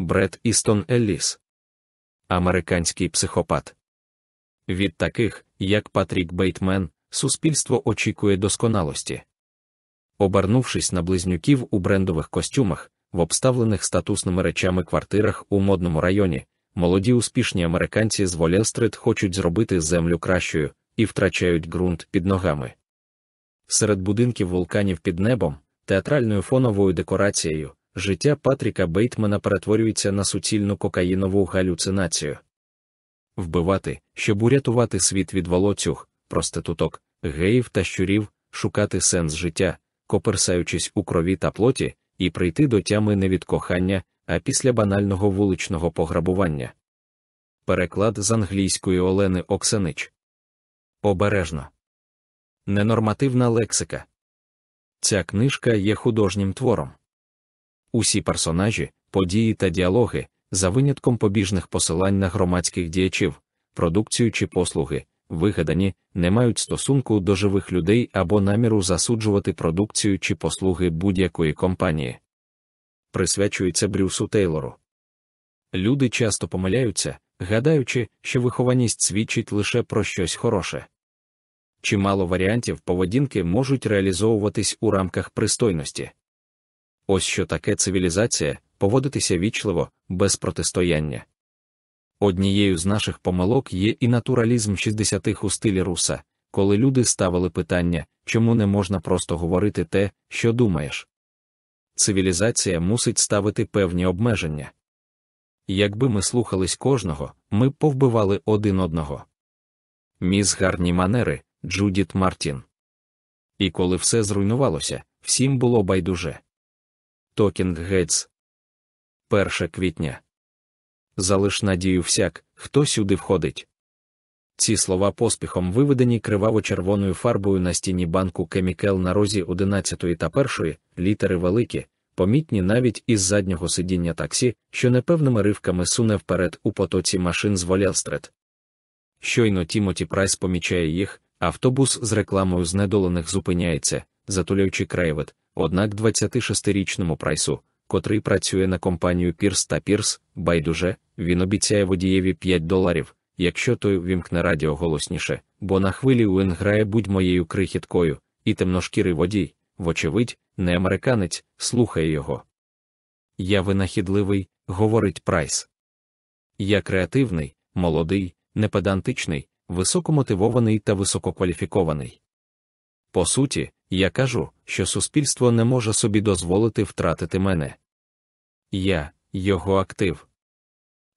Бред Істон Елліс. Американський психопат. Від таких, як Патрік Бейтмен, суспільство очікує досконалості. Обернувшись на близнюків у брендових костюмах, в обставлених статусними речами квартирах у модному районі, молоді успішні американці з Волєстрит хочуть зробити землю кращою і втрачають ґрунт під ногами. Серед будинків вулканів під небом, театральною фоновою декорацією, життя Патріка Бейтмена перетворюється на суцільну кокаїнову галюцинацію. Вбивати, щоб урятувати світ від волоцюг, проституток, геїв та щурів, шукати сенс життя, коперсаючись у крові та плоті, і прийти до тями не від кохання, а після банального вуличного пограбування. Переклад з англійської Олени Оксанич. Обережно. Ненормативна лексика. Ця книжка є художнім твором. Усі персонажі, події та діалоги, за винятком побіжних посилань на громадських діячів, продукцію чи послуги, вигадані, не мають стосунку до живих людей або наміру засуджувати продукцію чи послуги будь-якої компанії. Присвячується Брюсу Тейлору. Люди часто помиляються, гадаючи, що вихованість свідчить лише про щось хороше. Чимало варіантів поведінки можуть реалізовуватись у рамках пристойності. Ось що таке цивілізація поводитися вічливо, без протистояння. Однією з наших помилок є і натуралізм 60-х у стилі руса, коли люди ставили питання, чому не можна просто говорити те, що думаєш. Цивілізація мусить ставити певні обмеження. Якби ми слухались кожного, ми б повбивали один одного. Міс гарні манери, Джудіт Мартін. І коли все зруйнувалося, всім було байдуже. Токінг Гейтс. 1 квітня. Залиш надію всяк, хто сюди входить. Ці слова поспіхом виведені криваво-червоною фарбою на стіні банку Кемікел на розі 11 та 1, літери великі, помітні навіть із заднього сидіння таксі, що непевними ривками суне вперед у потоці машин з Волялстрет. Щойно Тімоті Прайс помічає їх, автобус з рекламою знедолених зупиняється, затуляючи краєвид, однак 26-річному прайсу, котрий працює на компанію Пірс та Пірс, байдуже, він обіцяє водієві 5 доларів, якщо той вімкне радіо голосніше, бо на хвилі Уен грає будь моєю крихіткою, і темношкірий водій, вочевидь, не американець, слухає його. Я винахідливий, говорить Прайс. Я креативний, молодий, непедантичний, високомотивований та висококваліфікований. По суті, я кажу, що суспільство не може собі дозволити втратити мене. Я, його актив.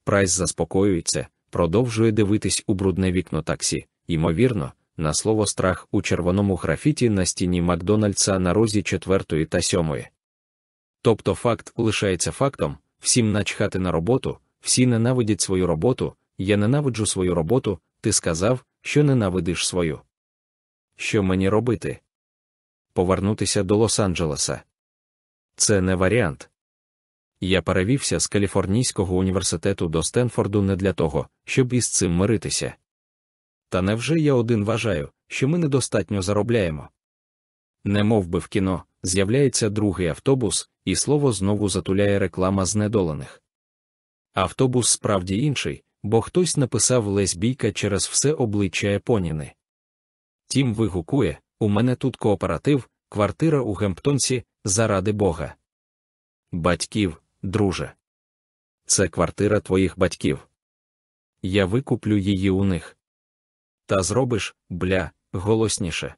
Прайс заспокоюється, продовжує дивитись у брудне вікно таксі, ймовірно, на слово страх у червоному графіті на стіні Макдональдса на розі четвертої та сьомої. Тобто факт лишається фактом, всім начхати на роботу, всі ненавидять свою роботу, я ненавиджу свою роботу, ти сказав, що ненавидиш свою. Що мені робити? Повернутися до Лос-Анджелеса. Це не варіант. Я перевівся з Каліфорнійського університету до Стенфорду не для того, щоб із цим миритися. Та невже я один вважаю, що ми недостатньо заробляємо? Не мов би в кіно, з'являється другий автобус, і слово знову затуляє реклама знедолених. Автобус справді інший, бо хтось написав лесбійка через все обличчя Епоніни. Тім вигукує у мене тут кооператив, квартира у Гемптонсі, заради Бога. Батьків, друже. Це квартира твоїх батьків. Я викуплю її у них. Та зробиш, бля, голосніше.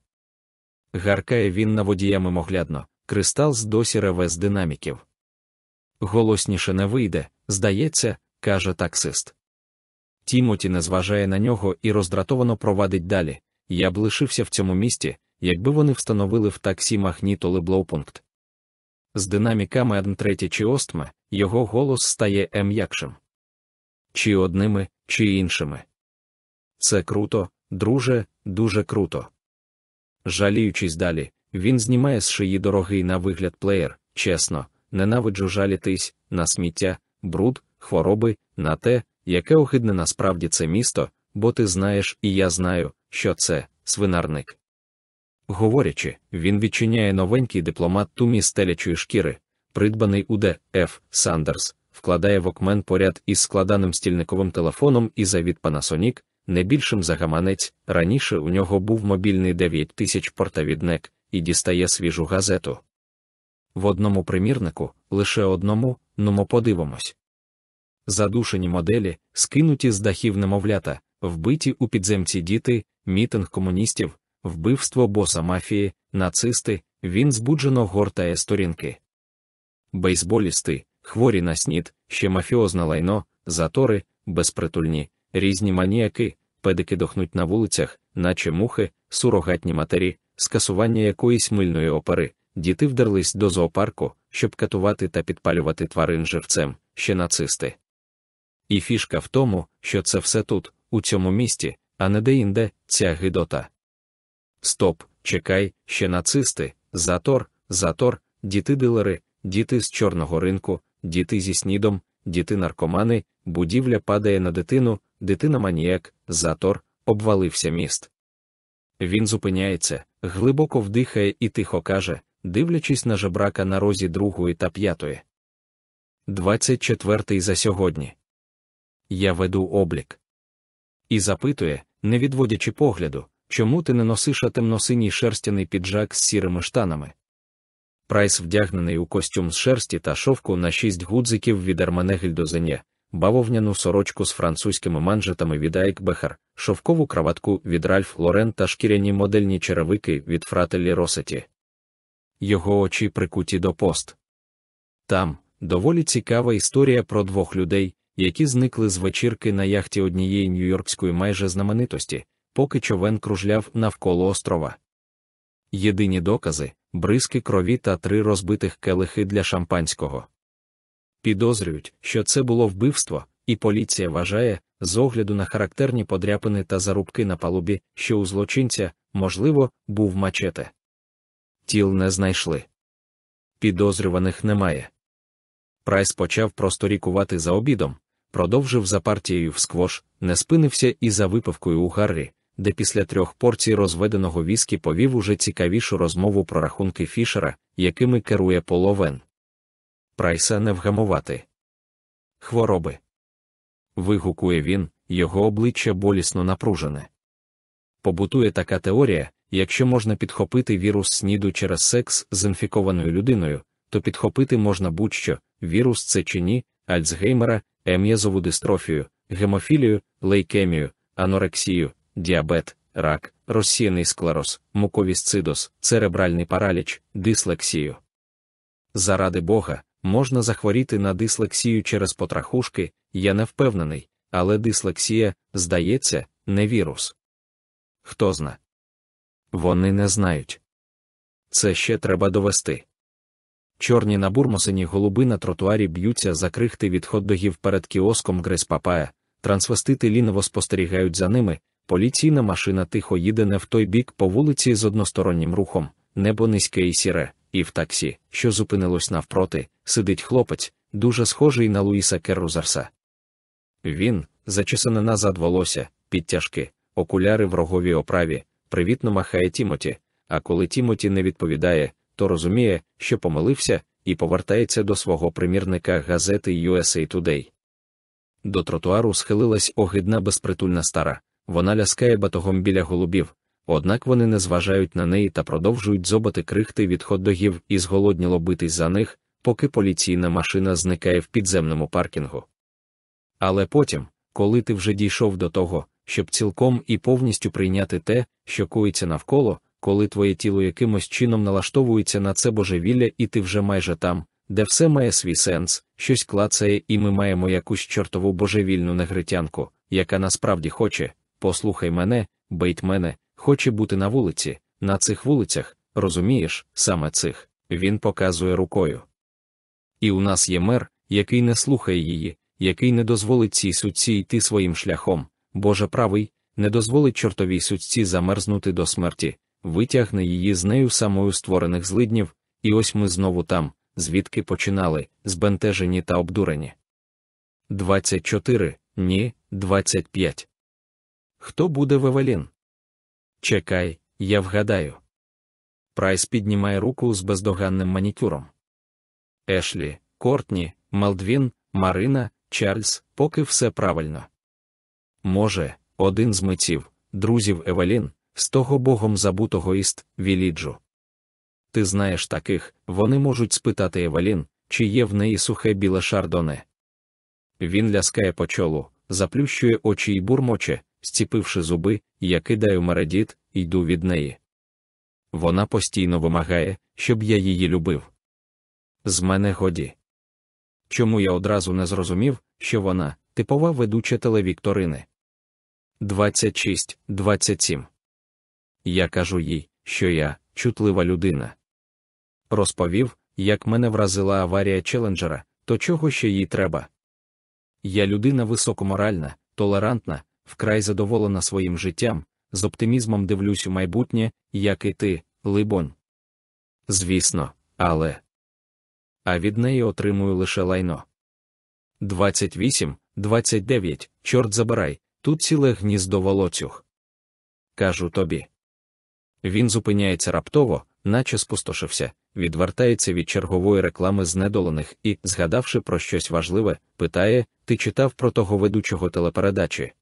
Гаркає він на водія мимоглядно, кристал з досі реве з динаміків. Голосніше не вийде, здається, каже таксист. Тімоті не зважає на нього і роздратовано провадить далі. Я б лишився в цьому місті, якби вони встановили в таксі магнітоли блоупункт. З динаміками М3 чи Остме його голос стає м'якшим. Чи одними, чи іншими. Це круто, друже, дуже круто. Жаліючись далі, він знімає з шиї дорогий на вигляд плеєр, чесно, ненавиджу жалітись на сміття, бруд, хвороби, на те, яке огидне насправді це місто, бо ти знаєш, і я знаю, що це свинарник. Говорячи, він відчиняє новенький дипломат тумі стелячої шкіри, придбаний у Д. Ф. Сандерс, вкладає вокмен поряд із складаним стільниковим телефоном і завід Panasonic, не більшим за гаманець. Раніше у нього був мобільний 9000 портавідник і дістає свіжу газету. В одному примірнику, лише одному, нумо подивимось. Задушені моделі, скинуті з дахів немовлята, вбиті у підземці діти, мітинг комуністів, вбивство боса мафії, нацисти, він збуджено гортає сторінки. Бейсболісти, хворі на снід, ще мафіозне лайно, затори, безпритульні, різні маніяки, педики дохнуть на вулицях, наче мухи, сурогатні матері, скасування якоїсь мильної опери, діти вдерлись до зоопарку, щоб катувати та підпалювати тварин живцем, ще нацисти. І фішка в тому, що це все тут, у цьому місті, а не де-інде, ця гидота. Стоп, чекай, ще нацисти, затор, затор, діти-дилери, діти з чорного ринку, діти зі снідом, діти наркомани, будівля падає на дитину, дитина маніяк, затор, обвалився міст. Він зупиняється, глибоко вдихає і тихо каже, дивлячись на жебрака на розі другої та п'ятої. Двадцять четвертий за сьогодні. Я веду облік. І запитує, не відводячи погляду, чому ти не носиш темно-синій шерстяний піджак з сірими штанами. Прайс вдягнений у костюм з шерсті та шовку на шість гудзиків від Армане Гільдозеня, бавовняну сорочку з французькими манжетами від Айкбехер, шовкову краватку від Ральф Лорен та шкіряні модельні черевики від Фрателі Росеті. Його очі прикуті до пост. Там доволі цікава історія про двох людей, які зникли з вечірки на яхті однієї нью-йоркської майже знаменитості, поки човен кружляв навколо острова. Єдині докази бризки крові та три розбитих келихи для шампанського. Підозрюють, що це було вбивство, і поліція вважає, з огляду на характерні подряпини та зарубки на палубі, що у злочинця, можливо, був мачете. Тіл не знайшли. Підозрюваних немає. Прайс почав просторікувати за обідом, продовжив за партією в сквош, не спинився і за випивкою у Гаррі, де після трьох порцій розведеного віскі повів уже цікавішу розмову про рахунки Фішера, якими керує Пол Оуен. Прайса не вгамувати. Хвороби. Вигукує він, його обличчя болісно напружене. Побутує така теорія, якщо можна підхопити вірус сніду через секс з інфікованою людиною, то підхопити можна будь-що, вірус це чи ні, Альцгеймера, ем'язову дистрофію, гемофілію, лейкемію, анорексію, діабет, рак, розсіяний склероз, муковісцидоз, церебральний параліч, дислексію. Заради Бога, можна захворіти на дислексію через потрахушки, я не впевнений, але дислексія, здається, не вірус. Хто зна? Вони не знають. Це ще треба довести. Чорні набурмосені голуби на тротуарі б'ються за крихти від хот-догів перед кіоском Грейс Папая, трансвестити ліново спостерігають за ними, поліційна машина тихо їде не в той бік по вулиці з одностороннім рухом, небо низьке і сіре, і в таксі, що зупинилось навпроти, сидить хлопець, дуже схожий на Луїса Керрузарса. Він, зачесане назад волосся, підтяжки, окуляри в роговій оправі, привітно махає Тімоті, а коли Тімоті не відповідає, то розуміє, що помилився, і повертається до свого примірника газети USA Today. До тротуару схилилась огидна безпритульна стара, вона ляскає батогом біля голубів, однак вони не зважають на неї та продовжують зобати крихти від хот-догів і зголодніло битись за них, поки поліційна машина зникає в підземному паркінгу. Але потім, коли ти вже дійшов до того, щоб цілком і повністю прийняти те, що коїться навколо, коли твоє тіло якимось чином налаштовується на це божевілля, і ти вже майже там, де все має свій сенс, щось клацає, і ми маємо якусь чортову божевільну негритянку, яка насправді хоче, послухай мене, Бейтмене, хоче бути на вулиці, на цих вулицях, розумієш, саме цих, він показує рукою. І у нас є мер, який не слухає її, який не дозволить цій сутці йти своїм шляхом, Боже правий, не дозволить чортовій сутці замерзнути до смерті, витягне її з нею самою створених злиднів, і ось ми знову там, звідки починали, збентежені та обдурені. 24, ні, 25. Хто буде Вевелін? Чекай, я вгадаю. Прайс піднімає руку з бездоганним манікюром. Ешлі, Кортні, Малдвін, Марина, Чарльз, поки все правильно. Може, один з митців, друзів Евелін, з того богом забутого іст Віліджу. Ти знаєш таких, вони можуть спитати Евелін, чи є в неї сухе біле шардоне. Він ляскає по чолу, заплющує очі й бурмоче, зціпивши зуби, я кидаю мередіт, йду від неї. Вона постійно вимагає, щоб я її любив. З мене годі. Чому я одразу не зрозумів, що вона типова ведуча телевікторини? 26-27. Я кажу їй, що я чутлива людина. Розповів, як мене вразила аварія челенджера, то чого ще їй треба. Я людина високоморальна, толерантна, вкрай задоволена своїм життям, з оптимізмом дивлюсь у майбутнє, як і ти, либонь. Звісно, але. А від неї отримую лише лайно. 28, 29, чорт забирай, тут ціле гніздо волоцюг. Кажу тобі. Він зупиняється раптово, наче спустошився, відвертається від чергової реклами знедолених і, згадавши про щось важливе, питає: Ти читав про того ведучого телепередачі?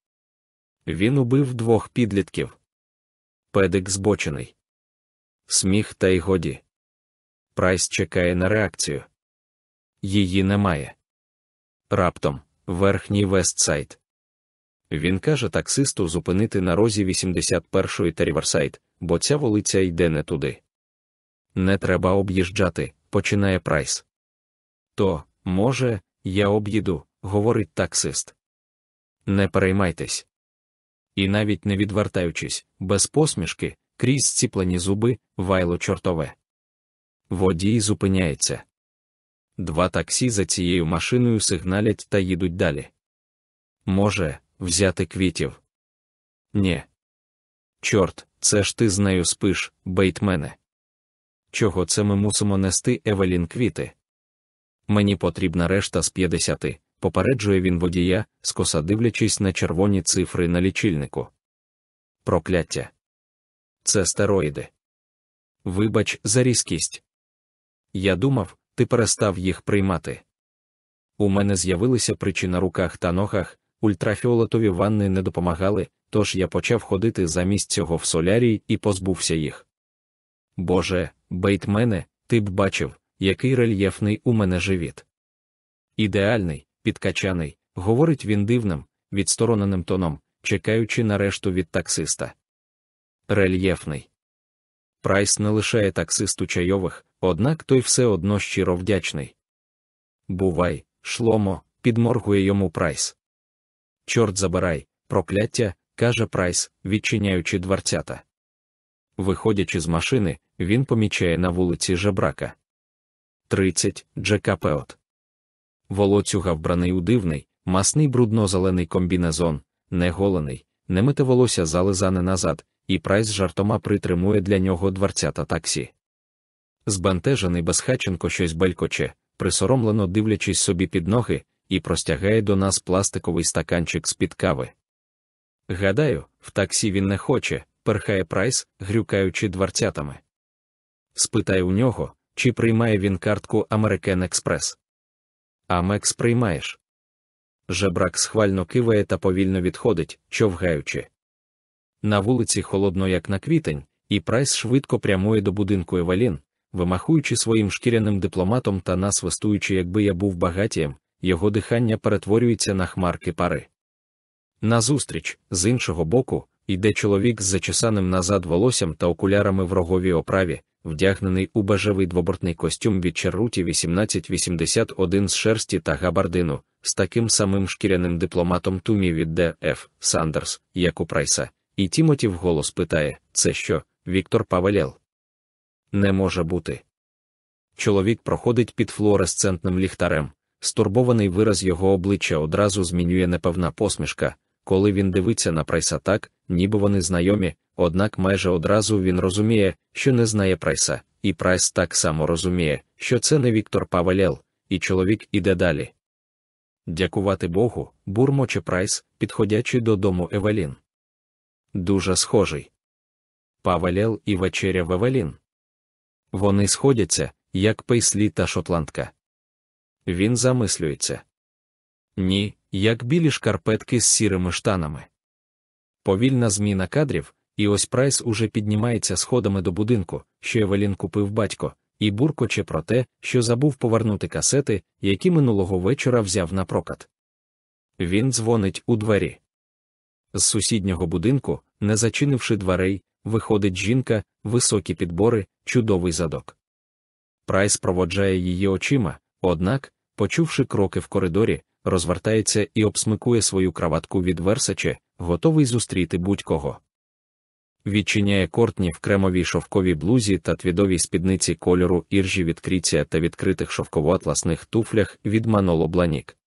Він убив двох підлітків. Педик збочений. Сміх та й годі. Прайс чекає на реакцію. Її немає. Раптом, верхній Вестсайд. Він каже таксисту зупинити на розі 81-ї та Ріверсайд, бо ця вулиця йде не туди. Не треба об'їжджати, починає Прайс. То, може, я об'їду, говорить таксист. Не переймайтесь. І навіть не відвертаючись, без посмішки, крізь зціплені зуби, вайло чортове. Водій зупиняється. Два таксі за цією машиною сигналять та їдуть далі. Може, взяти квітів? Нє. Чорт, це ж ти з нею спиш, бейтмене. Чого це ми мусимо нести Евелін квіти? Мені потрібна решта з 50, попереджує він водія, скоса дивлячись на червоні цифри на лічильнику. Прокляття. Це стероїди. Вибач за різкість. Я думав, ти перестав їх приймати. У мене з'явилися причі на руках та ногах, ультрафіолетові ванни не допомагали, тож я почав ходити замість цього в солярій і позбувся їх. Боже, бейтмене, ти б бачив, який рельєфний у мене живіт. Ідеальний, підкачаний, говорить він дивним, відстороненим тоном, чекаючи на решту від таксиста. Рельєфний. Прайс не лишає таксисту чайових, однак той все одно щиро вдячний. Бувай, шломо, підморгує йому Прайс. Чорт забирай, прокляття, каже Прайс, відчиняючи дверцята. Виходячи з машини, він помічає на вулиці жебрака. 30. Джека Пеот. Волоцюга вбраний у дивний, масний брудно-зелений комбінезон, не голений, не мите волосся зализане назад, і Прайс жартома притримує для нього дверцята таксі. Збентежений безхаченко щось белькоче, присоромлено дивлячись собі під ноги, і простягає до нас пластиковий стаканчик з-під кави. Гадаю, в таксі він не хоче, перхає Прайс, грюкаючи дверцятами. Спитай у нього, чи приймає він картку American Express. Амекс приймаєш. Жебрак схвально киває та повільно відходить, човгаючи. На вулиці холодно, як на квітень, і Прайс швидко прямує до будинку Евелін, вимахуючи своїм шкіряним дипломатом та насвистуючи, якби я був багатієм, його дихання перетворюється на хмарки пари. Назустріч, з іншого боку, йде чоловік з зачесаним назад волоссям та окулярами в роговій оправі, вдягнений у бежевий двобортний костюм від Черруті 1881 з шерсті та габардину, з таким самим шкіряним дипломатом Тумі від Д. Ф. Сандерс, як у Прайса, і Тімоті вголос питає: Це що, Віктор Павелєл? Не може бути. Чоловік проходить під флуоресцентним ліхтарем. Стурбований вираз його обличчя одразу змінює непевна посмішка, коли він дивиться на Прайса так, ніби вони знайомі, однак майже одразу він розуміє, що не знає Прайса, і Прайс так само розуміє, що це не Віктор Павелл, і чоловік іде далі. Дякувати Богу, бурмоче Прайс, підходячи додому Евелін. Дуже схожий. Павелл і вечеря в Евелін. Вони сходяться, як пейслі та шотландка. Він замислюється. Ні, як білі шкарпетки з сірими штанами. Повільна зміна кадрів, і ось Прайс уже піднімається сходами до будинку, що Евелін купив батько, і буркоче про те, що забув повернути касети, які минулого вечора взяв на прокат. Він дзвонить у двері. З сусіднього будинку, не зачинивши дверей, виходить жінка, високі підбори, чудовий задок. Прайс проводжає її очима, однак, почувши кроки в коридорі, розвертається і обсмикує свою краватку від Версаче, готовий зустріти будь-кого. Відчиняє кортні в кремовій шовковій блузі та твідовій спідниці кольору іржі від кріція та відкритих шовково-атласних туфлях від Маноло Бланік.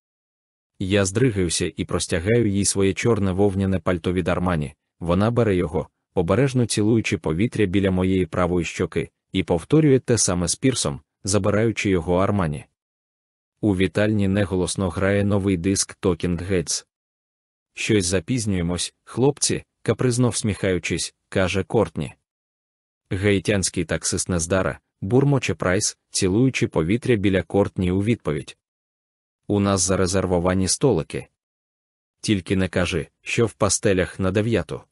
Я здригаюся і простягаю їй своє чорне вовняне пальто від армані. Вона бере його, обережно цілуючи повітря біля моєї правої щоки, і повторює те саме з пірсом, забираючи його армані. У вітальні неголосно грає новий диск Talking Heads. Щось запізнюємось, хлопці, капризно всміхаючись, каже Кортні. Гаїтянський таксист нездара, бурмоче Прайс, цілуючи повітря біля Кортні у відповідь. У нас зарезервовані столики. Тільки не кажи, що в пастелях на дев'яту.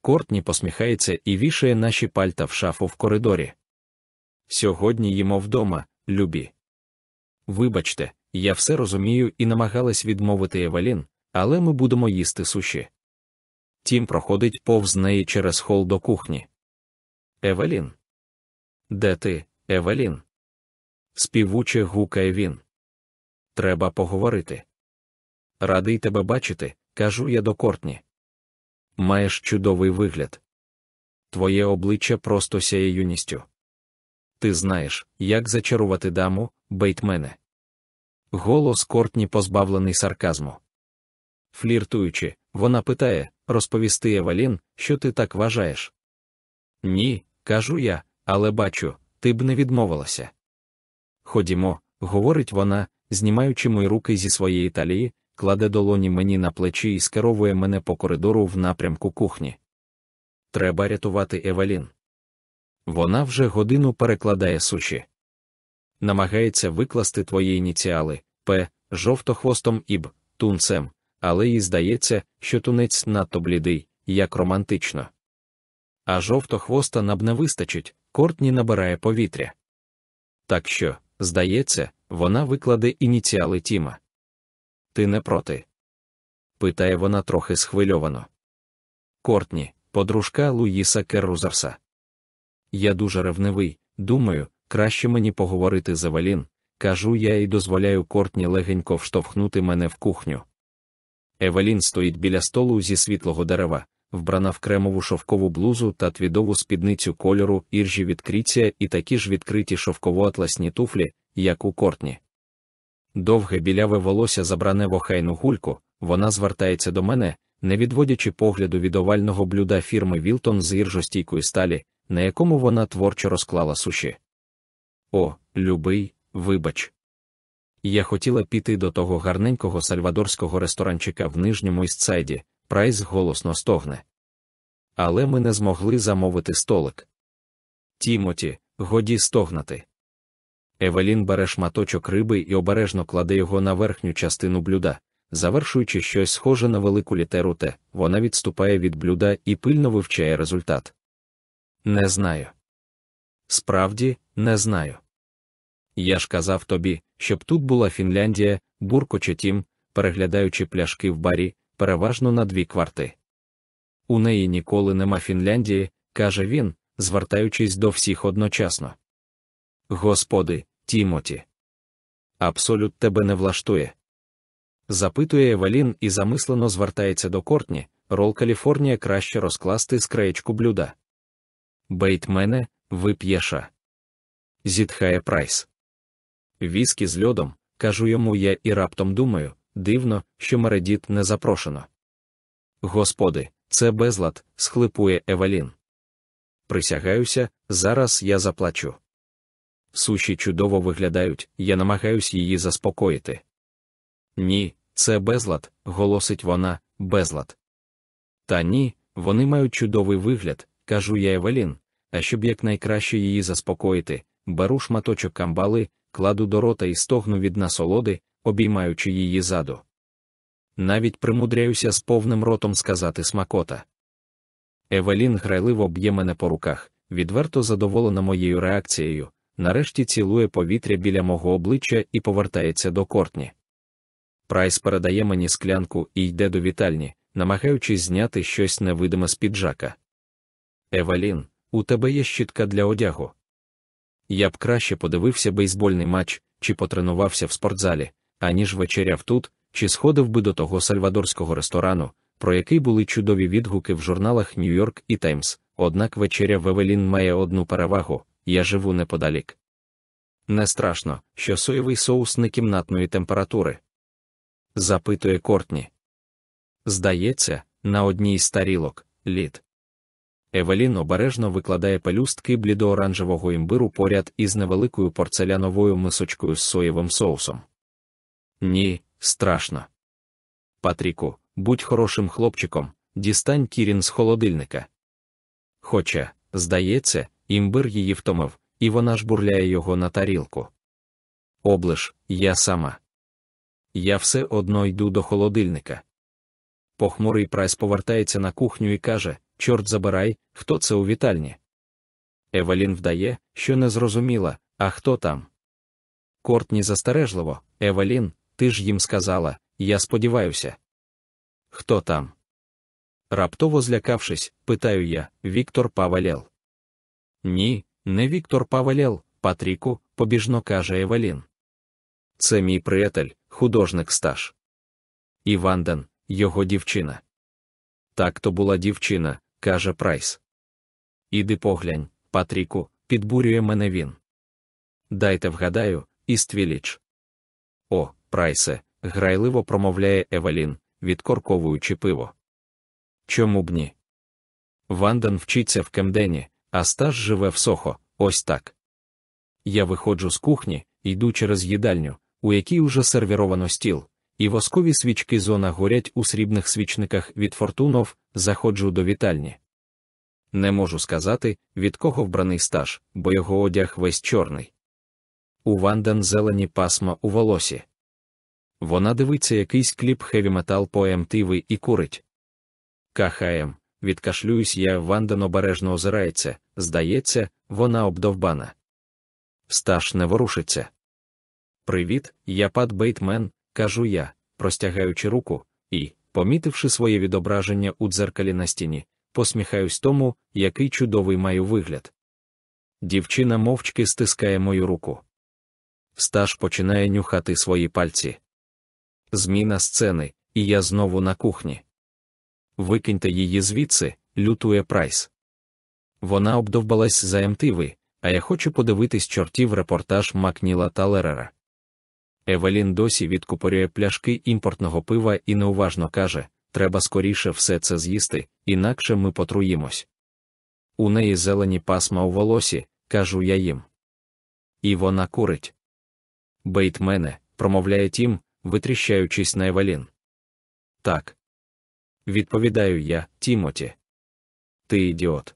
Кортні посміхається і вішає наші пальта в шафу в коридорі. Сьогодні їмо вдома, любі. Вибачте, я все розумію і намагалась відмовити Евелін, але ми будемо їсти суші. Тім проходить повз неї через хол до кухні. Евелін. Де ти, Евелін? Співуче гукає він. Треба поговорити. Радий тебе бачити, кажу я до Кортні. Маєш чудовий вигляд. Твоє обличчя просто сяє юністю. Ти знаєш, як зачарувати даму, бейтмене. Голос Кортні позбавлений сарказму. Фліртуючи, вона питає розповісти Евалін, що ти так вважаєш. Ні, кажу я, але бачу, ти б не відмовилася. Ходімо, говорить вона, знімаючи мої руки зі своєї талії, кладе долоні мені на плечі і скеровує мене по коридору в напрямку кухні. Треба рятувати Евалін. Вона вже годину перекладає суші. Намагається викласти твої ініціали П, жовтохвостом і Б, тунцем, але їй здається, що тунець надто блідий, як романтично. А жовтохвоста наб не вистачить, Кортні набирає повітря. Так що, здається, вона викладе ініціали Тіма. Ти не проти? питає вона трохи схвильовано. Кортні, подружка Луїса Керрузерса. Я дуже ревнивий, думаю, краще мені поговорити з Евелін, кажу я і дозволяю Кортні легенько вштовхнути мене в кухню. Евелін стоїть біля столу зі світлого дерева, вбрана в кремову шовкову блузу та твідову спідницю кольору іржі від кріція і такі ж відкриті шовково-атласні туфлі, як у Кортні. Довге біляве волосся забране в охайну гульку, вона звертається до мене, не відводячи погляду від овального блюда фірми Вілтон з іржостійкої сталі, на якому вона творчо розклала суші. О, любий, вибач. Я хотіла піти до того гарненького сальвадорського ресторанчика в нижньому істсайді, прайс голосно стогне. Але ми не змогли замовити столик. Тімоті, годі стогнати. Евелін бере шматочок риби і обережно кладе його на верхню частину блюда, завершуючи щось схоже на велику літеру Т, вона відступає від блюда і пильно вивчає результат. Не знаю. Справді, не знаю. Я ж казав тобі, щоб тут була Фінляндія, буркоче тім, переглядаючи пляшки в барі, переважно на дві кварти. У неї ніколи нема Фінляндії, каже він, звертаючись до всіх одночасно. Господи, Тімоті. Абсолют тебе не влаштує. Запитує Евелін і замислено звертається до Кортні, рол Каліфорнія краще розкласти з краєчку блюда. Бейтмене, вип'єша. Зітхає Прайс. Віскі з льодом, кажу йому я і раптом думаю, дивно, що Мередіт не запрошено. Господи, це безлад, схлипує Евелін. Присягаюся, зараз я заплачу. Суші чудово виглядають, я намагаюсь її заспокоїти. Ні, це безлад, голосить вона, безлад. Та ні, вони мають чудовий вигляд, кажу я Евелін, а щоб якнайкраще її заспокоїти, беру шматочок камбали, кладу до рота і стогну від насолоди, обіймаючи її заду. Навіть примудряюся з повним ротом сказати смакота. Евелін грайливо б'є мене по руках, відверто задоволена моєю реакцією, нарешті цілує повітря біля мого обличчя і повертається до кортні. Прайс передає мені склянку і йде до вітальні, намагаючись зняти щось невидиме з піджака. Евелін, у тебе є щітка для одягу. Я б краще подивився бейсбольний матч чи потренувався в спортзалі, аніж вечеряв тут, чи сходив би до того сальвадорського ресторану, про який були чудові відгуки в журналах Нью-Йорк і Таймс, однак вечеря в Евелін має одну перевагу я живу неподалік. Не страшно, що соєвий соус не кімнатної температури. Запитує Кортні. Здається, на одній з тарілок лід. Евелін обережно викладає пелюстки блідооранжевого імбиру поряд із невеликою порцеляновою мисочкою з соєвим соусом. Ні, страшно. Патріку, будь хорошим хлопчиком, дістань кірін з холодильника. Хоча, здається, імбир її втомив, і вона ж бурляє його на тарілку. Облиш, я сама. Я все одно йду до холодильника. Похмурий прайс повертається на кухню і каже: Чорт забирай, хто це у вітальні. Евелін вдає, що не зрозуміла, а хто там. Кортні застережливо, Евелін, ти ж їм сказала, я сподіваюся. Хто там? Раптово злякавшись, питаю я, Віктор Павелл. Ні, не Віктор Павелл, Патріку, побіжно каже Евелін. Це мій приятель, художник Сташ. І Ванден, його дівчина. Так то була дівчина, каже Прайс. Іди поглянь, Патріку, підбурює мене він. Дайте вгадаю, Іст-Вілідж. О, Прайсе, грайливо промовляє Евелін, відкорковуючи пиво. Чому б ні? Ванден вчиться в Кемдені, а стаж живе в Сохо, ось так. Я виходжу з кухні, йду через їдальню, у якій уже сервіровано стіл, і воскові свічки зона горять у срібних свічниках від фортунов, заходжу до вітальні. Не можу сказати, від кого вбраний стаж, бо його одяг весь чорний. У Ванден зелені пасма у волосі. Вона дивиться якийсь кліп хеві метал по МТВ і курить. КХМ, відкашлююсь я, Ванден обережно озирається, здається, вона обдовбана. Стаж не ворушиться. Привіт, я Пат Бейтмен, кажу я, простягаючи руку, і, помітивши своє відображення у дзеркалі на стіні, посміхаюсь тому, який чудовий маю вигляд. Дівчина мовчки стискає мою руку. Стаж починає нюхати свої пальці. Зміна сцени, і я знову на кухні. Викиньте її звідси, лютує прайс. Вона обдовбалась за МТВ, а я хочу подивитись чортів репортаж Макніла Талерера. Евелін досі відкупорює пляшки імпортного пива і неуважно каже: треба скоріше все це з'їсти, інакше ми потруїмось. У неї зелені пасма у волосі, кажу я їм. І вона курить. Бейтмене, промовляє Тім, витріщаючись на Евелін. Так. Відповідаю я, Тімоті. Ти ідіот.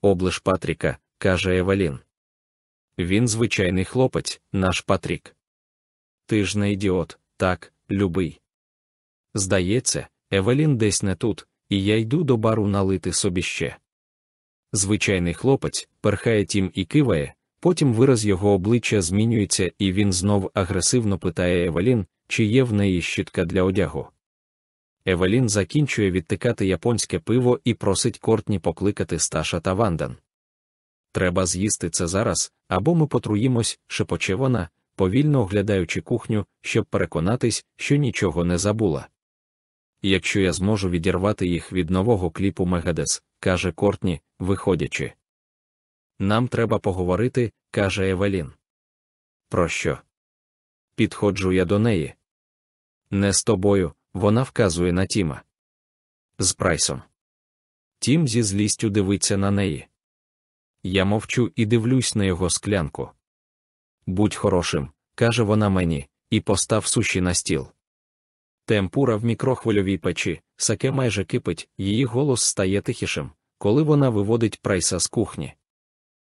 Облиш Патріка, каже Евелін. Він звичайний хлопець, наш Патрік. Ти ж не ідіот, так, любий. Здається, Евелін десь не тут, і я йду до бару налити собі ще. Звичайний хлопець перхає тім і киває, потім вираз його обличчя змінюється, і він знов агресивно питає Евелін, чи є в неї щітка для одягу. Евелін закінчує відтикати японське пиво і просить Кортні покликати Сташа та Ванден. Треба з'їсти це зараз, або ми потруїмось, шепоче вона, повільно оглядаючи кухню, щоб переконатись, що нічого не забула. Якщо я зможу відірвати їх від нового кліпу Мегадес, каже Кортні, виходячи. Нам треба поговорити, каже Евелін. Про що? Підходжу я до неї. Не з тобою, вона вказує на Тіма. З прайсом. Тім зі злістю дивиться на неї. Я мовчу і дивлюсь на його склянку. Будь хорошим, каже вона мені, і постав суші на стіл. Темпура в мікрохвильовій печі, саке майже кипить, її голос стає тихішим, коли вона виводить прайса з кухні.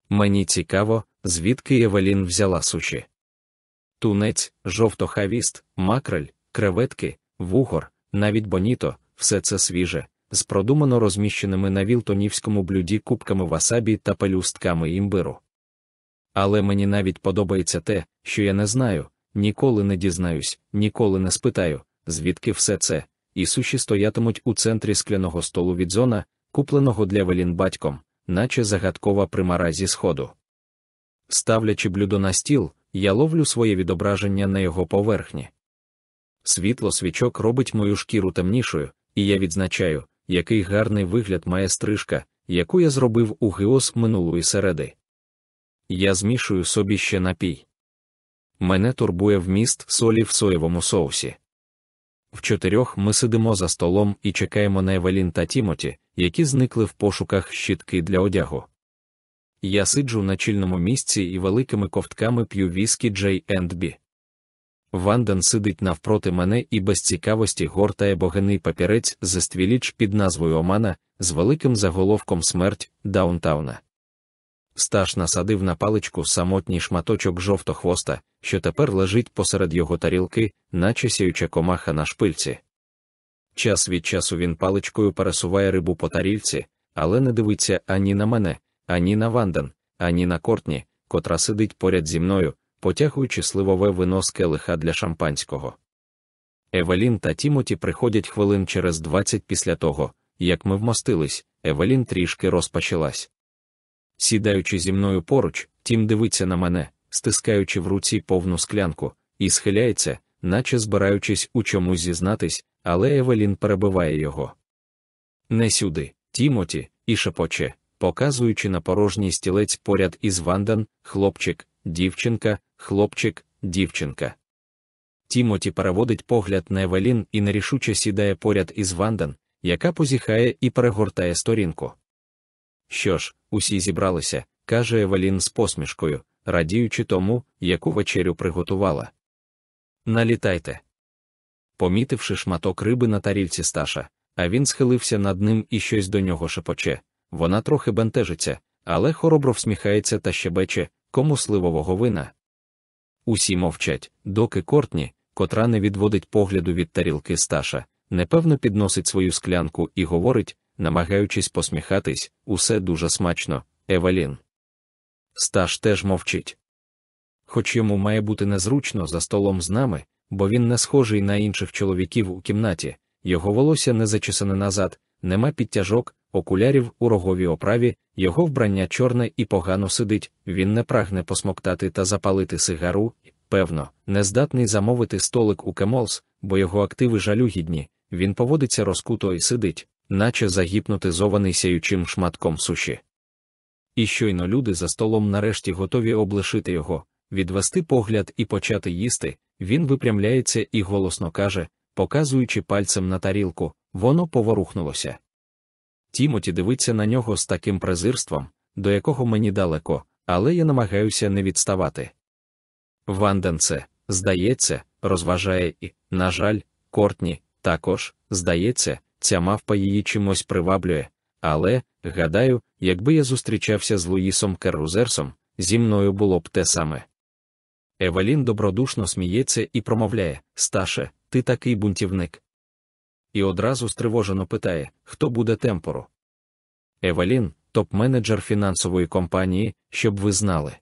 Мені цікаво, звідки Евелін взяла суші. тунець, жовтохавіст, макрель, креветки, вугор, навіть боніто, все це свіже, з продумано розміщеними на вілтонівському блюді кубками васабі та пелюстками імбиру. Але мені навіть подобається те, що я не знаю, ніколи не дізнаюсь, ніколи не спитаю, звідки все це, і суші стоятимуть у центрі скляного столу від зона, купленого для велін батьком, наче загадкова примара зі сходу. Ставлячи блюдо на стіл, я ловлю своє відображення на його поверхні. Світло свічок робить мою шкіру темнішою, і я відзначаю, який гарний вигляд має стрижка, яку я зробив у гіос минулої середи. Я змішую собі ще напій. Мене турбує вміст солі в соєвому соусі. В чотирьох ми сидимо за столом і чекаємо на Евелін та Тімоті, які зникли в пошуках щітки для одягу. Я сиджу на чільному місці і великими ковтками п'ю віскі J&B. Ванден сидить навпроти мене і без цікавості гортає богиний папірець з ствіліч під назвою Омана з великим заголовком смерть Даунтауна. Сташ насадив на паличку самотній шматочок жовтохвоста, що тепер лежить посеред його тарілки, наче сяюча комаха на шпильці. Час від часу він паличкою пересуває рибу по тарільці, але не дивиться ані на мене, ані на Ванден, ані на Кортні, котра сидить поряд зі мною, потягуючи сливове вино з келиха для шампанського. Евелін та Тімоті приходять хвилин через двадцять після того, як ми вмостились, Евелін трішки розпочалась. Сідаючи зі мною поруч, Тім дивиться на мене, стискаючи в руці повну склянку, і схиляється, наче збираючись у чомусь зізнатись, але Евелін перебиває його. Не сюди, Тімоті, і шепоче, показуючи на порожній стілець поряд із Вандан, хлопчик, дівчинка, хлопчик, дівчинка. Тімоті переводить погляд на Евелін і нерішуче сідає поряд із Вандан, яка позіхає і перегортає сторінку. Що ж, усі зібралися, каже Евелін з посмішкою, радіючи тому, яку вечерю приготувала. Налітайте. Помітивши шматок риби на тарільці Сташа, а він схилився над ним і щось до нього шепоче. Вона трохи бентежиться, але хоробро всміхається та щебече, кому сливового вина. Усі мовчать, доки Кортні, котра не відводить погляду від тарілки Сташа, непевно підносить свою склянку і говорить, намагаючись посміхатись, усе дуже смачно, Евелін. Сташ теж мовчить. Хоч йому має бути незручно за столом з нами, бо він не схожий на інших чоловіків у кімнаті, його волосся не зачесане назад, нема підтяжок, окулярів у роговій оправі, його вбрання чорне і погано сидить, він не прагне посмоктати та запалити сигару, певно, не здатний замовити столик у Кемолс, бо його активи жалюгідні, він поводиться розкуто і сидить, наче загіпнотизований сяючим шматком суші. І щойно люди за столом нарешті готові облишити його, відвести погляд і почати їсти, він випрямляється і голосно каже, показуючи пальцем на тарілку, воно поворухнулося. Тімоті дивиться на нього з таким презирством, до якого мені далеко, але я намагаюся не відставати. Ванден це, здається, розважає і, на жаль, Кортні, також, здається, ця мавпа її чимось приваблює, але, гадаю, якби я зустрічався з Луїсом Керрузерсом, зі мною було б те саме. Евелін добродушно сміється і промовляє Сташе, ти такий бунтівник. І одразу стривожено питає, хто буде темпору. Евелін, топ-менеджер фінансової компанії, щоб ви знали.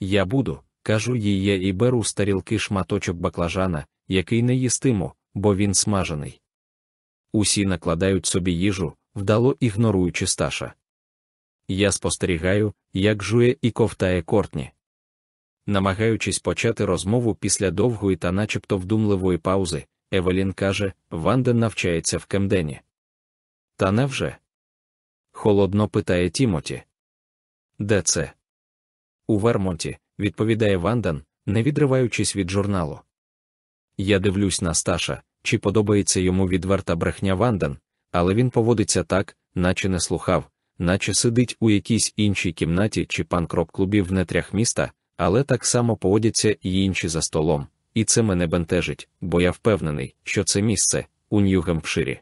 Я буду, кажу їй я і беру з тарілки шматочок баклажана, який не їстиму, бо він смажений. Усі накладають собі їжу, вдало ігноруючи сташа. Я спостерігаю, як жує і ковтає кортні. Намагаючись почати розмову після довгої та начебто вдумливої паузи, Евелін каже, Ванден навчається в Кемдені. Та невже? Холодно питає Тімоті. Де це? У Вермонті, відповідає Ванден, не відриваючись від журналу. Я дивлюсь на Сташа, чи подобається йому відверта брехня Ванден, але він поводиться так, наче не слухав, наче сидить у якійсь іншій кімнаті чи панкрок-клубі в нетрях міста, але так само поводяться і інші за столом, і це мене бентежить, бо я впевнений, що це місце у Нью-Гемпширі.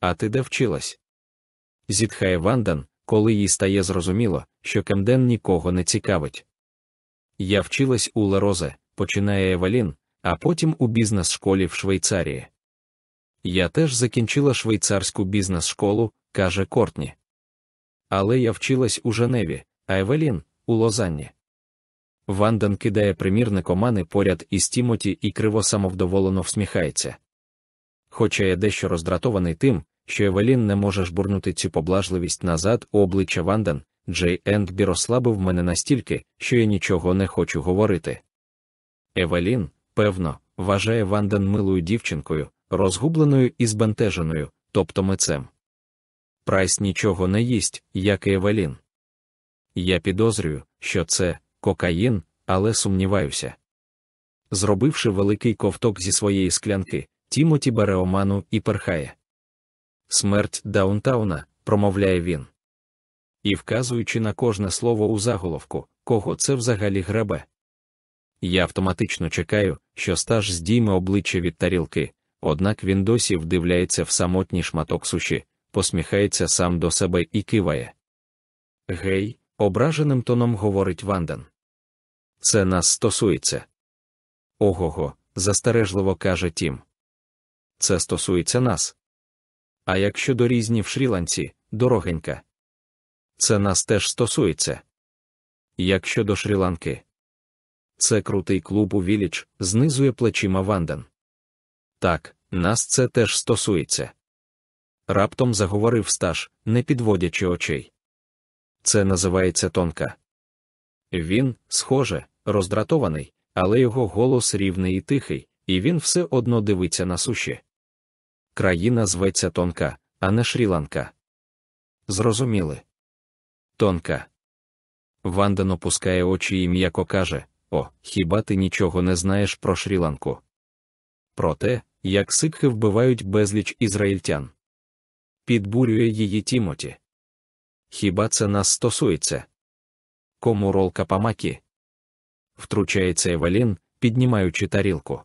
А ти де вчилась? Зітхає Ванден, коли їй стає зрозуміло, що Кемден нікого не цікавить. Я вчилась у Ле Розе, починає Евелін, а потім у бізнес-школі в Швейцарії. Я теж закінчила швейцарську бізнес-школу, каже Кортні. Але я вчилась у Женеві, а Евелін у Лозанні. Ванден кидає примірник «Омани» поряд із Тімоті і криво самовдоволено всміхається. Хоча я дещо роздратований тим, що Евелін не може жбурнути цю поблажливість назад у обличчя Ванден, Джей Ендбі розслабив мене настільки, що я нічого не хочу говорити. Евелін, певно, вважає Ванден милою дівчинкою, розгубленою і збентеженою, тобто митцем. Прайс нічого не їсть, як і Евелін. Я підозрюю, що це кокаїн, але сумніваюся. Зробивши великий ковток зі своєї склянки, Тімоті бере оману і перхає. Смерть Даунтауна, промовляє він. І вказуючи на кожне слово у заголовку, кого це взагалі гребе. Я автоматично чекаю, що стаж здійме обличчя від тарілки, однак він досі вдивляється в самотній шматок суші, посміхається сам до себе і киває. Гей, ображеним тоном говорить Ванден. Це нас стосується. Ого-го, застережливо каже Тім. Це стосується нас. А якщо до різні в Шрі-Ланці, дорогенька. Це нас теж стосується. Якщо до Шрі-Ланки. Це крутий клуб у Віліч, знизує плечима Ванден. Так, нас це теж стосується. Раптом заговорив стаж, не підводячи очей. Це називається тонка. Він, схоже, роздратований, але його голос рівний і тихий, і він все одно дивиться на суші. Країна зветься тонка, а не Шрі-Ланка. Зрозуміли. Тонка. Ванден опускає очі і м'яко каже: О, хіба ти нічого не знаєш про Шрі-Ланку? Про те, як сикхи вбивають безліч ізраїльтян. Підбурює її Тімоті. Хіба це нас стосується? Кому ролка памакі? Втручається Евелін, піднімаючи тарілку.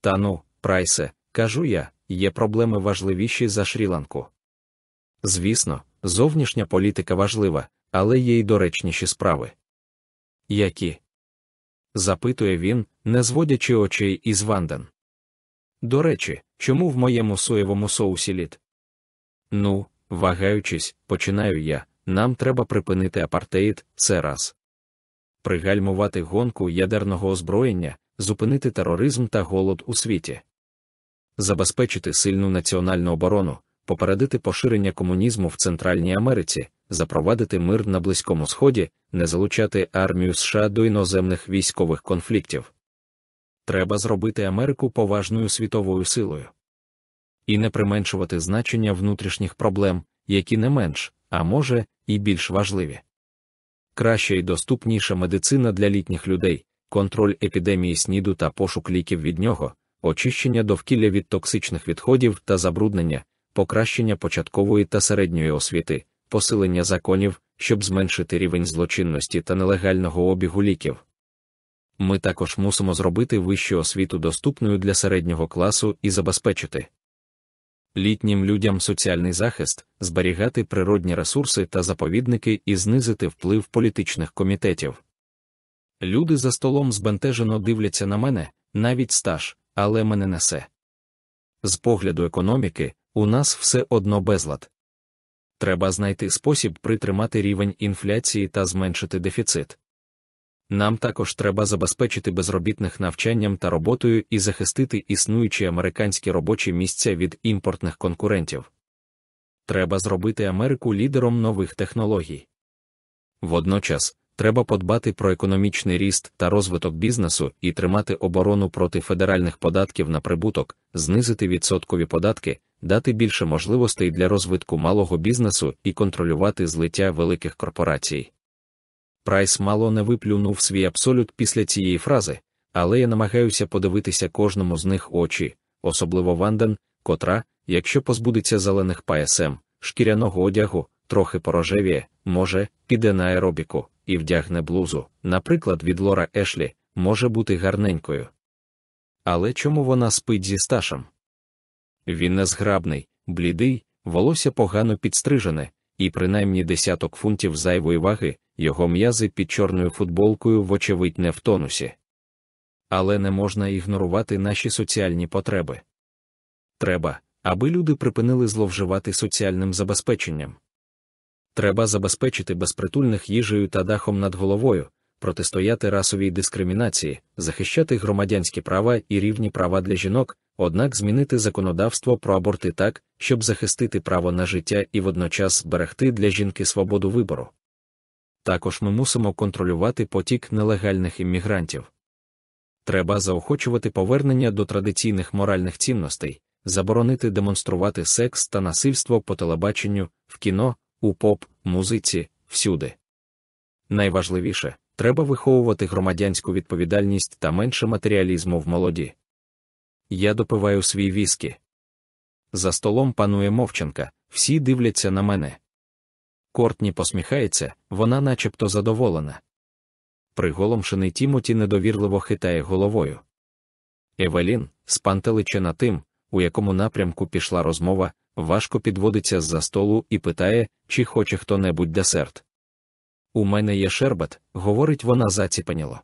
Та ну, прайсе, кажу я, є проблеми важливіші за Шрі-Ланку. Звісно, зовнішня політика важлива, але є й доречніші справи. Які? Запитує він, не зводячи очей із Ванден. До речі, чому в моєму соєвому соусі лід? Ну, вагаючись, починаю я, нам треба припинити апартеїд, це раз. Пригальмувати гонку ядерного озброєння, зупинити тероризм та голод у світі, забезпечити сильну національну оборону, попередити поширення комунізму в Центральній Америці, запровадити мир на Близькому Сході, не залучати армію США до іноземних військових конфліктів. Треба зробити Америку поважною світовою силою. І не применшувати значення внутрішніх проблем, які не менш, а може, і більш важливі. Краща і доступніша медицина для літніх людей, контроль епідемії сніду та пошук ліків від нього, очищення довкілля від токсичних відходів та забруднення, покращення початкової та середньої освіти, посилення законів, щоб зменшити рівень злочинності та нелегального обігу ліків. Ми також мусимо зробити вищу освіту доступною для середнього класу і забезпечити літнім людям соціальний захист, зберігати природні ресурси та заповідники і знизити вплив політичних комітетів. Люди за столом збентежено дивляться на мене, навіть стаж, але мене несе. З погляду економіки, у нас все одно безлад. Треба знайти спосіб притримати рівень інфляції та зменшити дефіцит. Нам також треба забезпечити безробітних навчанням та роботою і захистити існуючі американські робочі місця від імпортних конкурентів. Треба зробити Америку лідером нових технологій. Водночас, треба подбати про економічний ріст та розвиток бізнесу і тримати оборону проти федеральних податків на прибуток, знизити відсоткові податки, дати більше можливостей для розвитку малого бізнесу і контролювати злиття великих корпорацій. Прайс мало не виплюнув свій абсолют після цієї фрази, але я намагаюся подивитися кожному з них очі, особливо Ванден, котра, якщо позбудеться зелених ПСМ, шкіряного одягу, трохи порожевіє, може, піде на аеробіку і вдягне блузу, наприклад, від Лора Ешлі, може бути гарненькою. Але чому вона спить зі сташем? Він незграбний, блідий, волосся погано підстрижене, і принаймні десяток фунтів зайвої ваги, його м'язи під чорною футболкою, вочевидь, не в тонусі. але не можна ігнорувати наші соціальні потреби. Треба, аби люди припинили зловживати соціальним забезпеченням. Треба забезпечити безпритульних їжею та дахом над головою, протистояти расовій дискримінації, захищати громадянські права і рівні права для жінок, однак змінити законодавство про аборти так, щоб захистити право на життя і водночас зберегти для жінки свободу вибору. Також ми мусимо контролювати потік нелегальних іммігрантів. Треба заохочувати повернення до традиційних моральних цінностей, заборонити демонструвати секс та насильство по телебаченню, в кіно, у поп, музиці, всюди. Найважливіше треба виховувати громадянську відповідальність та менше матеріалізму в молоді. Я допиваю свій віскі. За столом панує мовчанка, всі дивляться на мене. Кортні посміхається, вона начебто задоволена. Приголомшений Тімоті недовірливо хитає головою. Евелін, спантеличена тим, у якому напрямку пішла розмова, важко підводиться з-за столу і питає, чи хоче хто небудь десерт. У мене є шербет, говорить вона заціпаніло.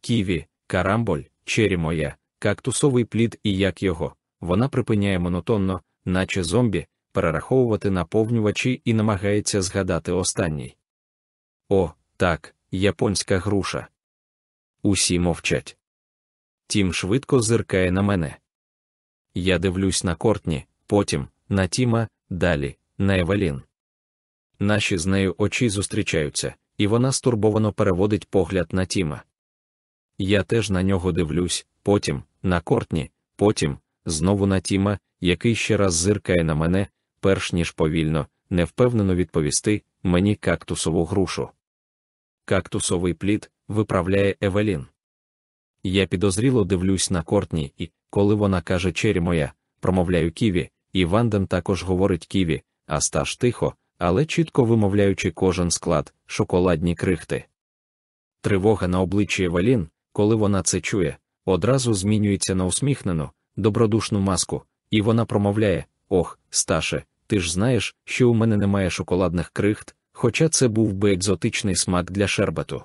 Ківі, карамболь, чері моя, кактусовий плід і як його, вона припиняє монотонно, наче зомбі, перераховувати наповнювачі і намагається згадати останній. О, так, японська груша. Усі мовчать. Тім швидко зиркає на мене. Я дивлюсь на Кортні, потім, на Тіма, далі, на Евелін. Наші з нею очі зустрічаються, і вона стурбовано переводить погляд на Тіма. Я теж на нього дивлюсь, потім, на Кортні, потім, знову на Тіма, який ще раз зиркає на мене, перш ніж повільно, невпевнено відповісти мені кактусову грушу. Кактусовий плід виправляє Евелін. Я підозріло дивлюсь на Кортні, і, коли вона каже чері моя, промовляю ківі, і також говорить ківі, а стаж тихо, але чітко вимовляючи кожен склад, шоколадні крихти. Тривога на обличчі Евелін, коли вона це чує, одразу змінюється на усміхнену, добродушну маску, і вона промовляє: Ох, Сташе, ти ж знаєш, що у мене немає шоколадних крихт, хоча це був би екзотичний смак для шербету.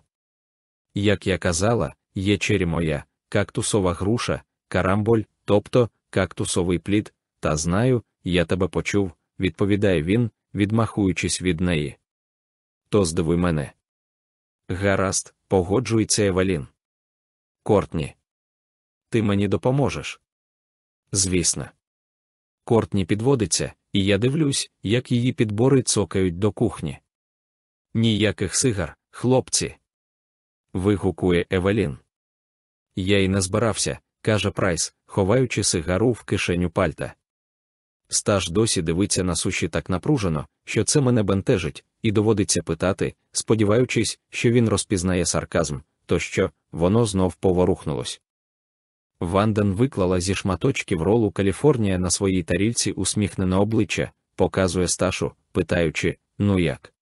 Як я казала, є чері моя, кактусова груша, карамболь, тобто кактусовий плід, та знаю, я тебе почув, відповідає він, відмахуючись від неї. То здивуй мене. Гаразд, погоджується Евалін. Кортні. Ти мені допоможеш? Звісно. Кортні підводиться, і я дивлюсь, як її підбори цокають до кухні. Ніяких сигар, хлопці. вигукує Евелін. Я й не збирався, каже Прайс, ховаючи сигару в кишеню пальта. Стаж досі дивиться на суші так напружено, що це мене бентежить, і доводиться питати, сподіваючись, що він розпізнає сарказм, то що воно знов поворухнулось. Ванден виклала зі шматочків ролу Каліфорнія на своїй тарільці усміхнене обличчя, показує сташу, питаючи ну як.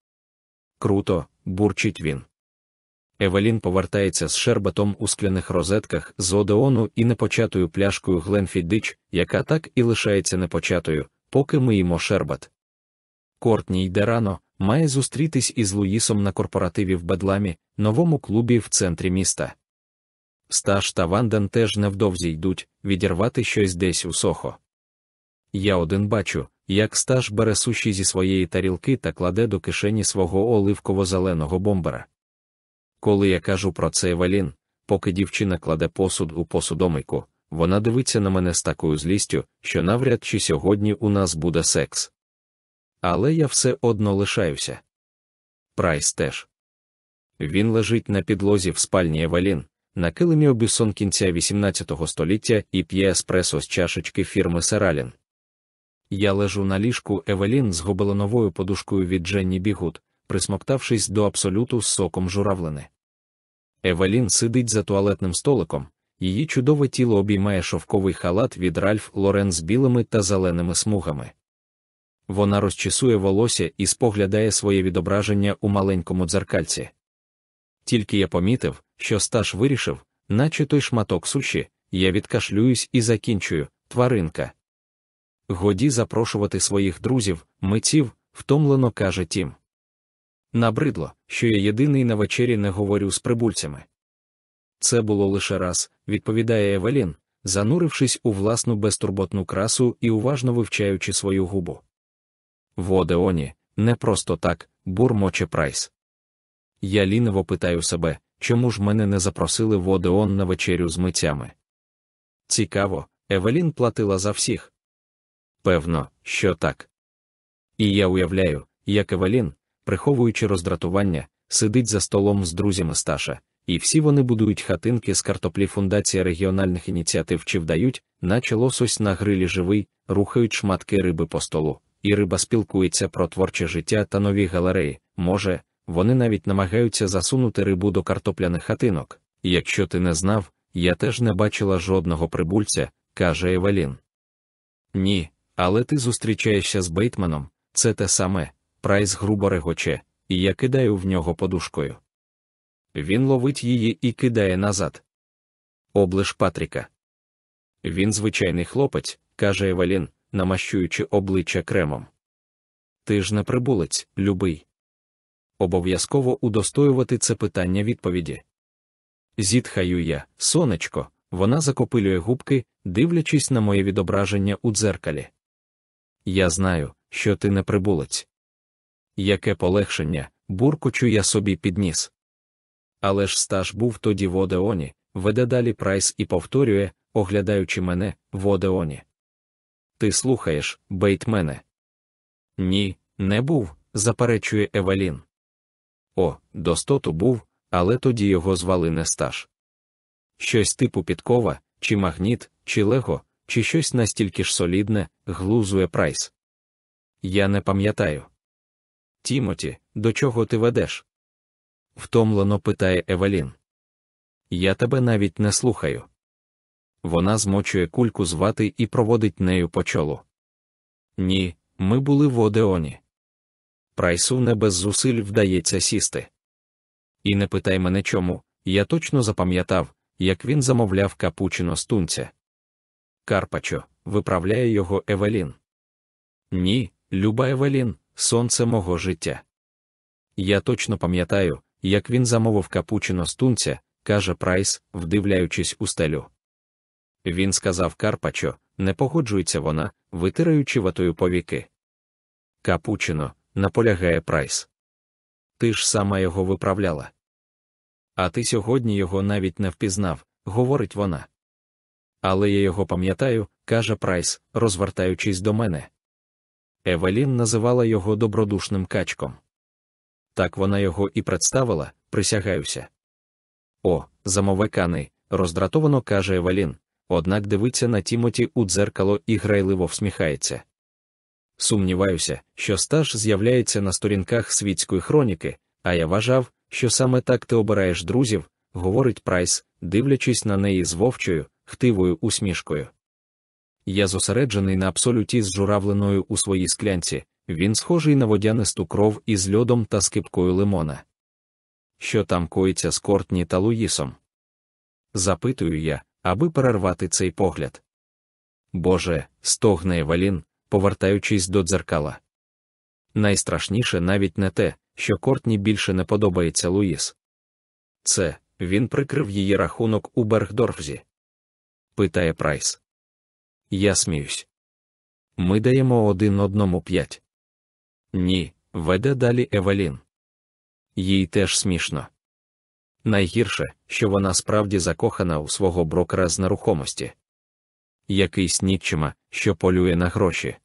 Круто, бурчить він. Евелін повертається з шербатом у скляних розетках з Одеону і непочатою пляшкою Гленфіддич, яка так і лишається непочатою, поки ми їмо шербат. Кортні йде рано, має зустрітись із Луїсом на корпоративі в Бедламі, новому клубі в центрі міста. Стаж та Ванден теж невдовзі йдуть відірвати щось десь у сохо. Я один бачу, як стаж бере суші зі своєї тарілки та кладе до кишені свого оливково-зеленого бомбера. Коли я кажу про це Евелін, поки дівчина кладе посуд у посудомийку, вона дивиться на мене з такою злістю, що навряд чи сьогодні у нас буде секс. Але я все одно лишаюся. Прайс теж. Він лежить на підлозі в спальні Евелін, на килимі обюсон кінця 18 століття і п'є еспресо з чашечки фірми Сералін. Я лежу на ліжку Евелін з гобелоновою подушкою від Дженні Бі Гуд, присмоктавшись до абсолюту з соком журавлини. Евелін сидить за туалетним столиком, її чудове тіло обіймає шовковий халат від Ральф Лорен з білими та зеленими смугами. Вона розчісує волосся і споглядає своє відображення у маленькому дзеркальці. Тільки я помітив, що стаж вирішив, наче той шматок суші, я відкашлююсь і закінчую, тваринка. Годі запрошувати своїх друзів, митців, втомлено каже Тім. Набридло, що я єдиний на вечері не говорю з прибульцями. Це було лише раз, відповідає Евелін, занурившись у власну безтурботну красу і уважно вивчаючи свою губу. В Одеоні, не просто так, бурмоче прайс. Я ліниво питаю себе, чому ж мене не запросили в Одеон на вечерю з митцями. Цікаво, Евелін платила за всіх. Певно, що так. І я уявляю, як Евелін, приховуючи роздратування, сидить за столом з друзями Сташа, і всі вони будують хатинки з картоплі фундація регіональних ініціатив чи вдають, наче лосось на грилі живий, рухають шматки риби по столу, і риба спілкується про творче життя та нові галереї. Може, вони навіть намагаються засунути рибу до картопляних хатинок. Якщо ти не знав, я теж не бачила жодного прибульця, каже Евелін. Ні, але ти зустрічаєшся з Бейтманом, це те саме, прайс грубо регоче, і я кидаю в нього подушкою. Він ловить її і кидає назад. Облиш Патріка. Він звичайний хлопець, каже Евелін, намащуючи обличчя кремом. Ти ж не прибулець, любий. Обов'язково удостоювати це питання відповіді. Зітхаю я, сонечко, вона закопилює губки, дивлячись на моє відображення у дзеркалі. Я знаю, що ти не прибулець. Яке полегшення, буркочу я собі підніс. Але ж стаж був тоді в Одеоні, веде далі прайс і повторює, оглядаючи мене, в Одеоні. Ти слухаєш, бейтмене? Ні, не був, заперечує Евелін. О, достоту був, але тоді його звали не стаж. Щось типу підкова, чи магніт, чи лего, чи щось настільки ж солідне, глузує прайс. Я не пам'ятаю. Тімоті, до чого ти ведеш? втомлено питає Евелін. Я тебе навіть не слухаю. Вона змочує кульку з вати і проводить нею по чолу. Ні, ми були в Одеоні. Прайсу не без зусиль вдається сісти. І не питай мене чому, я точно запам'ятав, як він замовляв капучино з тунця. Карпачо, виправляє його Евелін. Ні, люба Евелін, сонце мого життя. Я точно пам'ятаю, як він замовив капучино з тунця, каже Прайс, вдивляючись у стелю. Він сказав Карпачо, не погоджується вона, витираючи ватою повіки. Капучино, наполягає Прайс. Ти ж сама його виправляла. А ти сьогодні його навіть не впізнав, говорить вона. Але я його пам'ятаю, каже Прайс, розвертаючись до мене. Евелін називала його добродушним качком. Так вона його і представила, присягаюся. О, замовеканий, роздратовано каже Евелін, однак дивиться на Тімоті у дзеркало і грайливо всміхається. Сумніваюся, що стаж з'являється на сторінках світської хроніки, а я вважав, що саме так ти обираєш друзів, говорить Прайс, дивлячись на неї з вовчою, хтивою усмішкою. Я зосереджений на абсолюті з журавленою у своїй склянці, він схожий на водянисту кров із льодом та скипкою лимона. Що там коїться з Кортні та Луїсом? Запитую я, аби перервати цей погляд. Боже, стогне Евелін, повертаючись до дзеркала. Найстрашніше навіть не те, що Кортні більше не подобається Луїс. Це він прикрив її рахунок у Бергдорфзі. Питає Прайс. Я сміюсь. Ми даємо один одному п'ять. Ні, веде далі Евелін. Їй теж смішно. Найгірше, що вона справді закохана у свого брокера з нерухомості. Якийсь нікчима, що полює на гроші.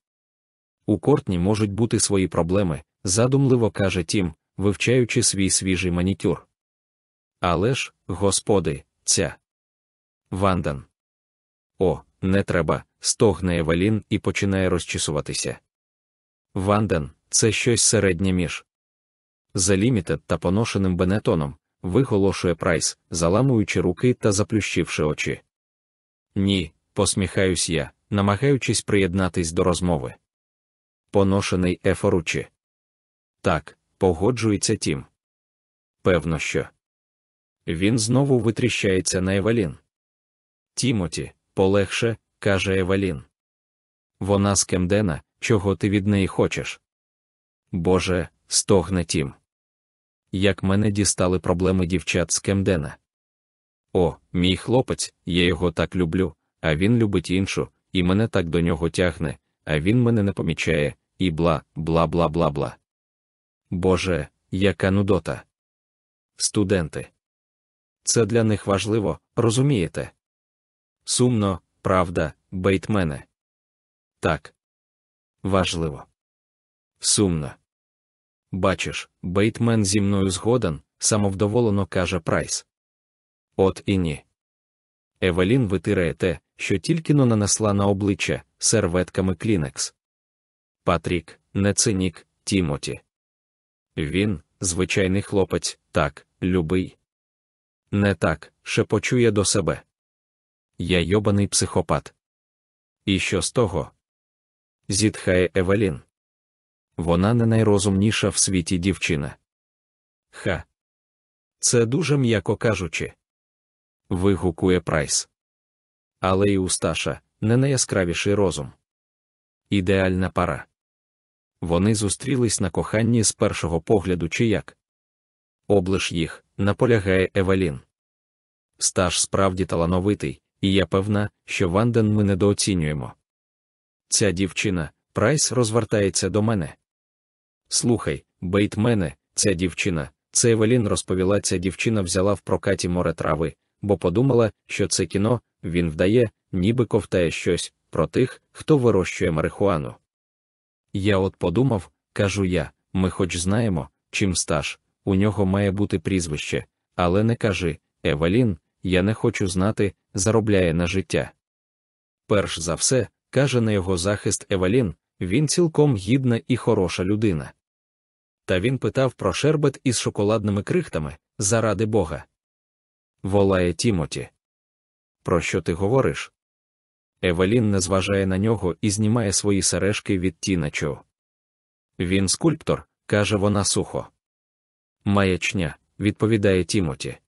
У Кортні можуть бути свої проблеми, задумливо каже Тім, вивчаючи свій свіжий манікюр. Але ж, господи, ця. Вандан. О, не треба, стогне Евелін і починає розчісуватися. Ванден це щось середнє між Limited та поношеним бенетоном, виголошує Прайс, заламуючи руки та заплющивши очі. Ні, посміхаюсь я, намагаючись приєднатись до розмови. Поношений Ефоручі. Так, погоджується Тім. Певно, що. Він знову витріщається на Евелін. Тімоті, полегше, каже Евелін. Вона з Кемдена, чого ти від неї хочеш? Боже, стогне Тім. Як мене дістали проблеми дівчат з Кемдена. О, мій хлопець, я його так люблю, а він любить іншу, і мене так до нього тягне, а він мене не помічає, і бла, бла, бла, бла, бла. Боже, яка нудота. Студенти. Це для них важливо, розумієте? Сумно, правда, бейтмене. Так. Важливо. Сумно. Бачиш, Бейтмен зі мною згоден, самовдоволено каже Прайс. От і ні. Евелін витирає те, що тільки-но нанесла на обличчя серветками Клінекс. Патрік, не цинік, Тімоті. Він, звичайний хлопець, так, любий. Не так, шепочує до себе. Я йобаний психопат. І що з того? Зітхає Евелін. Вона не найрозумніша в світі дівчина. Ха. Це дуже м'яко кажучи. Вигукує Прайс. Але і у Сташа не найяскравіший розум. Ідеальна пара. Вони зустрілись на коханні з першого погляду чи як. Облиш їх, наполягає Евелін. Сташ справді талановитий, і я певна, що Ванден ми недооцінюємо. Ця дівчина, Прайс розвертається до мене. Слухай, Бейтмене, ця дівчина, це Евелін розповіла, ця дівчина взяла в прокаті море трави, бо подумала, що це кіно, він вдає, ніби ковтає щось про тих, хто вирощує марихуану. Я от подумав, кажу я, ми хоч знаємо, чим Сташ, у нього має бути прізвище, але не кажи, Евелін, я не хочу знати, заробляє на життя. Перш за все, каже на його захист Евелін, він цілком гідна і хороша людина. Та він питав про шербет із шоколадними крихтами, заради Бога. Волає Тімоті. Про що ти говориш? Евелін не зважає на нього і знімає свої сережки від Тіначу. Він скульптор, каже вона сухо. Маячня, відповідає Тімоті.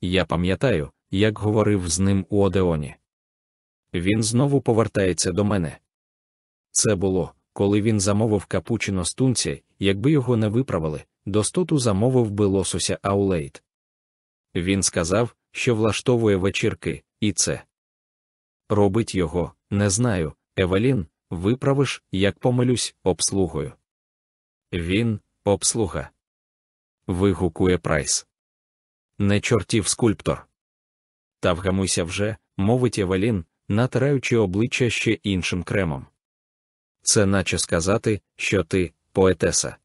Я пам'ятаю, як говорив з ним у Одеоні. Він знову повертається до мене. Це було, коли він замовив капучино з тунця, якби його не виправили, достоту замовив би лосося au lait. Він сказав, що влаштовує вечірки, і це робить його, не знаю, Евелін, виправиш, як помилюсь, обслугою. Він обслуга. Вигукує Прайс. Не чортів скульптор. Та вгамуйся вже, мовить Евелін, натираючи обличчя ще іншим кремом. Це наче сказати, що ти поетеса.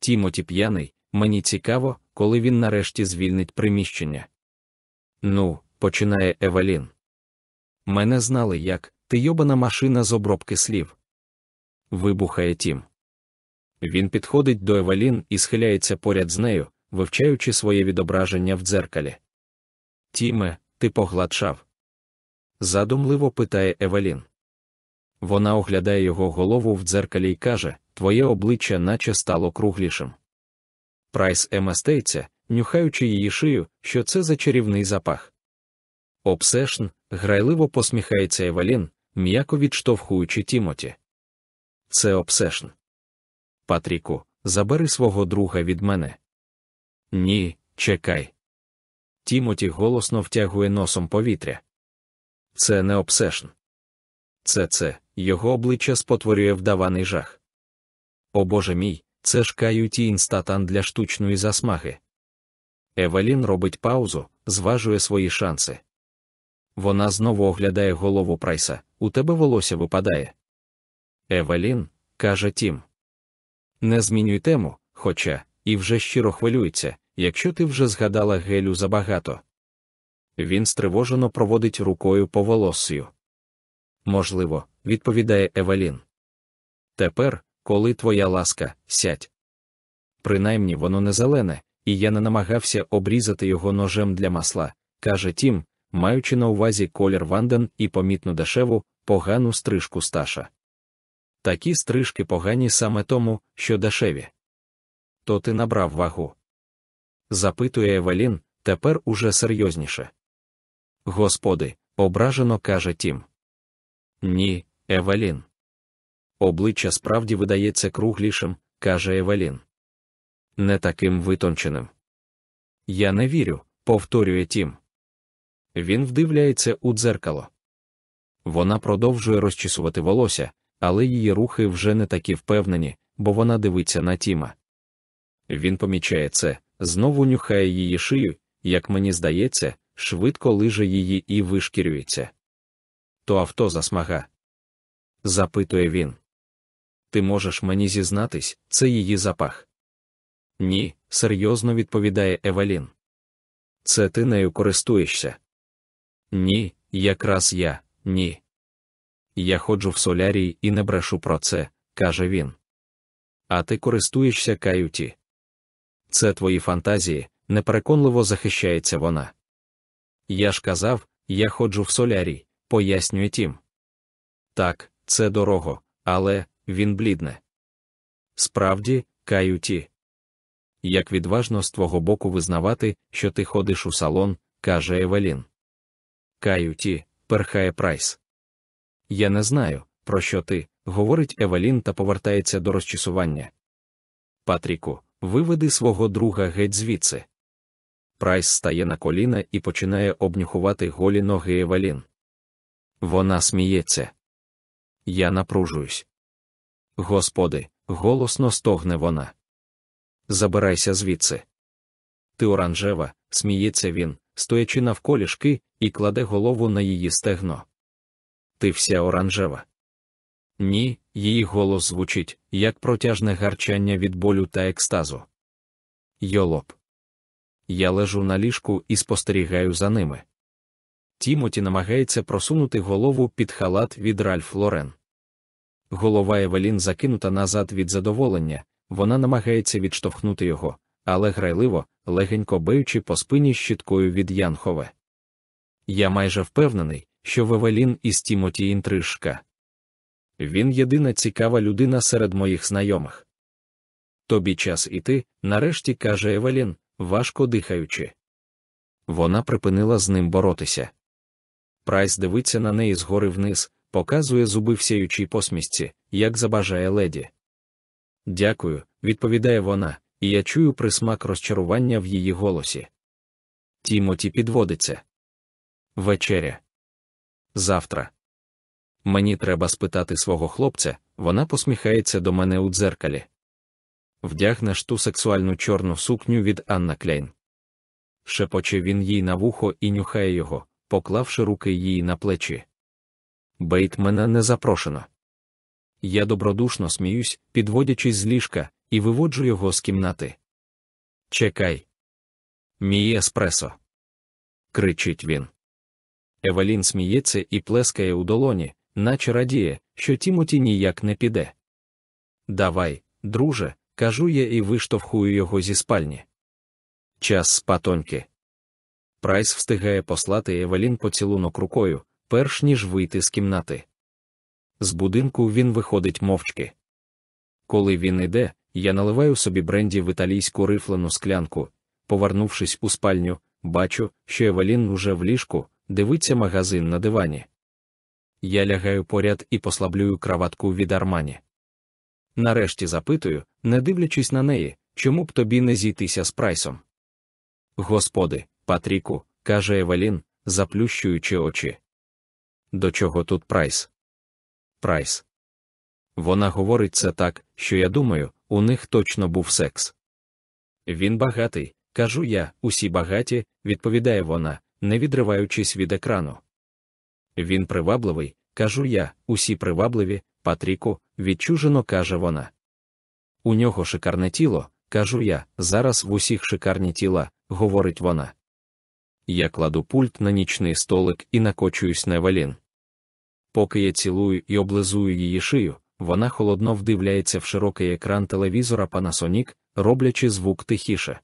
Тімоті п'яний, мені цікаво, коли він нарешті звільнить приміщення. Ну, починає Евелін. Мене знали як ти йобана машина з обробки слів. Вибухає Тім. Він підходить до Евелін і схиляється поряд з нею, вивчаючи своє відображення в дзеркалі. Тіме, ти погладшав? Задумливо питає Евелін. Вона оглядає його голову в дзеркалі і каже Твоє обличчя наче стало круглішим. Прайс сміється, нюхаючи її шию, що це за чарівний запах. Obsession, грайливо посміхається Евелін, м'яко відштовхуючи Тімоті. Це обсешн. Патріку, забери свого друга від мене. Ні, чекай. Тімоті голосно втягує носом повітря. Це не обсешн. Це це, його обличчя спотворює вдаваний жах. О Боже мій, це ж каюті інстатан для штучної засмаги. Евелін робить паузу, зважує свої шанси. Вона знову оглядає голову Прайса, у тебе волосся випадає. Евелін, каже Тім. Не змінюй тему, хоча, і вже щиро хвилюється, якщо ти вже згадала гелю забагато. Він стривожено проводить рукою по волоссю. Можливо, відповідає Евелін. Тепер, коли твоя ласка, сядь. Принаймні воно не зелене, і я не намагався обрізати його ножем для масла, каже Тім, маючи на увазі колір ванден і помітну дешеву, погану стрижку сташа. Такі стрижки погані саме тому, що дешеві. То ти набрав вагу. Запитує Евелін, тепер уже серйозніше. Господи, ображено каже Тім. Ні, Евелін. Обличчя справді видається круглішим, каже Евелін. Не таким витонченим. Я не вірю, повторює Тім. Він вдивляється у дзеркало. Вона продовжує розчісувати волосся, але її рухи вже не такі впевнені, бо вона дивиться на Тіма. Він помічає це, знову нюхає її шию, як мені здається, швидко лиже її і вишкірюється. То авто засмага? запитує він. Ти можеш мені зізнатись, це її запах. Ні, серйозно відповідає Евелін. Це ти нею користуєшся? Ні, якраз я, ні. Я ходжу в солярій і не брешу про це, каже він. А ти користуєшся каюті. Це твої фантазії, непереконливо захищається вона. Я ж казав, я ходжу в солярій, пояснює тім. Так, це дорого, але він блідне. Справді, каюті. Як відважно з твого боку визнавати, що ти ходиш у салон, каже Евелін. Каюті, перхає Прайс. Я не знаю, про що ти, говорить Евелін та повертається до розчісування. Патріку, виведи свого друга геть звідси. Прайс стає на коліна і починає обнюхувати голі ноги Евелін. Вона сміється. Я напружуюсь. Господи, голосно стогне вона. Забирайся звідси. Ти оранжева, сміється він, стоячи навколішки, і кладе голову на її стегно. Ти вся оранжева. Ні, її голос звучить, як протяжне гарчання від болю та екстазу. Йолоп. Я лежу на ліжку і спостерігаю за ними. Тімоті намагається просунути голову під халат від Ральф Лорен. Голова Евелін закинута назад від задоволення, вона намагається відштовхнути його, але грайливо, легенько биючи по спині щіткою від Янхове. Я майже впевнений, що Вевелін із Тімоті інтрижка. Він єдина цікава людина серед моїх знайомих. Тобі час іти, нарешті каже Евелін, важко дихаючи. Вона припинила з ним боротися. Прайс дивиться на неї згори вниз, показує зуби в сяючій посмішці, як забажає леді. Дякую, відповідає вона, і я чую присмак розчарування в її голосі. Тімоті підводиться. Вечеря. Завтра. Мені треба спитати свого хлопця, вона посміхається до мене у дзеркалі. Вдягнеш ту сексуальну чорну сукню від Анна Клейн. Шепоче він їй на вухо і нюхає його, поклавши руки їй на плечі. Бейт мене не запрошено. Я добродушно сміюсь, підводячись з ліжка, і виводжу його з кімнати. Чекай. Мій еспресо. кричить він. Евелін сміється і плескає у долоні, наче радіє, що Тімоті ніяк не піде. Давай, друже, кажу я і виштовхую його зі спальні. Час спатоньки. Прайс встигає послати Евелін поцілунок рукою, перш ніж вийти з кімнати. З будинку він виходить мовчки. Коли він іде, я наливаю собі бренді в італійську рифлену склянку. Повернувшись у спальню, бачу, що Евелін уже в ліжку, дивиться магазин на дивані. Я лягаю поряд і послаблюю краватку від армані. Нарешті запитую, не дивлячись на неї, чому б тобі не зійтися з прайсом. Господи, Патріку, каже Евелін, заплющуючи очі. До чого тут прайс? Прайс. Вона говорить це так, що я думаю, у них точно був секс. Він багатий, кажу я, усі багаті, відповідає вона, не відриваючись від екрану. Він привабливий, кажу я, усі привабливі, Патріку, відчужено каже вона. У нього шикарне тіло, кажу я, зараз в усіх шикарні тіла, говорить вона. Я кладу пульт на нічний столик і накочуюсь на Евелін. Поки я цілую і облизую її шию, вона холодно вдивляється в широкий екран телевізора Panasonic, роблячи звук тихіше.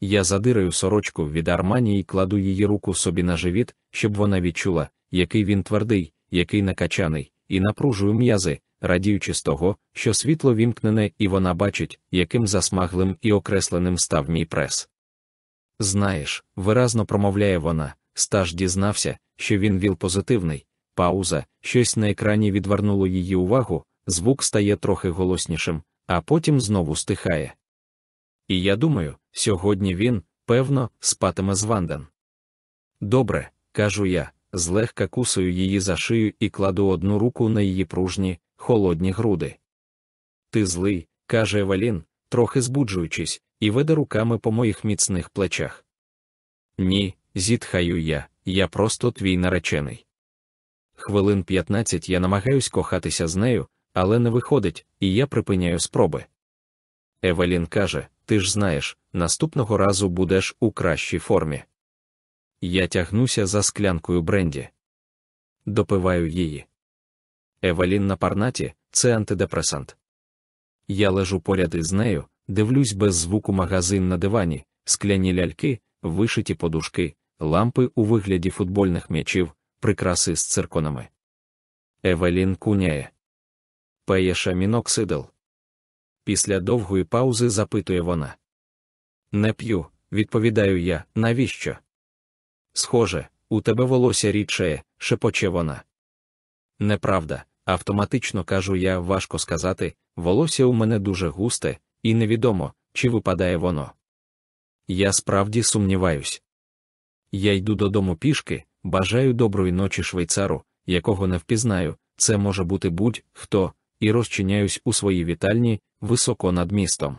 Я задираю сорочку від армані і кладу її руку собі на живіт, щоб вона відчула, який він твердий, який накачаний, і напружую м'язи, радіючи з того, що світло вімкнене, і вона бачить, яким засмаглим і окресленим став мій прес. Знаєш, виразно промовляє вона, стаж дізнався, що він віл позитивний. Пауза, щось на екрані відвернуло її увагу, звук стає трохи голоснішим, а потім знову стихає. І я думаю, сьогодні він, певно, спатиме з Ванден. Добре, кажу я, злегка кусаю її за шию і кладу одну руку на її пружні, холодні груди. Ти злий, каже Евелін, трохи збуджуючись, і веде руками по моїх міцних плечах. Ні, зітхаю я, я просто твій наречений. Хвилин 15 я намагаюсь кохатися з нею, але не виходить, і я припиняю спроби. Евелін каже: Ти ж знаєш, наступного разу будеш у кращій формі. Я тягнуся за склянкою бренді. Допиваю її. Евелін на парнаті це антидепресант. Я лежу поряд із нею, дивлюсь без звуку магазин на дивані, скляні ляльки, вишиті подушки, лампи у вигляді футбольних м'ячів, прикраси з цирконами. Евелін куняє. Пеє шаміноксидл. Після довгої паузи запитує вона. Не п'ю, відповідаю я, навіщо? Схоже, у тебе волосся рідшає, шепоче вона. Неправда, автоматично кажу я, важко сказати, волосся у мене дуже густе, і невідомо, чи випадає воно. Я справді сумніваюсь. Я йду додому пішки, бажаю доброї ночі швейцару, якого не впізнаю, це може бути будь-хто, і розчиняюсь у своїй вітальні високо над містом.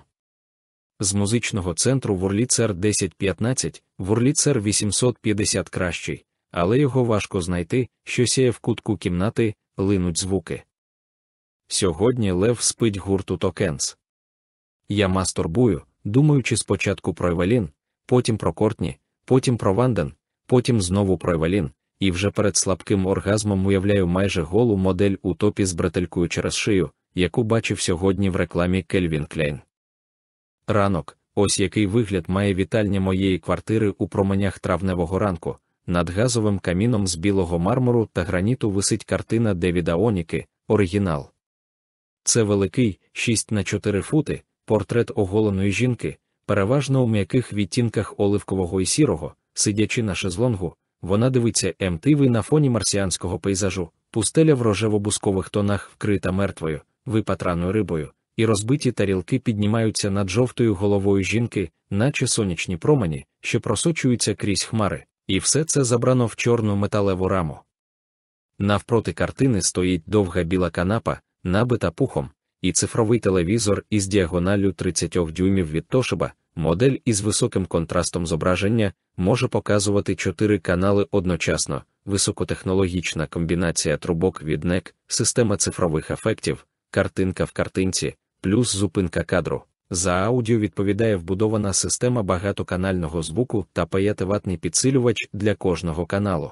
З музичного центру Wurlitzer 1015, Wurlitzer 850 кращий, але його важко знайти, що сяє в кутку кімнати, линуть звуки. Сьогодні Лев спить гурту Tokens. Я мастурбую, думаючи спочатку про Евелін, потім про Кортні, потім про Ванден, потім знову про Евелін, і вже перед слабким оргазмом уявляю майже голу модель у топі з бретелькою через шию, яку бачив сьогодні в рекламі Calvin Klein. Ранок, ось який вигляд має вітальня моєї квартири у променях травневого ранку. Над газовим каміном з білого мармуру та граніту висить картина Девіда Оніки, оригінал. Це великий, 6 на 4 фути, портрет оголеної жінки, переважно у м'яких відтінках оливкового і сірого, сидячи на шезлонгу, вона дивиться МТВ на фоні марсіанського пейзажу, пустеля в рожево-бускових тонах вкрита мертвою, випатраною рибою, і розбиті тарілки піднімаються над жовтою головою жінки, наче сонячні промені, що просочуються крізь хмари, і все це забрано в чорну металеву раму. Навпроти картини стоїть довга біла канапа, набита пухом, і цифровий телевізор із діагоналю 30 дюймів від Тошиба, модель із високим контрастом зображення, може показувати чотири канали одночасно, високотехнологічна комбінація трубок від NEC, система цифрових ефектів, картинка в картинці, плюс зупинка кадру. За аудіо відповідає вбудована система багатоканального звуку та паятиватний підсилювач для кожного каналу.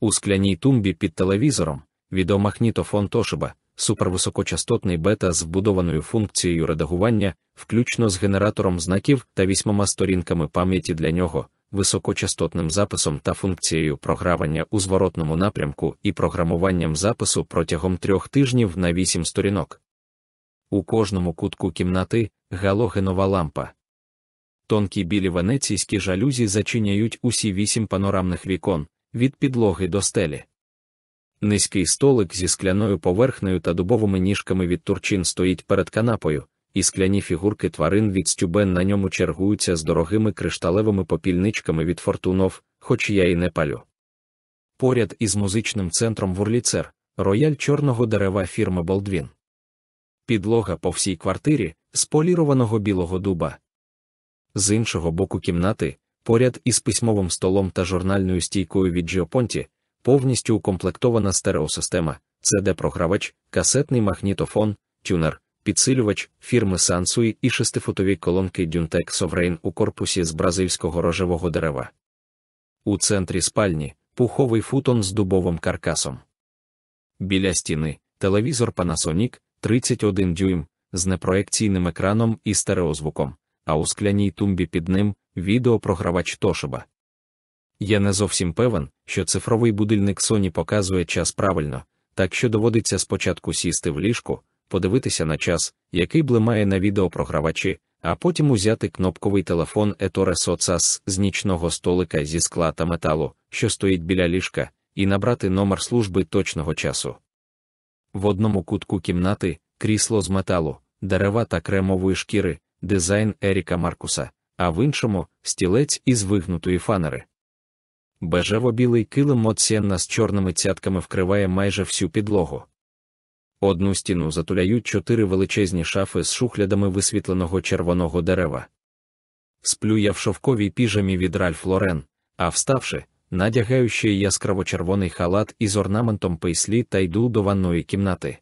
У скляній тумбі під телевізором відеомагнітофон Тошиба, супервисокочастотний бета з вбудованою функцією редагування, включно з генератором знаків та вісьмома сторінками пам'яті для нього, високочастотним записом та функцією програвання у зворотному напрямку і програмуванням запису протягом трьох тижнів на вісім сторінок. У кожному кутку кімнати галогенова лампа. Тонкі білі венеційські жалюзі зачиняють усі вісім панорамних вікон від підлоги до стелі. Низький столик зі скляною поверхнею та дубовими ніжками від турчин стоїть перед канапою, і скляні фігурки тварин від стюбен на ньому чергуються з дорогими кришталевими попільничками від фортунов, хоч я і не палю. Поряд із музичним центром Вурліцер, рояль чорного дерева фірми Болдвін. Підлога по всій квартирі з полірованого білого дуба. З іншого боку кімнати, поряд із письмовим столом та журнальною стійкою від Джіопонті, повністю укомплектована стереосистема, CD-програвач, касетний магнітофон, тюнер, підсилювач фірми Sansui і шестифутові колонки Duntec Sovereign у корпусі з бразильського рожевого дерева. У центрі спальні пуховий футон з дубовим каркасом. Біля стіни телевізор Panasonic 31 дюйм з непроекційним екраном і стереозвуком, а у скляній тумбі під ним відеопрогравач Toshiba. Я не зовсім певен, що цифровий будильник Sony показує час правильно, так що доводиться спочатку сісти в ліжку, подивитися на час, який блимає на відеопрогравачі, а потім узяти кнопковий телефон Ettore Sotsas з нічного столика зі скла та металу, що стоїть біля ліжка, і набрати номер служби точного часу. В одному кутку кімнати крісло з металу, дерева та кремової шкіри, дизайн Еріка Маркуса, а в іншому стілець із вигнутої фанери. Бежево-білий килим Моцєнна з чорними цятками вкриває майже всю підлогу. Одну стіну затуляють чотири величезні шафи з шухлядами висвітленого червоного дерева. Сплю я в шовковій піжамі від Ральф Лорен, а вставши, надягаю ще й яскраво-червоний халат із орнаментом пейслі та йду до ванної кімнати.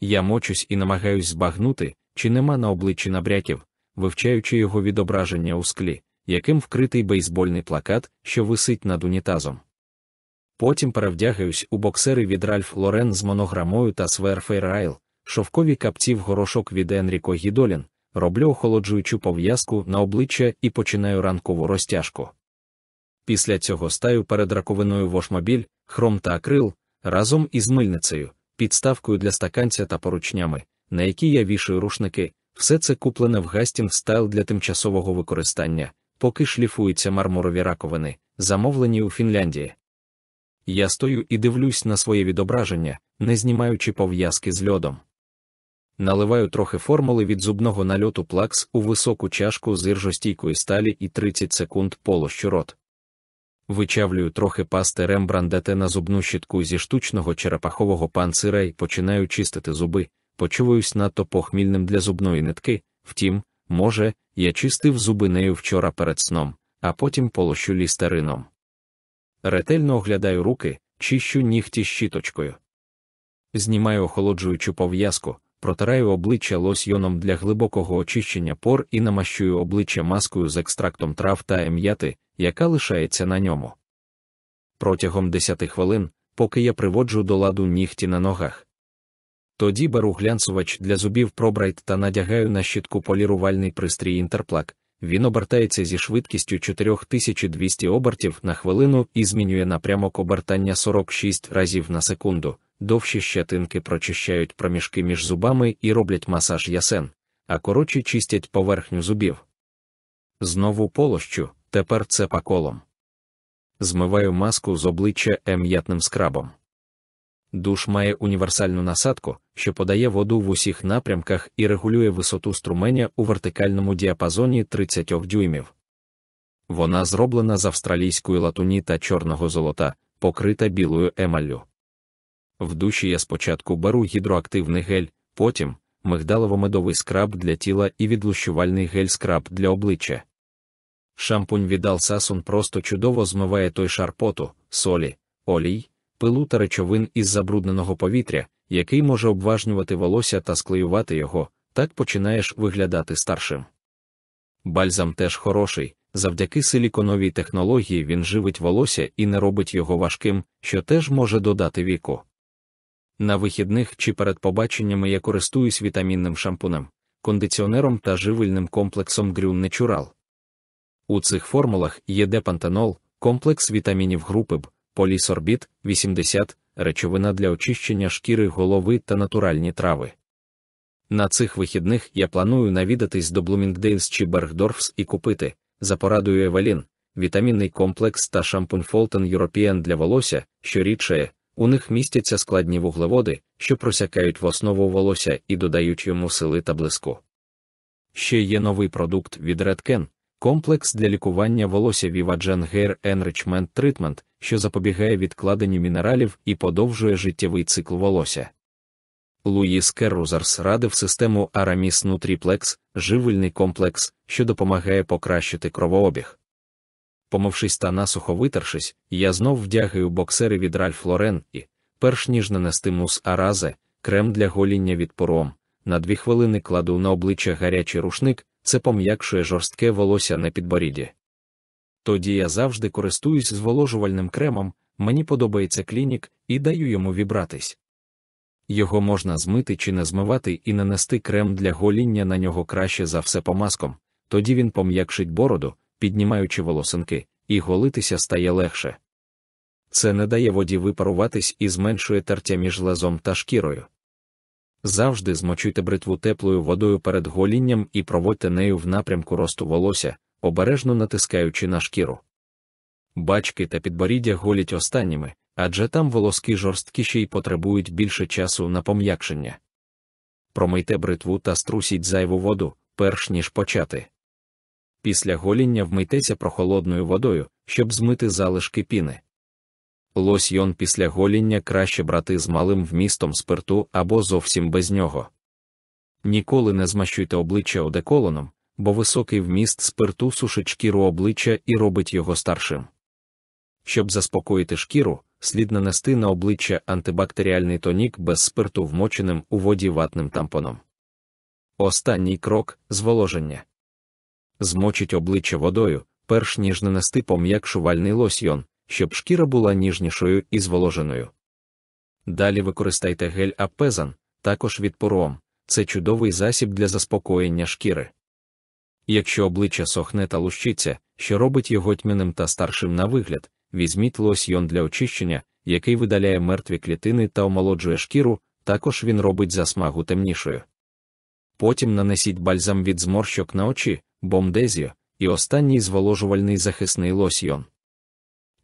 Я мочусь і намагаюсь збагнути, чи нема на обличчі набряків, вивчаючи його відображення у склі, яким вкритий бейсбольний плакат, що висить над унітазом. Потім перевдягаюсь у боксери від Ральф Лорен з монограмою та Сверфейрайл, шовкові капці в горошок від Енріко Гідолін, роблю охолоджуючу пов'язку на обличчя і починаю ранкову розтяжку. Після цього стаю перед раковиною Washmobile, хром та акрил, разом із мильницею, підставкою для стаканця та поручнями, на які я вішаю рушники, все це куплене в Hastings Tile для тимчасового використання, поки шліфуються мармурові раковини, замовлені у Фінляндії. Я стою і дивлюсь на своє відображення, не знімаючи пов'язки з льодом. Наливаю трохи формули від зубного нальоту Plax у високу чашку з іржостійкої сталі і 30 секунд полощу рот. Вичавлюю трохи пасти рембрандете на зубну щітку зі штучного черепахового панцира і починаю чистити зуби, почуваюсь надто похмільним для зубної нитки. Втім, може, я чистив зуби нею вчора перед сном, а потім полощу лістерином. Ретельно оглядаю руки, чищу нігті щіточкою. Знімаю охолоджуючу пов'язку, протираю обличчя лосьйоном для глибокого очищення пор і намащую обличчя маскою з екстрактом трав та ем'яти, яка лишається на ньому. Протягом 10 хвилин, поки я приводжу до ладу нігті на ногах. Тоді беру глянцувач для зубів пробрайт та надягаю на щітку полірувальний пристрій інтерплак. Він обертається зі швидкістю 4200 обертів на хвилину і змінює напрямок обертання 46 разів на секунду. Довші щетинки прочищають проміжки між зубами і роблять масаж ясен, а коротші чистять поверхню зубів. Знову полощу, тепер це паколом. Змиваю маску з обличчя ем'ятним скрабом. Душ має універсальну насадку, що подає воду в усіх напрямках і регулює висоту струменя у вертикальному діапазоні 30 дюймів. Вона зроблена з австралійської латуні та чорного золота, покрита білою емаллю. В душі я спочатку беру гідроактивний гель, потім мигдалово-медовий скраб для тіла і відлущувальний гель-скраб для обличчя. Шампунь від Алсасун просто чудово змиває той шар поту, солі, олій, пилу та речовин із забрудненого повітря, який може обважнювати волосся та склеювати його, так починаєш виглядати старшим. Бальзам теж хороший, завдяки силіконовій технології він живить волосся і не робить його важким, що теж може додати віку. На вихідних чи перед побаченнями я користуюсь вітамінним шампунем, кондиціонером та живильним комплексом Grün Natural. У цих формулах є депантенол, комплекс вітамінів групи Б, полісорбіт 80, речовина для очищення шкіри голови та натуральні трави. На цих вихідних я планую навідатись до Блумінгдейлс чи Бергдорфс і купити, за порадою Евелін, вітамінний комплекс та шампунь Фолтон European для волосся, що рідшає, у них містяться складні вуглеводи, що просякають в основу волосся і додають йому сили та блиску. Ще є новий продукт від Redken, комплекс для лікування волосся Vivagen Hair Enrichment Treatment, що запобігає відкладенню мінералів і подовжує життєвий цикл волосся. Луїс Керрузерс радив систему Aramis Nutriplex, живильний комплекс, що допомагає покращити кровообіг. Помившись та насухо витершись, я знов вдягаю боксери від Ральф Лорен і, перш ніж нанести мус Аразе, крем для гоління від пором, на дві хвилини кладу на обличчя гарячий рушник, це пом'якшує жорстке волосся на підборідді. Тоді я завжди користуюсь зволожувальним кремом, мені подобається клінік і даю йому вібратись. Його можна змити чи не змивати і нанести крем для гоління на нього краще за все помазком, тоді він пом'якшить бороду, піднімаючи волосинки, і голитися стає легше. Це не дає воді випаруватись і зменшує тертя між лезом та шкірою. Завжди змочуйте бритву теплою водою перед голінням і проводьте нею в напрямку росту волосся, обережно натискаючи на шкіру. Бачки та підборіддя голіть останніми, адже там волоски жорсткіші й потребують більше часу на пом'якшення. Промийте бритву та струсіть зайву воду, перш ніж почати. Після гоління вмийтеся прохолодною водою, щоб змити залишки піни. Лосьйон після гоління краще брати з малим вмістом спирту або зовсім без нього. Ніколи не змащуйте обличчя одеколоном, бо високий вміст спирту сушить шкіру обличчя і робить його старшим. Щоб заспокоїти шкіру, слід нанести на обличчя антибактеріальний тонік без спирту вмоченим у воді ватним тампоном. Останній крок зволоження. Змочіть обличчя водою, перш ніж нанести пом'якшувальний лосьйон, щоб шкіра була ніжнішою і зволоженою. Далі використайте гель апезан, також від пором, це чудовий засіб для заспокоєння шкіри. Якщо обличчя сохне та лущиться, що робить його тьмяним та старшим на вигляд, візьміть лосьйон для очищення, який видаляє мертві клітини та омолоджує шкіру, також він робить засмагу темнішою. Потім нанесіть бальзам від зморщок на очі, бомдезіо, і останній зволожувальний захисний лосьйон.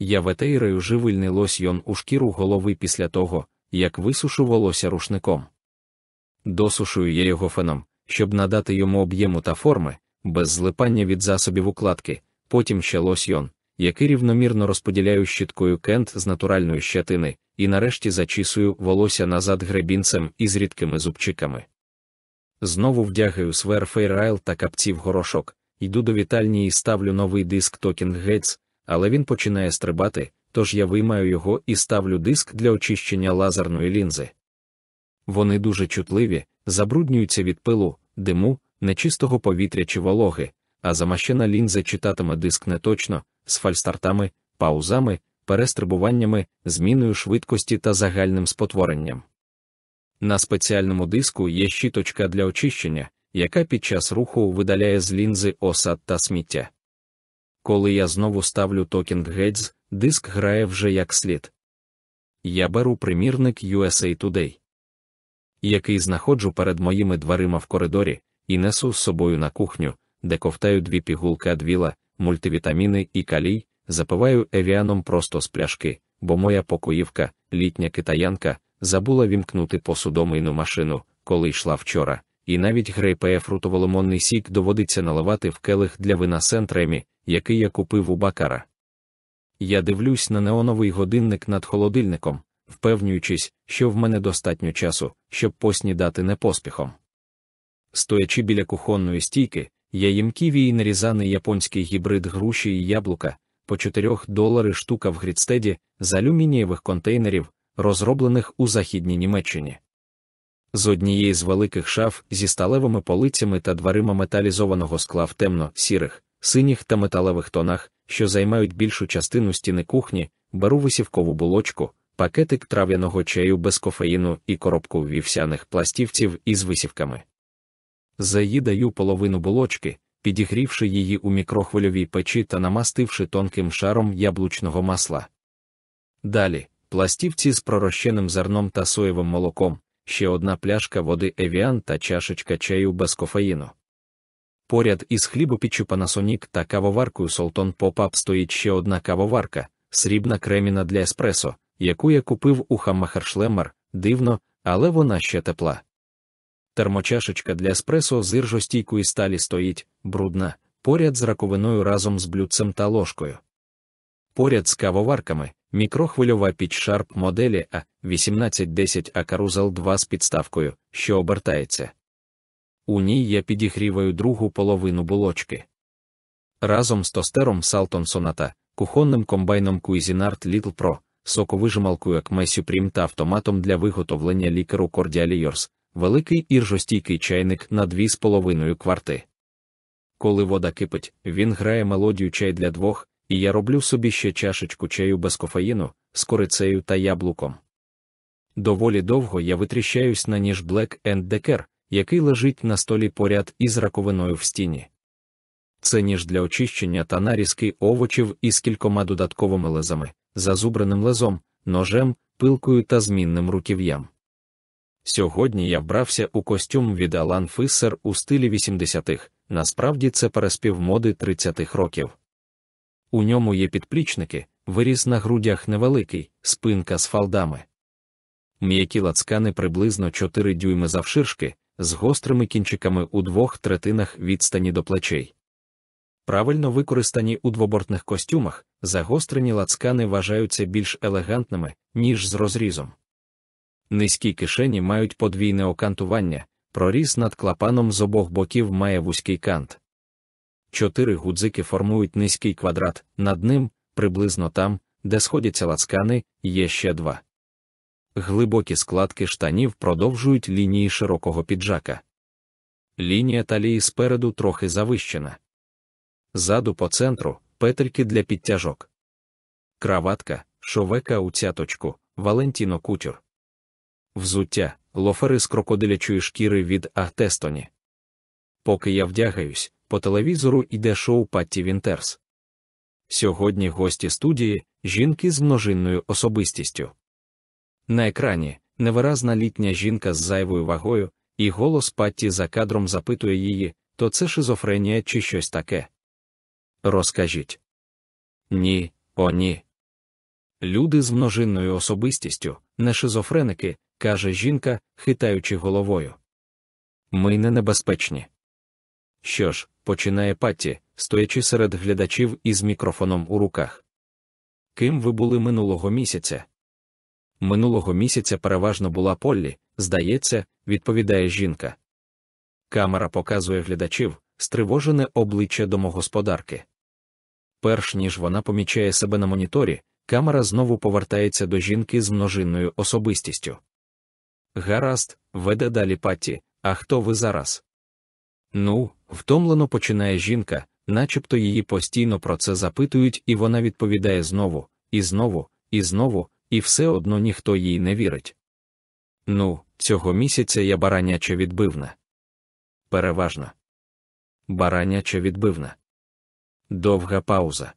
Я ветейраю живильний лосьйон у шкіру голови після того, як висушу волосся рушником. Досушую я його феном, щоб надати йому об'єму та форми, без злипання від засобів укладки, потім ще лосьйон, який рівномірно розподіляю щіткою кент з натуральної щетини, і нарешті зачісую волосся назад гребінцем із рідкими зубчиками. Знову вдягаю свер фейрайл та капців горошок, йду до вітальні і ставлю новий диск Talking Heads, але він починає стрибати, тож я виймаю його і ставлю диск для очищення лазерної лінзи. Вони дуже чутливі, забруднюються від пилу, диму, нечистого повітря чи вологи, а замащена лінза читатиме диск неточно, з фальстартами, паузами, перестрибуваннями, зміною швидкості та загальним спотворенням. На спеціальному диску є щіточка для очищення, яка під час руху видаляє з лінзи осад та сміття. Коли я знову ставлю Talking Heads, диск грає вже як слід. Я беру примірник USA Today, який знаходжу перед моїми дверима в коридорі, і несу з собою на кухню, де ковтаю дві пігулки адвіла, мультивітаміни і калій, запиваю евіаном просто з пляшки, бо моя покоївка, літня китаянка, забула вімкнути посудомийну машину, коли йшла вчора, і навіть грейпе фрутово-лимонний сік доводиться наливати в келих для вина Сентремі, який я купив у бакара. Я дивлюсь на неоновий годинник над холодильником, впевнюючись, що в мене достатньо часу, щоб поснідати не поспіхом. Стоячи біля кухонної стійки, я їм ківі і нарізаний японський гібрид груші і яблука по 4 долари штука в Грідстеді з алюмінієвих контейнерів, розроблених у західній Німеччині. З однієї з великих шаф зі сталевими полицями та дверима металізованого скла в темно, сірих, синіх та металевих тонах, що займають більшу частину стіни кухні, беру висівкову булочку, пакетик трав'яного чаю без кофеїну і коробку вівсяних пластівців із висівками. Заїдаю половину булочки, підігрівши її у мікрохвильовій печі та намастивши тонким шаром яблучного масла. Далі пластівці з пророщеним зерном та соєвим молоком, ще одна пляшка води Евіан та чашечка чаю без кофеїну. Поряд із хлібопіччю Panasonic та кавоваркою Solton Pop-Up стоїть ще одна кавоварка, срібна креміна для еспресо, яку я купив у Хаммахершлемер, дивно, але вона ще тепла. Термочашечка для еспресо з іржостійкої сталі стоїть, брудна, поряд з раковиною разом з блюдцем та ложкою. Поряд з кавоварками, мікрохвильова піч Sharp моделі А 1810 а карузел 2 з підставкою, що обертається. У ній я підігріваю другу половину булочки. Разом з тостером Salton Sonata, кухонним комбайном Cuisinart Little Pro, соковижималкою Acme Supreme та автоматом для виготовлення лікеру Cordialiors, великий іржостійкий чайник на 2,5 кварти. Коли вода кипить, він грає мелодію чай для двох, і я роблю собі ще чашечку чаю без кофеїну, з корицею та яблуком. Доволі довго я витріщаюсь на ніж Black Decker, який лежить на столі поряд із раковиною в стіні. Це ніж для очищення та нарізки овочів із кількома додатковими лезами, зазубреним лезом, ножем, пилкою та змінним руків'ям. Сьогодні я вбрався у костюм від Алан Фиссер у стилі 80-х, насправді це переспів моди 30-х років. У ньому є підплічники, виріс на грудях невеликий, спинка з фалдами. М'які лацкани приблизно 4 дюйми завширшки, з гострими кінчиками у двох третинах відстані до плечей. Правильно використані у двобортних костюмах, загострені лацкани вважаються більш елегантними, ніж з розрізом. Низькі кишені мають подвійне окантування, проріз над клапаном з обох боків має вузький кант. Чотири гудзики формують низький квадрат, над ним, приблизно там, де сходяться лацкани, є ще два. Глибокі складки штанів продовжують лінії широкого піджака. Лінія талії спереду трохи завищена. Ззаду по центру петельки для підтяжок. Краватка, шовека у цяточку, Валентіно Кутюр. Взуття, лофери з крокодилячої шкіри від Ахтестоні. Поки я вдягаюсь, по телевізору йде шоу Патті Вінтерс. Сьогодні гості студії жінки з множинною особистістю. На екрані невиразна літня жінка з зайвою вагою, і голос Патті за кадром запитує її, то це шизофренія чи щось таке. Розкажіть. Ні, о ні. Люди з множинною особистістю, не шизофреники, каже жінка, хитаючи головою. Ми не небезпечні. Що ж, починає Патті, стоячи серед глядачів із мікрофоном у руках. Ким ви були минулого місяця? Минулого місяця переважно була Поллі, здається, відповідає жінка. Камера показує глядачів, стривожене обличчя домогосподарки. Перш ніж вона помічає себе на моніторі, камера знову повертається до жінки з множинною особистістю. Гаразд, веде далі Патті, а хто ви зараз? Ну, втомлено починає жінка, начебто її постійно про це запитують, і вона відповідає знову, і знову, і знову, і все одно ніхто їй не вірить. Ну, цього місяця я бараняча відбивна. Переважно. Бараняча відбивна. Довга пауза.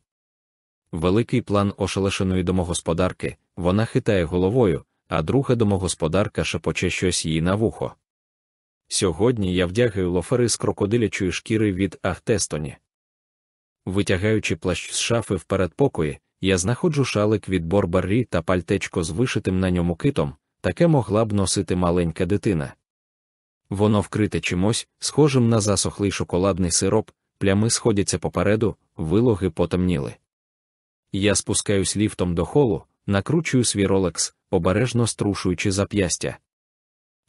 Великий план ошелешеної домогосподарки, вона хитає головою, а друга домогосподарка шепоче щось їй на вухо. Сьогодні я вдягаю лофери з крокодилячої шкіри від Ахтестоні. Витягаючи плащ з шафи в передпокої, я знаходжу шалик від Борбаррі та пальтечко з вишитим на ньому китом, таке могла б носити маленька дитина. Воно вкрите чимось, схожим на засохлий шоколадний сироп, плями сходяться попереду, вилоги потемніли. Я спускаюсь ліфтом до холу, накручую свій ролекс, обережно струшуючи зап'ястя.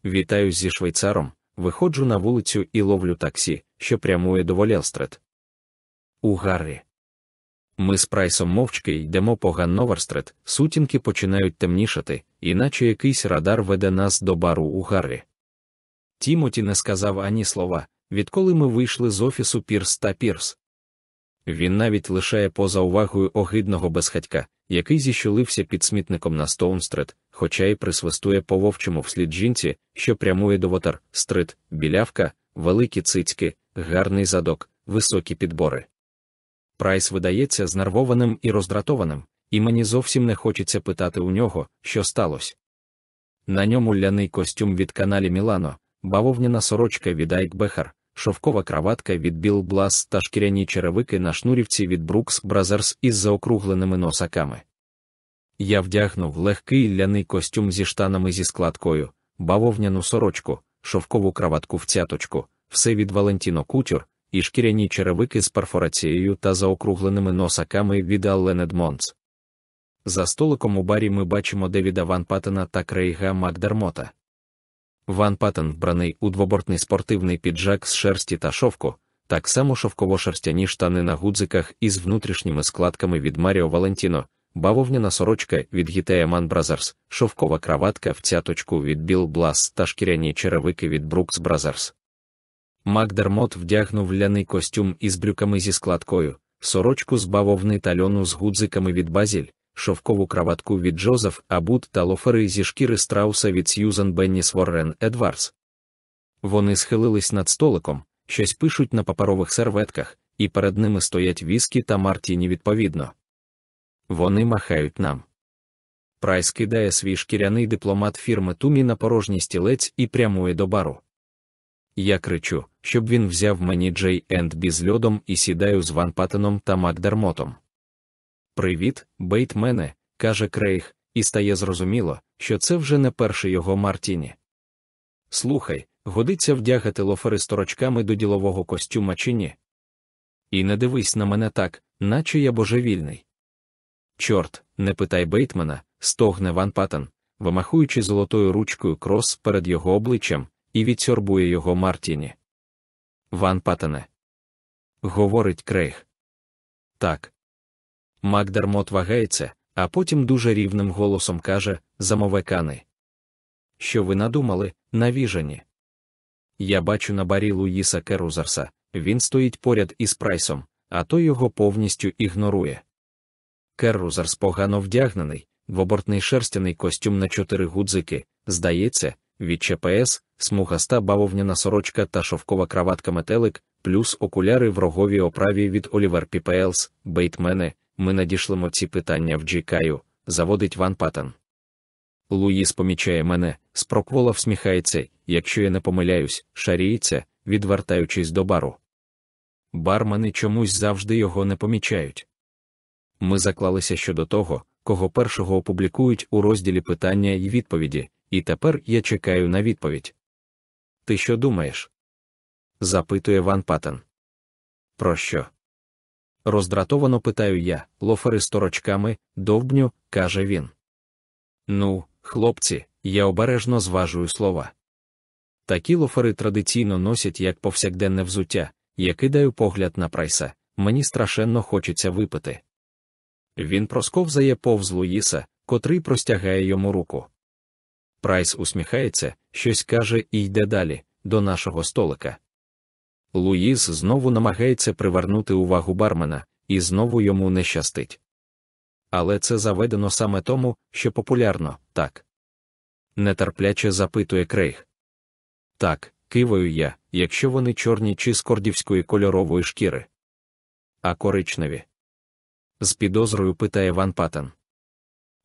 Вітаюсь зі швейцаром, виходжу на вулицю і ловлю таксі, що прямує до Волєлстрет. У Гаррі. Ми з прайсом мовчки йдемо по Ганноверстрет, сутінки починають темнішати, іначе якийсь радар веде нас до бару у Гаррі. Тімоті не сказав ані слова, відколи ми вийшли з офісу Пірс та Пірс. Він навіть лишає поза увагою огидного безхатька, який зіщулився під смітником на Стоунстрет, хоча й присвистує по вовчому вслід жінці, що прямує до Вотер, стрит, білявка, великі цицьки, гарний задок, високі підбори. Прайс видається знервованим і роздратованим, і мені зовсім не хочеться питати у нього, що сталося. На ньому ляний костюм від каналі Мілано, бавовняна сорочка від Айк Бехар, шовкова краватка від Біл Блас та шкіряні черевики на шнурівці від Брукс Бразерс із заокругленими носаками. Я вдягнув легкий ляний костюм зі штанами зі складкою, бавовняну сорочку, шовкову краватку в цяточку, все від Валентіно Кутюр, і шкіряні черевики з перфорацією та заокругленими носаками від Аллен Едмонс. За столиком у барі ми бачимо Девіда Ван Паттена та Крейга Макдермота. Ван Паттен вбраний у двобортний спортивний піджак з шерсті та шовку, так само шовково-шерстяні штани на гудзиках із внутрішніми складками від Маріо Валентіно, бавовняна сорочка від Гітея Ман Бразерс, шовкова краватка в цяточку від Біл Блас та шкіряні черевики від Брукс Бразерс. Макдермот вдягнув ляний костюм із брюками зі складкою, сорочку з бавовни та льону з гудзиками від Базіль, шовкову краватку від Джозеф Абут та лофери зі шкіри страуса від Сьюзан Бенніс Воррен Едварс. Вони схилились над столиком, щось пишуть на паперових серветках, і перед ними стоять віскі та Мартіні відповідно. Вони махають нам. Прайс кидає свій шкіряний дипломат фірми Тумі на порожній стілець і прямує до бару. Я кричу, щоб він взяв мені Джей Бі з льодом і сідаю з Ван Паттеном та Макдермотом. Привіт, бейтмене, каже Крейг, і стає зрозуміло, що це вже не перший його Мартіні. Слухай, годиться вдягати лофери з торочками до ділового костюма чи ні? І не дивись на мене так, наче я божевільний. Чорт, не питай Бейтмана, стогне Ван Паттен, вимахуючи золотою ручкою крос перед його обличчям, і відсьорбує його Мартіні. Ван Паттене. Говорить Крейг. Так. Макдермот вагається, а потім дуже рівним голосом каже замове кани. Що ви надумали, навіжені? Я бачу на барі Луїса Керузарса, він стоїть поряд із Прайсом, а той його повністю ігнорує. Керрузарс погано вдягнений, двобортний шерстяний костюм на чотири гудзики, здається, від Chaps, смугаста бавовняна сорочка та шовкова краватка метелик, плюс окуляри в роговій оправі від Oliver Peoples, Бейтмени, ми надішлемо ці питання в GQ, заводить Ван Паттен. Луїс помічає мене, спроквола всміхається, якщо я не помиляюсь, шаріється, відвертаючись до бару. Бармени чомусь завжди його не помічають. Ми заклалися щодо того, кого першого опублікують у розділі питання і відповіді, і тепер я чекаю на відповідь. Ти що думаєш? запитує Ван Паттен. Про що? Роздратовано питаю я, лофери з торочками, довбню, каже він. Ну, хлопці, я обережно зважую слова. Такі лофери традиційно носять як повсякденне взуття, я кидаю погляд на прайса, мені страшенно хочеться випити. Він просковзає повз Луїса, котрий простягає йому руку. Прайс усміхається, щось каже і йде далі, до нашого столика. Луїс знову намагається привернути увагу бармена, і знову йому не щастить. Але це заведено саме тому, що популярно, так. Нетерпляче запитує Крейг. Так, киваю я, якщо вони чорні чи з кордівської кольорової шкіри. А коричневі. З підозрою питає Ван Паттен.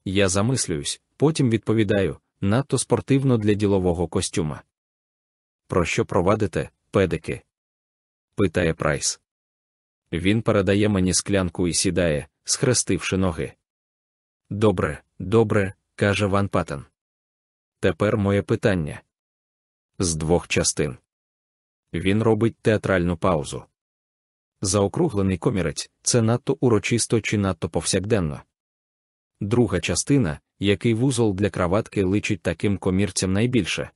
Я замислююсь, потім відповідаю надто спортивно для ділового костюма. Про що провадите, педики? питає Прайс. Він передає мені склянку і сідає, схрестивши ноги. Добре, добре, каже Ван Паттен. Тепер моє питання. З двох частин. Він робить театральну паузу. Заокруглений комірець це надто урочисто чи надто повсякденно. Друга частина, який вузол для краватки личить таким комірцям найбільше.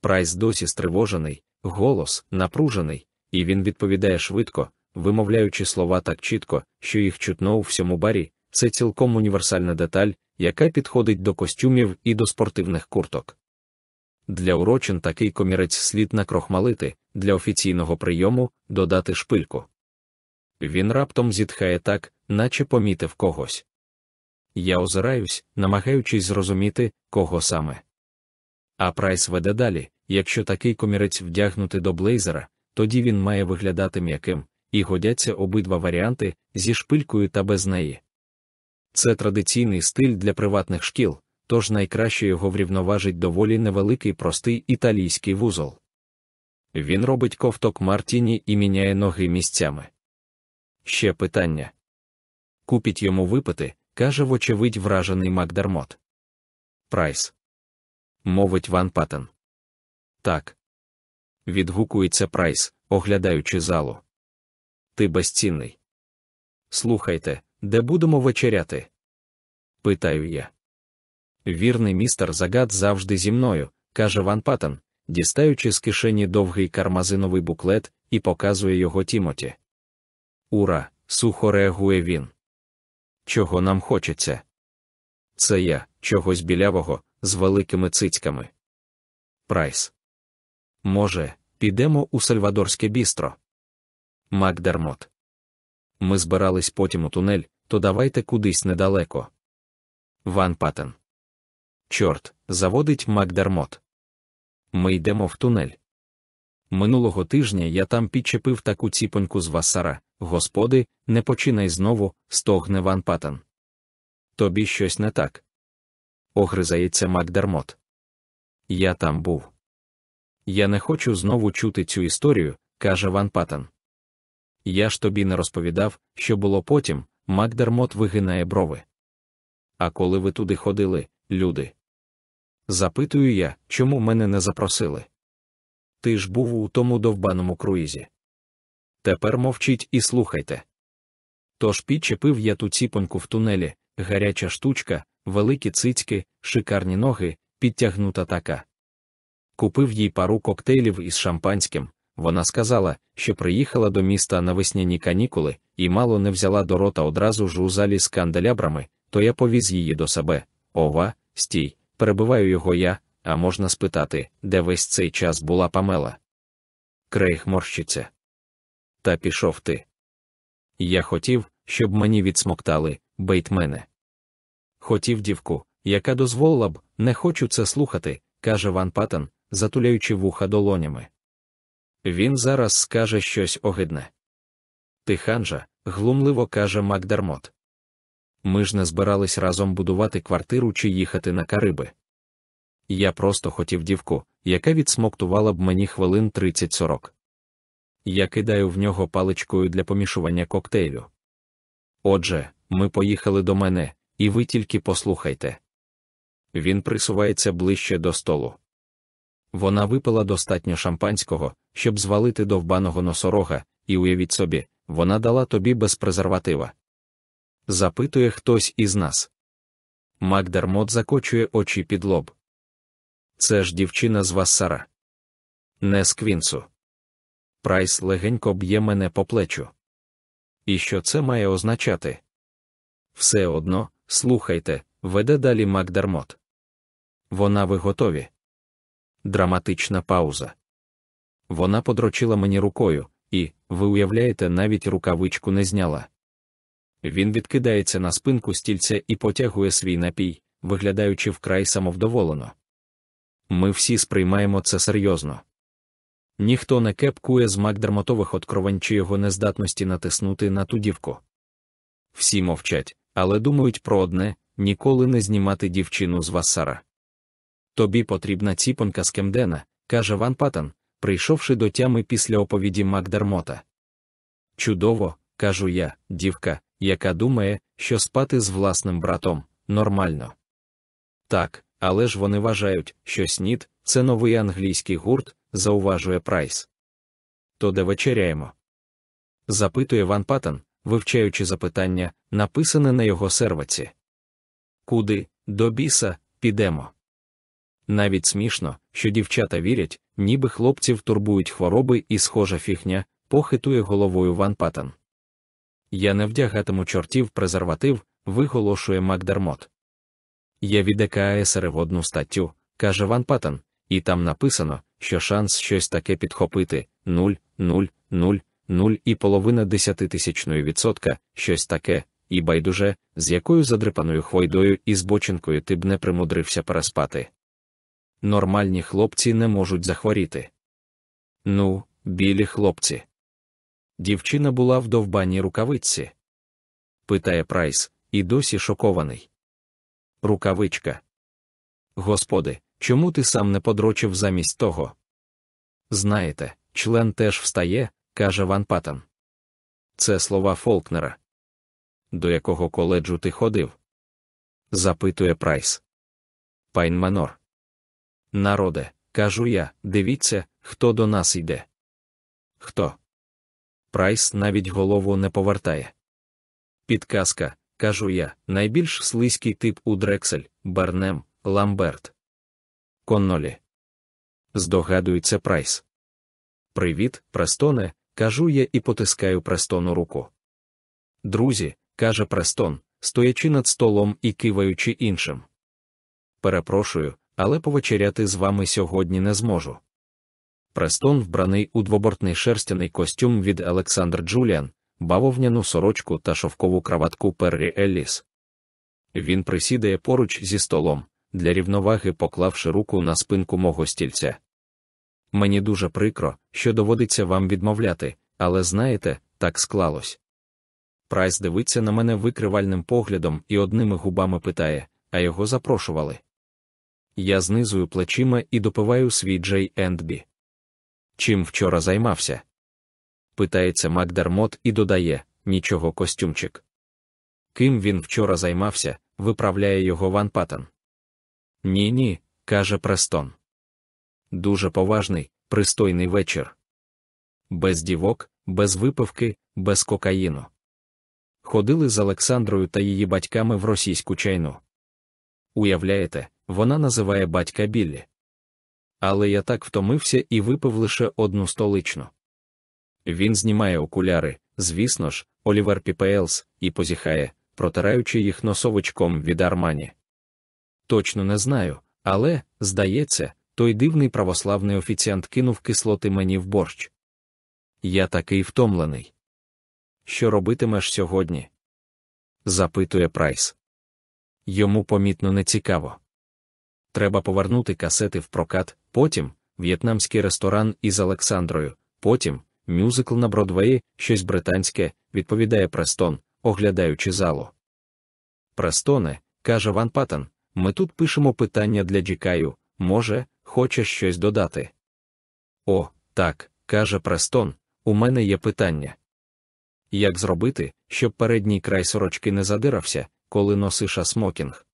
Прайс досі стривожений, голос напружений, і він відповідає швидко, вимовляючи слова так чітко, що їх чутно у всьому барі, це цілком універсальна деталь, яка підходить до костюмів і до спортивних курток. Для урочин такий комірець слід накрохмалити, для офіційного прийому додати шпильку. Він раптом зітхає так, наче помітив когось. Я озираюсь, намагаючись зрозуміти, кого саме. А Прайс веде далі якщо такий комірець вдягнути до блейзера, тоді він має виглядати м'яким, і годяться обидва варіанти зі шпилькою та без неї. Це традиційний стиль для приватних шкіл, тож найкраще його врівноважить доволі невеликий простий італійський вузол. Він робить ковток Мартіні і міняє ноги місцями. Ще питання. Купіть йому випити, каже вочевидь вражений Макдермот. Прайс. Мовить Ван Паттен. Так. Відгукується Прайс, оглядаючи залу. Ти безцінний. Слухайте, де будемо вечеряти? Питаю я. Вірний містер Загад завжди зі мною, каже Ван Паттен, дістаючи з кишені довгий кармазиновий буклет і показує його Тімоті. Ура, сухо реагує він. Чого нам хочеться? Це я, чогось білявого, з великими цицьками. Прайс. Може, підемо у Сальвадорське бістро? Макдермот. Ми збирались потім у тунель, то давайте кудись недалеко. Ван Паттен. Чорт, заводить Макдермот. Ми йдемо в тунель. Минулого тижня я там підчепив таку ціпоньку з васара. Господи, не починай знову, стогне Ван Паттен. Тобі щось не так. Огризається Макдермот. Я там був. Я не хочу знову чути цю історію, каже Ван Паттен. Я ж тобі не розповідав, що було потім, Макдермот вигинає брови. А коли ви туди ходили, люди? Запитую я, чому мене не запросили. Ти ж був у тому довбаному круїзі. Тепер мовчіть і слухайте. Тож підчепив я ту ціпоньку в тунелі, гаряча штучка, великі цицьки, шикарні ноги, підтягнута така. Купив їй пару коктейлів із шампанським. Вона сказала, що приїхала до міста на весняні канікули і мало не взяла до рота одразу ж у залі з канделябрами, то я повіз її до себе. Ова, стій, перебиваю його я, а можна спитати, де весь цей час була Памела. Крейг морщиться. Та пішов ти. Я хотів, щоб мені відсмоктали, бейтмене. Хотів дівку, яка дозволила б, не хочу це слухати, каже Ван Паттен, затуляючи вуха долонями. Він зараз скаже щось огидне. Ти ханжа, глумливо каже Макдермот. Ми ж не збирались разом будувати квартиру чи їхати на Кариби. Я просто хотів дівку, яка відсмоктувала б мені хвилин 30-40. Я кидаю в нього паличкою для помішування коктейлю. Отже, ми поїхали до мене, і ви тільки послухайте. Він присувається ближче до столу. Вона випила достатньо шампанського, щоб звалити довбаного носорога, і уявіть собі, вона дала тобі без презерватива. Запитує хтось із нас. Макдермот закочує очі під лоб. Це ж дівчина з Вассара. Не з Квінсу. Прайс легенько б'є мене по плечу. І що це має означати? Все одно, слухайте, веде далі Макдермот. Вона ви готові. Драматична пауза. Вона подрочила мені рукою, і, ви уявляєте, навіть рукавичку не зняла. Він відкидається на спинку стільця і потягує свій напій, виглядаючи вкрай самовдоволено. Ми всі сприймаємо це серйозно. Ніхто не кепкує з Макдермотових откровень чи його нездатності натиснути на ту дівку. Всі мовчать, але думають про одне ніколи не знімати дівчину з Вассара. Тобі потрібна ціпонька з Кемдена, каже Ван Паттен, прийшовши до тями після оповіді Макдермота. Чудово, кажу я, дівка, яка думає, що спати з власним братом нормально. Так, але ж вони вважають, що снід це новий англійський гурт, зауважує Прайс. То де вечеряємо? запитує Ван Паттен, вивчаючи запитання, написане на його серваці. Куди, до біса, підемо? Навіть смішно, що дівчата вірять, ніби хлопців турбують хвороби і схожа фіхня, похитує головою Ван Паттен. Я не вдягатиму чортів презерватив, виголошує Макдермот. Я від ЕКАСР в одну статтю, каже Ван Паттен, і там написано, що шанс щось таке підхопити 0, 0, 0, 0 і половина десятитисячної відсотка, щось таке, і байдуже, з якою задрипаною хвойдою і збочинкою ти б не примудрився переспати. Нормальні хлопці не можуть захворіти. Ну, білі хлопці. Дівчина була в довбаній рукавичці. Питає Прайс, і досі шокований. Рукавичка. Господи, чому ти сам не подрочив замість того? Знаєте, член теж встає, каже Ван Паттен. Це слова Фолкнера. До якого коледжу ти ходив? запитує Прайс. Пайн Манор. Народе, кажу я, дивіться, хто до нас йде. Хто? Прайс навіть голову не повертає. Підказка, кажу я, найбільш слизький тип у Дрексель, Барнем, Ламберт. Коннолі. Здогадується Прайс. Привіт, Престоне, кажу я і потискаю Престону руку. Друзі, каже Престон, стоячи над столом і киваючи іншим. Перепрошую, але повечеряти з вами сьогодні не зможу. Престон вбраний у двобортний шерстяний костюм від Олександр Джуліан, бавовняну сорочку та шовкову краватку Перрі Елліс. Він присідає поруч зі столом, для рівноваги поклавши руку на спинку мого стільця. Мені дуже прикро, що доводиться вам відмовляти, але знаєте, так склалось. Прайс дивиться на мене викривальним поглядом і одними губами питає, а його запрошували. Я знизую плечима і допиваю свій Джей Ендбі. Чим вчора займався? Питається Макдермот і додає нічого костюмчик. Ким він вчора займався, виправляє його Ван Паттен. Ні, ні, каже Престон. Дуже поважний, пристойний вечір. Без дівок, без випивки, без кокаїну. Ходили з Олександрою та її батьками в російську чайну. Уявляєте, вона називає батька Біллі. Але я так втомився і випив лише одну столичну. Він знімає окуляри, звісно ж, Oliver Peoples, і позіхає, протираючи їх носовичком від Armani. Точно не знаю, але, здається, той дивний православний офіціант кинув кислоти мені в борщ. Я такий втомлений. Що робитимеш сьогодні? запитує Прайс. Йому помітно не цікаво. Треба повернути касети в прокат, потім в'єтнамський ресторан із Олександрою, потім мюзикл на Бродвеї, щось британське, відповідає Престон, оглядаючи залу. Престоне, каже Ван Паттен, ми тут пишемо питання для Джікаю, може, хочеш щось додати? О, так, каже Престон, у мене є питання. Як зробити, щоб передній край сорочки не задирався, коли носиш смокінг?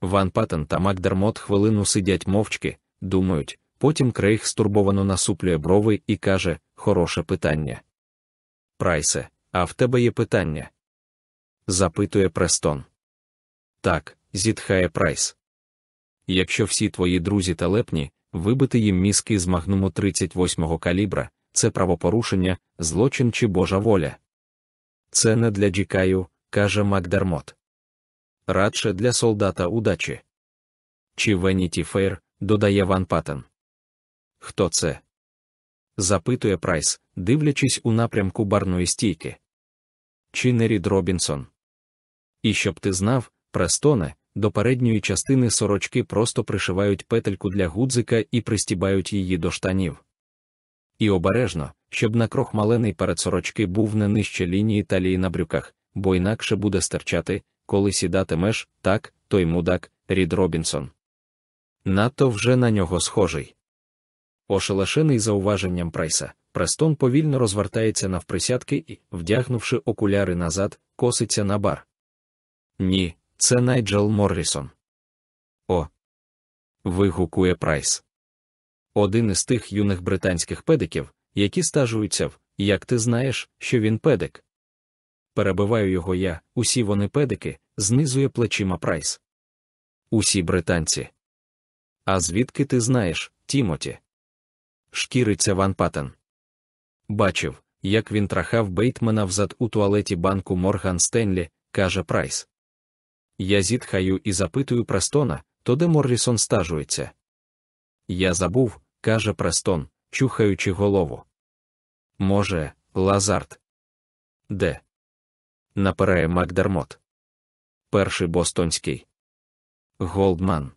Ван Паттен та Макдермот хвилину сидять мовчки, думають, потім Крейг стурбовано насуплює брови і каже: Хороше питання. Прайсе, а в тебе є питання? запитує Престон. Так, зітхає Прайс. Якщо всі твої друзі телепні, вибити їм мізки з магнуму 38-го калібра, це правопорушення, злочин чи божа воля. Це не для GQ, каже Макдермот. Радше для солдата удачі. Чи Vanity Fair, додає Ван Паттен. Хто це? запитує Прайс, дивлячись у напрямку барної стійки. Чи не Рід Робінсон? І щоб ти знав, Престоне, до передньої частини сорочки просто пришивають петельку для гудзика і пристібають її до штанів. І обережно, щоб накрохмалений перед сорочки був не нижче лінії талії на брюках, бо інакше буде стирчати, коли сідатимеш, так, той мудак, Рід Робінсон. Надто вже на нього схожий. Ошелешений зауваженням Прайса, Престон повільно розвертається навприсядки і, вдягнувши окуляри назад, коситься на бар. Ні, це Найджел Моррісон. О. вигукує Прайс. Один із тих юних британських педиків, які стажуються в як ти знаєш, що він педик. Перебиваю його я, усі вони педики, знизує плечима Прайс. Усі британці. А звідки ти знаєш, Тімоті? Шкіриться Ван Паттен. Бачив, як він трахав Бейтмена взад у туалеті банку Морган Стенлі, каже Прайс. Я зітхаю і запитую Престона, то де Моррісон стажується. Я забув, каже Престон, чухаючи голову. Може, Лазарт? Де? Напирає Макдермот. Перший бостонський. Голдман.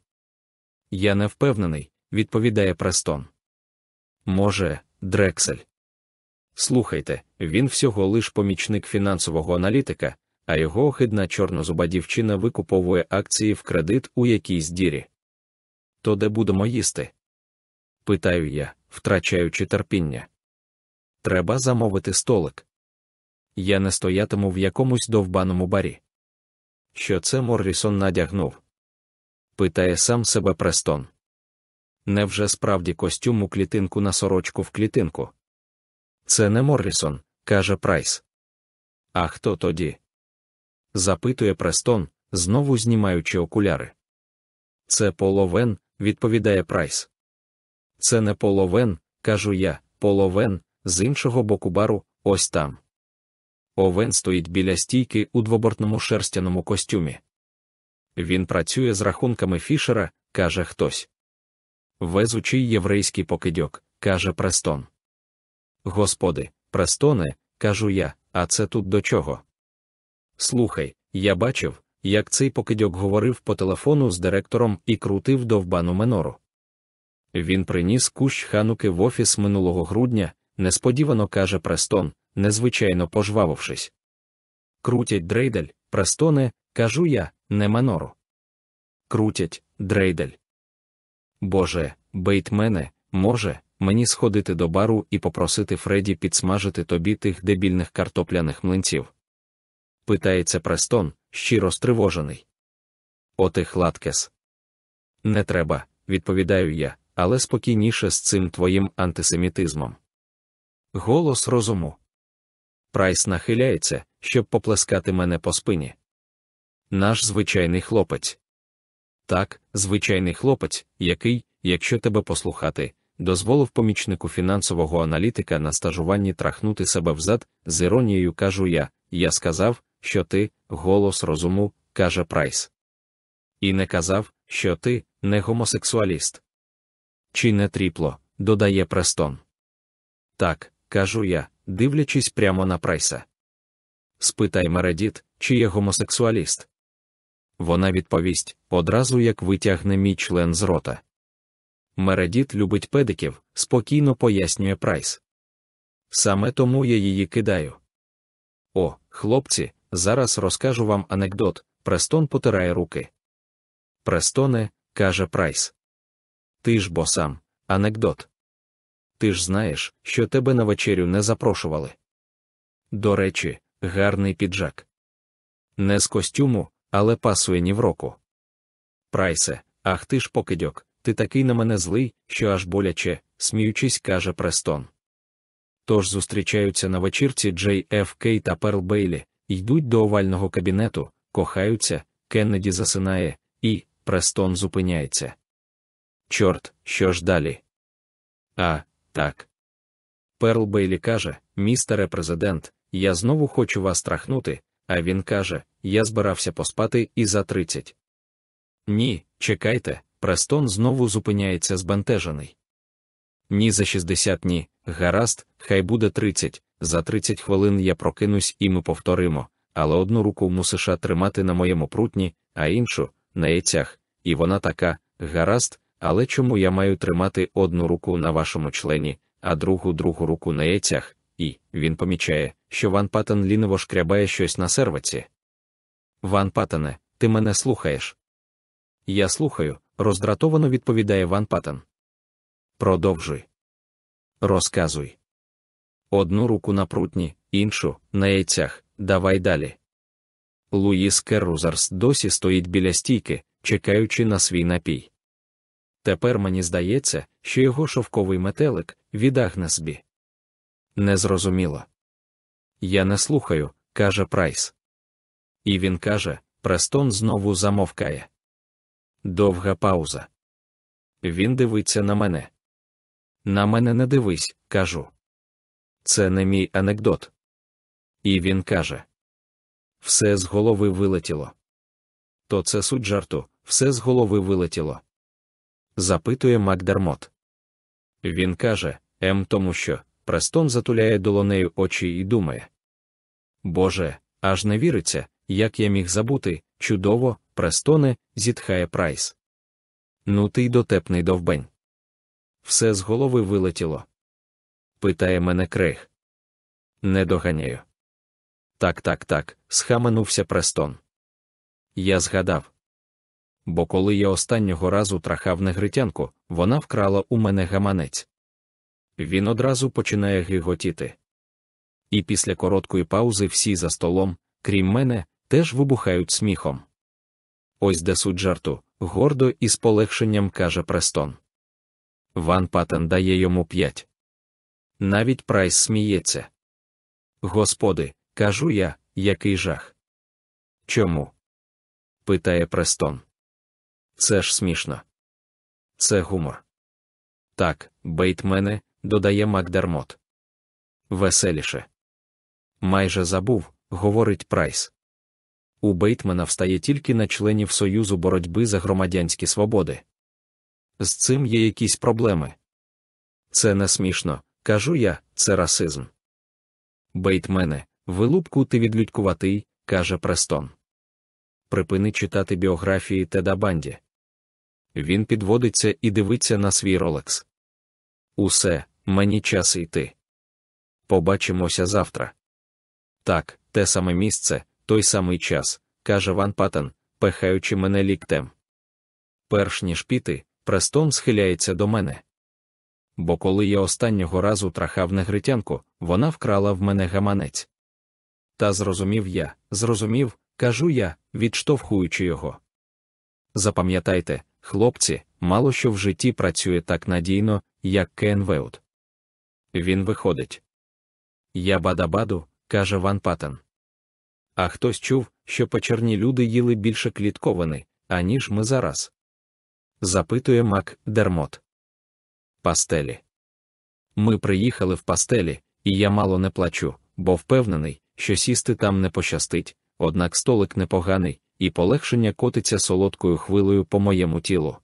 Я не впевнений, відповідає Престон. Може, Дрексель. Слухайте, він всього лиш помічник фінансового аналітика, а його охидна чорнозуба дівчина викуповує акції в кредит у якійсь дірі. То де будемо їсти? Питаю я, втрачаючи терпіння. Треба замовити столик. Я не стоятиму в якомусь довбаному барі. Що це Моррісон надягнув? Питає сам себе Престон. Невже справді костюм у клітинку на сорочку в клітинку? Це не Моррісон, каже Прайс. А хто тоді? Запитує Престон, знову знімаючи окуляри. Це половен, відповідає Прайс. Це не половен, кажу я, половен, з іншого боку бару, ось там. Овен стоїть біля стійки у двобортному шерстяному костюмі. Він працює з рахунками Фішера, каже хтось. Везучий єврейський покидьок, каже Престон. Господи, Престоне, кажу я, а це тут до чого? Слухай, я бачив, як цей покидьок говорив по телефону з директором і крутив довбану менору. Він приніс кущ хануки в офіс минулого грудня, несподівано каже Престон, незвичайно пожвавившись. Крутять дрейдель, Престоне, кажу я, не менору. Крутять, дрейдель. Боже, бейтмене, може, мені сходити до бару і попросити Фредді підсмажити тобі тих дебільних картопляних млинців. Питається Престон, щиро стривожений. Отих латкес. Не треба, відповідаю я, але спокійніше з цим твоїм антисемітизмом. Голос розуму. Прайс нахиляється, щоб поплескати мене по спині. Наш звичайний хлопець. Так, звичайний хлопець, який, якщо тебе послухати, дозволив помічнику фінансового аналітика на стажуванні трахнути себе взад, з іронією кажу я, я сказав, що ти голос розуму, каже Прайс. І не казав, що ти не гомосексуаліст. Чи не тріпло, додає Престон. Так, кажу я, дивлячись прямо на Прайса. Спитай Мередіт, чи є гомосексуаліст. Вона відповість одразу як витягне мій член з рота. Мередіт любить педиків, спокійно пояснює Прайс. Саме тому я її кидаю. О, хлопці, зараз розкажу вам анекдот. Престон потирає руки. Престоне, каже Прайс. Ти ж бо сам, анекдот. Ти ж знаєш, що тебе на вечерю не запрошували. До речі, гарний піджак. Не з костюму, але пасує нівроку. Прайсе, ах ти ж покидьок, ти такий на мене злий, що аж боляче, сміючись, каже Престон. Тож зустрічаються на вечірці Джей Ф. Кей та Перл Бейлі, йдуть до овального кабінету, кохаються, Кеннеді засинає, і Престон зупиняється. Чорт, що ж далі? А, так. Перл Бейлі каже, містере президент, я знову хочу вас трахнути, а він каже, я збирався поспати і за тридцять. Ні, чекайте, Престон знову зупиняється збентежений. Ні, за 60 ні, гаразд, хай буде 30, за 30 хвилин я прокинусь і ми повторимо, але одну руку мусиш тримати на моєму прутні, а іншу на яйцях, і вона така, гаразд, але чому я маю тримати одну руку на вашому члені, а другу другу руку на яйцях, і він помічає, що Ван Паттен ліниво шкрябає щось на серветці. Ван Паттене, ти мене слухаєш? Я слухаю, роздратовано відповідає Ван Паттен. Продовжуй. Розказуй. Одну руку на прутні, іншу на яйцях, давай далі. Луїс Керрузарс досі стоїть біля стійки, чекаючи на свій напій. Тепер мені здається, що його шовковий метелик від Агнесбі. Незрозуміло. Я не слухаю, каже Прайс. І він каже, Престон знову замовкає. Довга пауза. Він дивиться на мене. На мене не дивись, кажу. Це не мій анекдот. І він каже: Все з голови вилетіло. То це суть жарту, все з голови вилетіло. Запитує Макдермот. Він каже, Ем, тому що Престон затуляє долонею очі і думає. Боже, аж не віриться, як я міг забути, чудово, Престоне, зітхає Прайс. Ну ти й дотепний довбень. Все з голови вилетіло. Питає мене Крейг. Не доганяю. Так, так, так, схаменувся Престон. Я згадав. Бо коли я останнього разу трахав негритянку, вона вкрала у мене гаманець. Він одразу починає гиготіти. І після короткої паузи всі за столом, крім мене, теж вибухають сміхом. Ось де суть жарту, гордо і з полегшенням каже Престон. Ван Паттен дає йому п'ять. Навіть Прайс сміється. Господи, кажу я, який жах. Чому? питає Престон. Це ж смішно. Це гумор. Так, бейтмене, додає Макдермот. Веселіше. Майже забув, говорить Прайс. У Бейтмена встає тільки на членів Союзу боротьби за громадянські свободи. З цим є якісь проблеми. Це не смішно, кажу я, це расизм. Бейтмене, вилупку ти відлюдькуватий, каже Престон. Припини читати біографії Теда Банді. Він підводиться і дивиться на свій ролекс. Усе, мені час йти. Побачимося завтра. Так, те саме місце, той самий час, каже Ван Паттен, пихаючи мене ліктем. Перш ніж піти, Престон схиляється до мене. Бо коли я останнього разу трахав негритянку, вона вкрала в мене гаманець. Та зрозумів я, зрозумів, кажу я, відштовхуючи його. Запам'ятайте, хлопці, мало що в житті працює так надійно, як Кен Веут. Він виходить. Я бадабаду, каже Ван Патен. А хтось чув, що печерні люди їли більше клітковини, аніж ми зараз? запитує Мак Дермот. Пастелі. Ми приїхали в пастелі, і я мало не плачу, бо впевнений, що сісти там не пощастить, однак столик непоганий, і полегшення котиться солодкою хвилею по моєму тілу.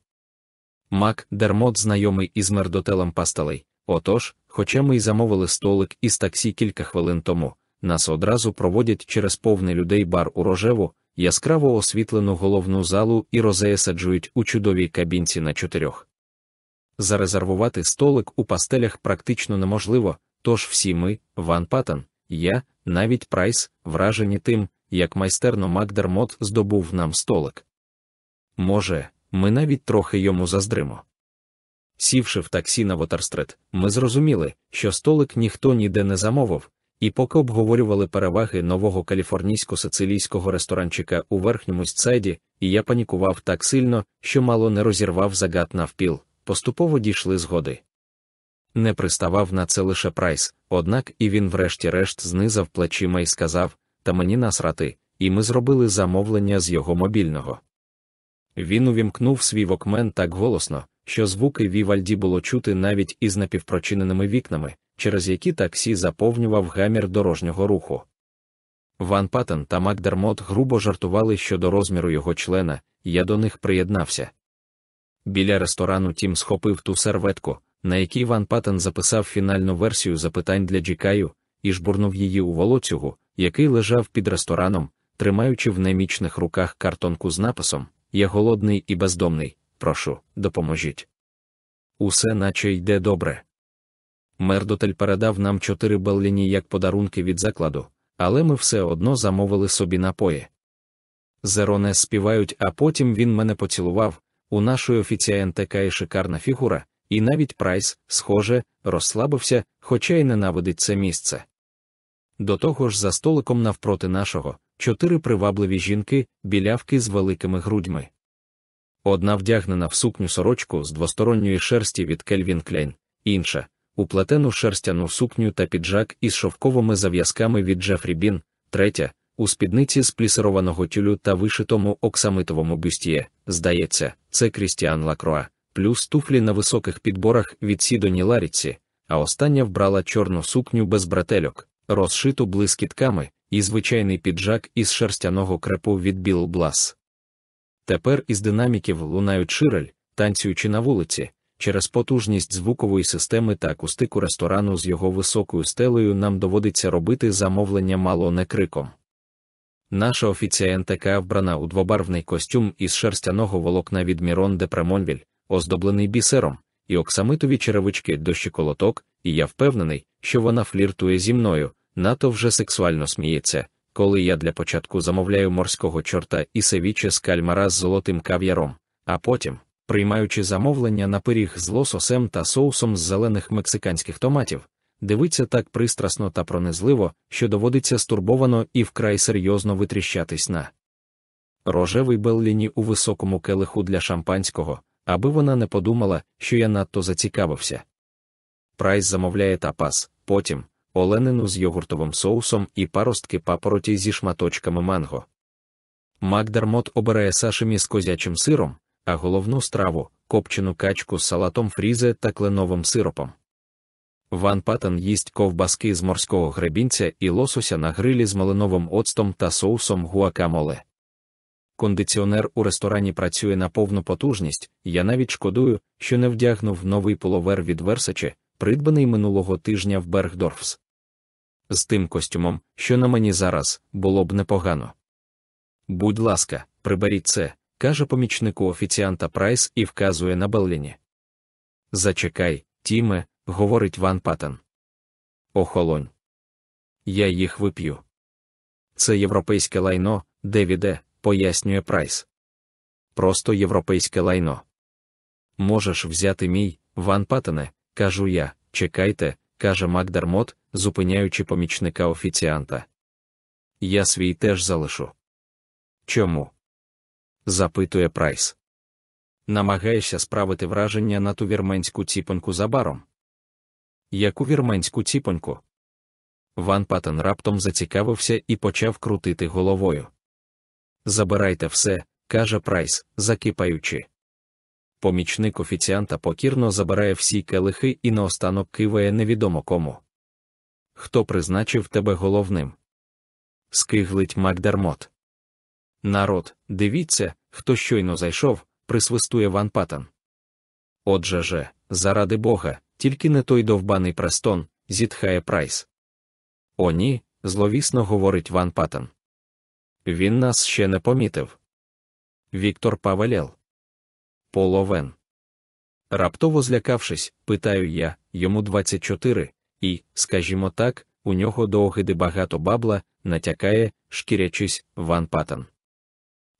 Мак Дермот знайомий із метрдотелем Пастелей. Отож, хоча ми й замовили столик із таксі кілька хвилин тому, нас одразу проводять через повний людей бар у рожеву, яскраво освітлену головну залу і розсаджують у чудовій кабінці на чотирьох. Зарезервувати столик у пастелях практично неможливо, тож всі ми, Ван Паттен, я, навіть Прайс, вражені тим, як майстерно Макдермот здобув нам столик. Може, ми навіть трохи йому заздримо. Сівши в таксі на Вотерстрет, ми зрозуміли, що столик ніхто ніде не замовив, і поки обговорювали переваги нового каліфорнійсько-сицилійського ресторанчика у верхньому стсайді, і я панікував так сильно, що мало не розірвав загад навпіл, поступово дійшли згоди. Не приставав на це лише прайс, однак і він, врешті-решт, знизав плечима і сказав: Та мені насрати, і ми зробили замовлення з його мобільного. Він увімкнув свій вокмен так голосно, що звуки Вівальді було чути навіть із напівпрочиненими вікнами, через які таксі заповнював гамір дорожнього руху. Ван Паттен та Макдермот грубо жартували щодо розміру його члена, я до них приєднався. Біля ресторану Тім схопив ту серветку, на якій Ван Паттен записав фінальну версію запитань для Джікаю, і жбурнув її у волоцюгу, який лежав під рестораном, тримаючи в немічних руках картонку з написом Я голодний і бездомний, прошу, допоможіть. Усе наче йде добре. Мердотель передав нам чотири белліні як подарунки від закладу, але ми все одно замовили собі напої. Зероне співають, а потім він мене поцілував. У нашої офіціантека є шикарна фігура, і навіть Прайс, схоже, розслабився, хоча й ненавидить це місце. До того ж, за столиком навпроти нашого, чотири привабливі жінки, білявки з великими грудьми. Одна вдягнена в сукню сорочку з двосторонньої шерсті від Кельвін Клейн, інша у плетену шерстяну сукню та піджак із шовковими зав'язками від Джефрі Бін, третя у спідниці з плісерованого тюлю та вишитому оксамитовому бюстіє, здається, це Крістіан Лакроа, плюс туфлі на високих підборах від Сідоні Ларіці, а остання вбрала чорну сукню без бретельок, розшиту блискітками, і звичайний піджак із шерстяного крепу від Біл Блас. Тепер із динаміків лунають ширель, танцюючи на вулиці. Через потужність звукової системи та акустику ресторану з його високою стелею нам доводиться робити замовлення мало не криком. Наша офіціантка вбрана у двобарвний костюм із шерстяного волокна від Мірон де Премонвіль, оздоблений бісером, і оксамитові черевички до щеколоток, і я впевнений, що вона фліртує зі мною, нато вже сексуально сміється, коли я для початку замовляю морського чорта і севіче з кальмара з золотим кав'яром, а потім, приймаючи замовлення на пиріг з лососем та соусом з зелених мексиканських томатів, дивиться так пристрасно та пронизливо, що доводиться стурбовано і вкрай серйозно витріщатись на рожевий Белліні у високому келиху для шампанського, аби вона не подумала, що я надто зацікавився. Прайс замовляє тапас, потім оленину з йогуртовим соусом і паростки папороті зі шматочками манго. Макдермот обирає сашимі з козячим сиром, а головну страву копчену качку з салатом фрізе та кленовим сиропом. Ван Паттен їсть ковбаски з морського гребінця і лосося на грилі з малиновим оцтом та соусом гуакамоле. Кондиціонер у ресторані працює на повну потужність, я навіть шкодую, що не вдягнув новий половер від Версаче, придбаний минулого тижня в Бергдорфс. З тим костюмом, що на мені зараз, було б непогано. Будь ласка, приберіть це, каже помічнику офіціанта Прайс і вказує на Белліні. Зачекай, Тіме, говорить Ван Паттен. Охолонь. Я їх вип'ю. Це європейське лайно, Девіде, пояснює Прайс. Просто європейське лайно. Можеш взяти мій, Ван Паттене, кажу я, чекайте, каже Макдермот, зупиняючи помічника офіціанта. Я свій теж залишу. Чому? запитує Прайс. Намагаєшся справити враження на ту вірменську ціпоньку за баром. Яку вірменську ціпоньку? Ван Паттен раптом зацікавився і почав крутити головою. Забирайте все, каже Прайс, закипаючи. Помічник офіціанта покірно забирає всі келихи і наостанок киває невідомо кому. Хто призначив тебе головним? Скиглить Макдермот. Народ, дивіться, хто щойно зайшов, присвистує Ван Паттен. От же ж, заради Бога, тільки не той довбаний Престон, зітхає Прайс. О, ні, зловісно говорить Ван Паттен. Він нас ще не помітив. Віктор Павелл. Пол Овен. Раптово злякавшись, питаю я, йому 24, і, скажімо так, у нього до огиди багато бабла, натякає, шкірячись, Ван Паттен.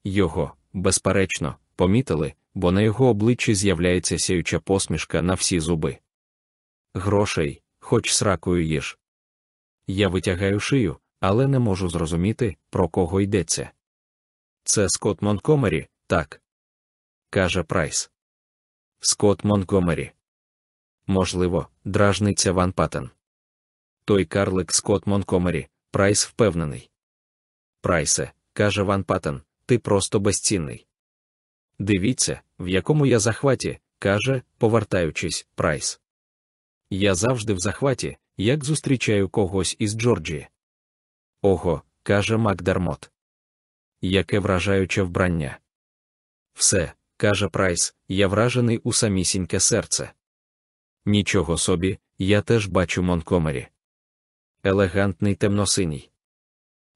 Його, безперечно, помітили, бо на його обличчі з'являється сяюча посмішка на всі зуби. Грошей, хоч сракою їж. Я витягаю шию, але не можу зрозуміти, про кого йдеться. Це Скотт Монкомері, так. каже Прайс. Скотт Монтгомері. Можливо, дражниться Ван Паттен. Той карлик Скотт Монтгомері, Прайс впевнений. Прайсе, каже Ван Паттен, ти просто безцінний. Дивіться, в якому я захваті, каже, повертаючись, Прайс. Я завжди в захваті, як зустрічаю когось із Джорджії. Ого, каже Макдермот. Яке вражаюче вбрання. Все, каже Прайс, я вражений у самісіньке серце. Нічого собі, я теж бачу Монкомері. Елегантний темносиній.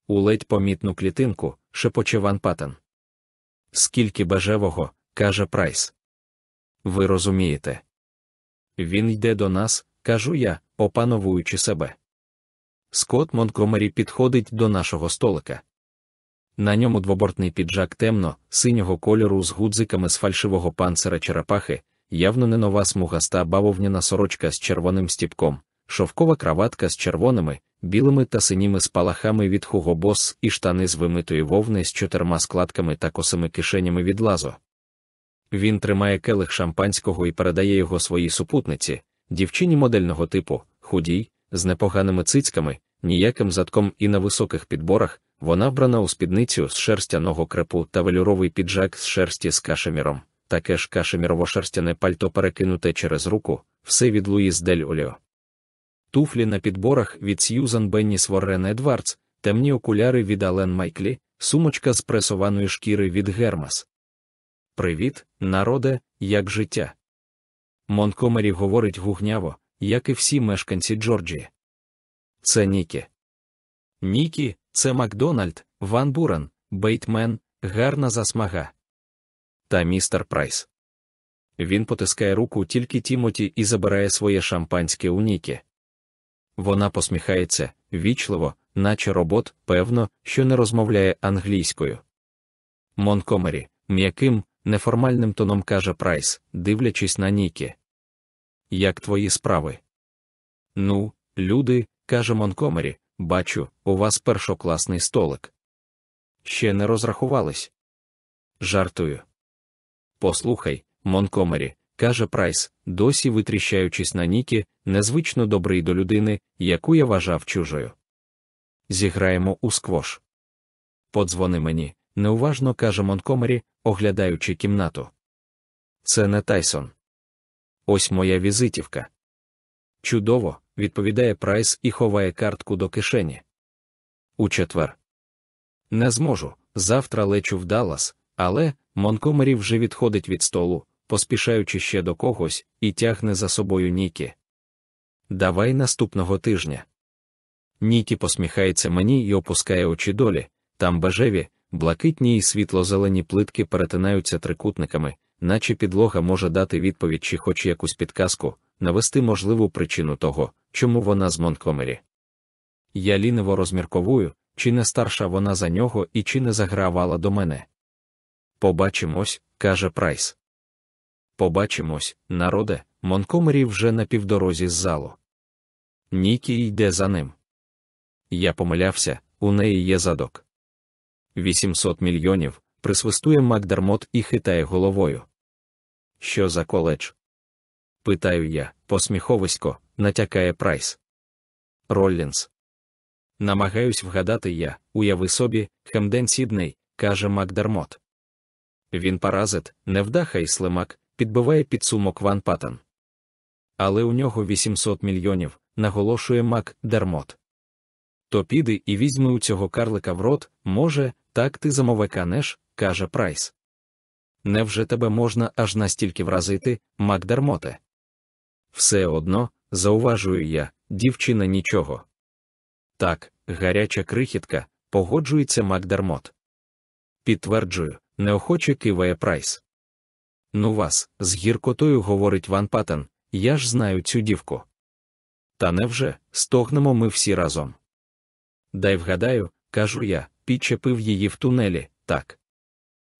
У ледь помітну клітинку, шепоче Ван Паттен. Скільки бежевого, каже Прайс. Ви розумієте. Він йде до нас, кажу я, опановуючи себе. Скот Монкомері підходить до нашого столика. На ньому двобортний піджак темно, синього кольору з гудзиками з фальшивого панцира черепахи, явно не нова смугаста бавовняна сорочка з червоним стіпком, шовкова краватка з червоними, білими та синіми спалахами від Boss і штани з вимитої вовни з чотирма складками та косими кишенями від лазо. Він тримає келих шампанського і передає його своїй супутниці, дівчині модельного типу, худій, з непоганими цицьками, ніяким задком і на високих підборах, вона вбрана у спідницю з шерстяного крепу та велюровий піджак з шерсті з кашеміром, таке ж кашемірово-шерстяне пальто перекинуте через руку, все від Луїс Дель Оліо. Туфлі на підборах від Сьюзан Бенніс Воррен Едвардс, темні окуляри від Ален Майклі, сумочка з пресованої шкіри від Гермас. Привіт, народе, як життя. Монтгомері говорить гугняво, як і всі мешканці Джорджії. Це Нікі. Нікі, це Макдональд, Ван Бурен, Бейтмен, гарна засмага. Та містер Прайс. Він потискає руку тільки Тімоті і забирає своє шампанське у Нікі. Вона посміхається, вічливо, наче робот, певно, що не розмовляє англійською. Монтгомері, м'яким, неформальним тоном каже Прайс, дивлячись на Нікі. Як твої справи? Ну, люди, каже Монтгомері, бачу, у вас першокласний столик. Ще не розрахувались. Жартую. Послухай, Монтгомері, каже Прайс, досі витріщаючись на Нікі, незвично добрий до людини, яку я вважав чужою. Зіграємо у сквош. Подзвони мені, неуважно каже Монкомері, оглядаючи кімнату. Це не Тайсон. Ось моя візитівка. Чудово, відповідає Прайс і ховає картку до кишені. У четвер. Не зможу. Завтра лечу в Даллас, але Монкомері вже відходить від столу, поспішаючи ще до когось, і тягне за собою Нікі. Давай наступного тижня. Нікі посміхається мені і опускає очі долі, там бежеві, блакитні і світло-зелені плитки перетинаються трикутниками, наче підлога може дати відповідь чи хоч якусь підказку, навести можливу причину того, чому вона з Монкомері. Я ліниво розмірковую, чи не старша вона за нього і чи не загравала до мене. Побачимось, каже Прайс. Побачимось, народе, Монтгомері вже на півдорозі з залу. Нікі йде за ним. Я помилявся, у неї є задок. 800 мільйонів, присвистує Макдермот і хитає головою. Що за коледж? Питаю я, посміховисько, натякає Прайс. Роллінс. Намагаюсь вгадати я, уяви собі, Хемден Сідней, каже Макдермот. Він паразит, невдаха і слимак, підбиває підсумок Ван Паттен. Але у нього 800 мільйонів, наголошує Мак Дермот. То піди і візьми у цього карлика в рот, може, так ти замовкнеш, каже Прайс. Невже тебе можна аж настільки вразити, Макдермоте? Все одно, зауважую я, дівчина нічого. Так, гаряча крихітка, погоджується Макдермот. Підтверджую, неохоче киває Прайс. Ну вас, з гіркотою говорить Ван Паттен, я ж знаю цю дівку. Та невже, стогнемо ми всі разом. Дай вгадаю, кажу я, підчепив її в тунелі, так.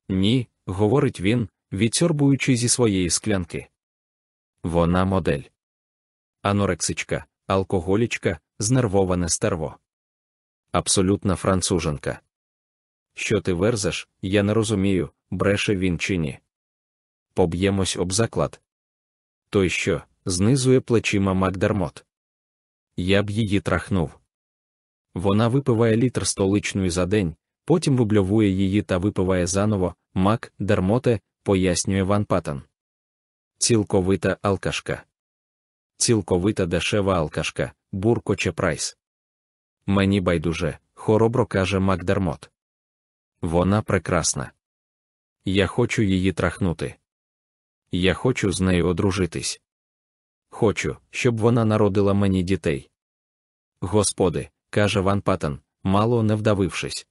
Ні, говорить він, відсьорбуючи зі своєї склянки. Вона модель. Анорексичка, алкоголічка, знервоване стерво. Абсолютна француженка. Що ти верзеш, я не розумію, бреше він чи ні. Поб'ємось об заклад. Той що, знизує плечима Макдермот. Я б її трахнув. Вона випиває літр столичної за день, потім вибльовує її та випиває заново, мак, дермоте, пояснює Ван Паттен. Цілковита алкашка. Цілковита дешева алкашка, буркоче прайс. Мені байдуже, хоробро каже Макдермот. Вона прекрасна. Я хочу її трахнути. Я хочу з нею одружитись. Хочу, щоб вона народила мені дітей. Господи, каже Ван Паттен, мало не вдавившись.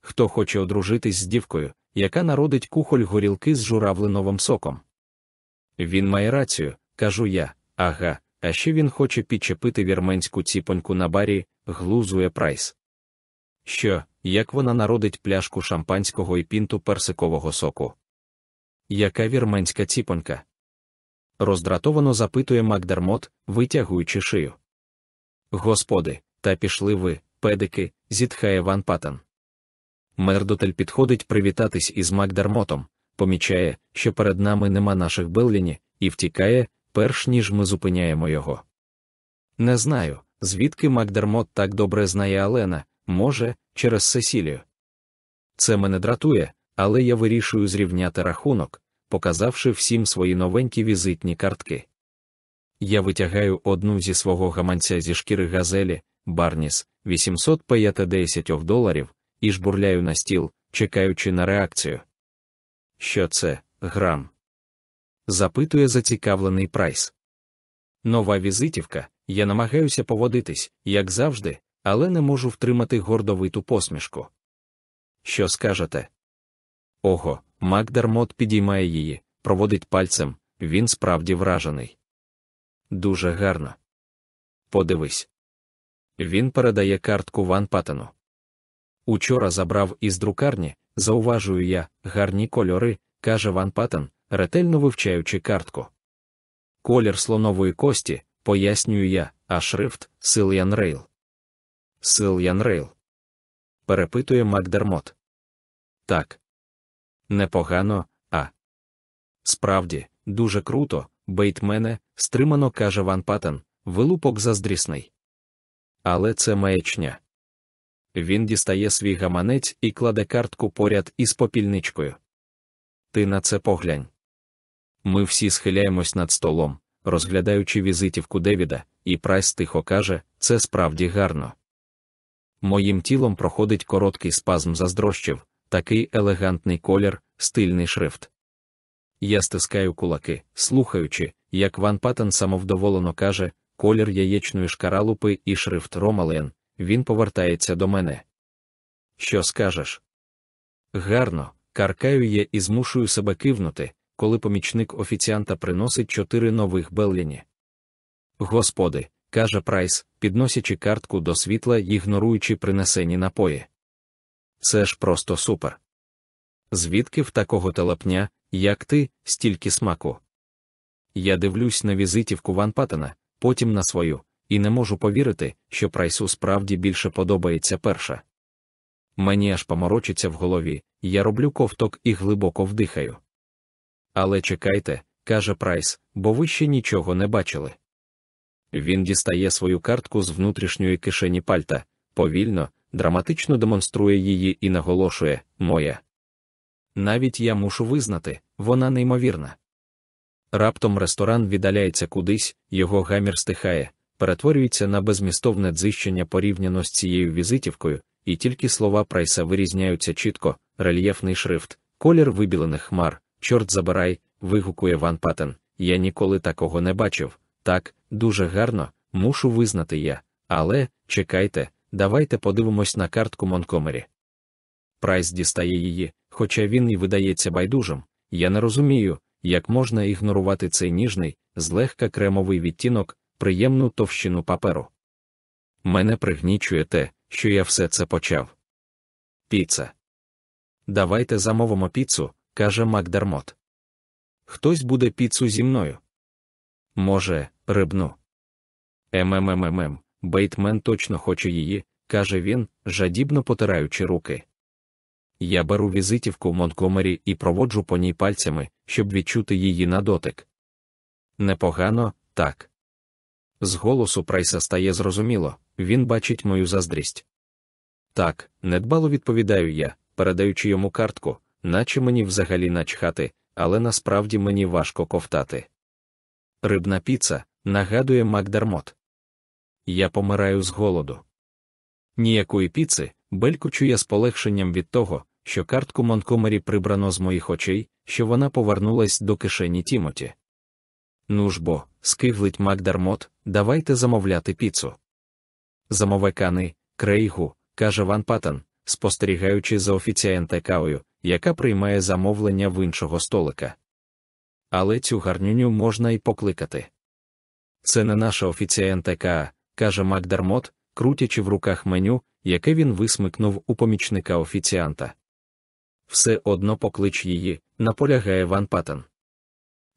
Хто хоче одружитись з дівкою, яка народить кухоль горілки з журавлиновим соком? Він має рацію, кажу я, ага, а ще він хоче підчепити вірменську ціпоньку на барі, глузує прайс. Що, як вона народить пляшку шампанського і пінту персикового соку? Яка вірменська ціпонька? Роздратовано запитує Макдермот, витягуючи шию. Господи, та пішли ви, педики, зітхає Ван Паттен. Мердотель підходить привітатись із Макдермотом, помічає, що перед нами нема наших Белліні, і втікає, перш ніж ми зупиняємо його. Не знаю, звідки Макдермот так добре знає Алена, може, через Сесілію. Це мене дратує, але я вирішую зрівняти рахунок, показавши всім свої новенькі візитні картки. Я витягаю одну зі свого гаманця зі шкіри газелі, Барніс, 850 доларів, і жбурляю на стіл, чекаючи на реакцію. Що це, грам? запитує зацікавлений прайс. Нова візитівка, я намагаюся поводитись, як завжди, але не можу втримати гордовиту посмішку. Що скажете? Ого, Макдермот підіймає її, проводить пальцем, він справді вражений. Дуже гарно. Подивись. Він передає картку Ван Паттену. Учора забрав із друкарні, зауважую я, гарні кольори, каже Ван Паттен, ретельно вивчаючи картку. Колір слонової кості, пояснюю я, а шрифт Сил'ян Рейл. Сил'ян Рейл. Перепитує Макдермот. Так. Непогано, а. Справді, дуже круто, Бейтмене, стримано каже Ван Паттен, вилупок заздрісний. Але це маячня. Він дістає свій гаманець і кладе картку поряд із попільничкою. Ти на це поглянь. Ми всі схиляємось над столом, розглядаючи візитівку Девіда, і Прайс тихо каже, це справді гарно. Моїм тілом проходить короткий спазм заздрощів, такий елегантний колір, стильний шрифт. Я стискаю кулаки, слухаючи, як Ван Паттен самовдоволено каже, колір яєчної шкаралупи і шрифт Ромален, він повертається до мене. Що скажеш? Гарно, каркаю я і змушую себе кивнути, коли помічник офіціанта приносить чотири нових Белліні. Господи, каже Прайс, підносячи картку до світла й ігноруючи принесені напої. Це ж просто супер. Звідки в такого телепня, як ти, стільки смаку? Я дивлюсь на візитівку Ван Паттена, потім на свою, і не можу повірити, що прайсу справді більше подобається перша. Мені аж поморочиться в голові, я роблю ковток і глибоко вдихаю. Але чекайте, каже Прайс, бо ви ще нічого не бачили. Він дістає свою картку з внутрішньої кишені пальта, повільно, драматично демонструє її і наголошує моя. Навіть я мушу визнати, вона неймовірна. Раптом ресторан віддаляється кудись, його гамір стихає, перетворюється на безмістовне дзищення порівняно з цією візитівкою, і тільки слова прайса вирізняються чітко, рельєфний шрифт, колір вибілених хмар, чорт забирай, вигукує Ван Патен. Я ніколи такого не бачив. Так, дуже гарно, мушу визнати я. Але, чекайте, давайте подивимось на картку Монкомері. Прайс дістає її, хоча він і видається байдужим. Я не розумію, як можна ігнорувати цей ніжний, злегка кремовий відтінок, приємну товщину паперу. Мене пригнічує те, що я все це почав. Піца. Давайте замовимо піцу, каже Макдермот. Хтось буде піцу зі мною. Може, рибну. Емемемемем, Бейтмен точно хоче її, каже він, жадібно потираючи руки. Я беру візитівку в Монтгомері і проводжу по ній пальцями, щоб відчути її на дотик. Непогано, так. З голосу Прайса стає зрозуміло, він бачить мою заздрість. Так, недбало відповідаю я, передаючи йому картку, наче мені взагалі начхати, але насправді мені важко ковтати. Рибна піца, нагадує Макдермот. Я помираю з голоду. Ніякої піци, белькучу я з полегшенням від того, що картку Монкомері прибрано з моїх очей, що вона повернулась до кишені Тімоті. Ну ж бо, скиглить Макдермот, давайте замовляти піцу. Замовекани, крейгу, каже Ван Паттен, спостерігаючи за офіціантекаою, яка приймає замовлення в іншого столика. Але цю гарнюню можна й покликати. Це не наша офіціантека, каже Макдермот, крутячи в руках меню, яке він висмикнув у помічника офіціанта. Все одно поклич її, наполягає Ван Паттен.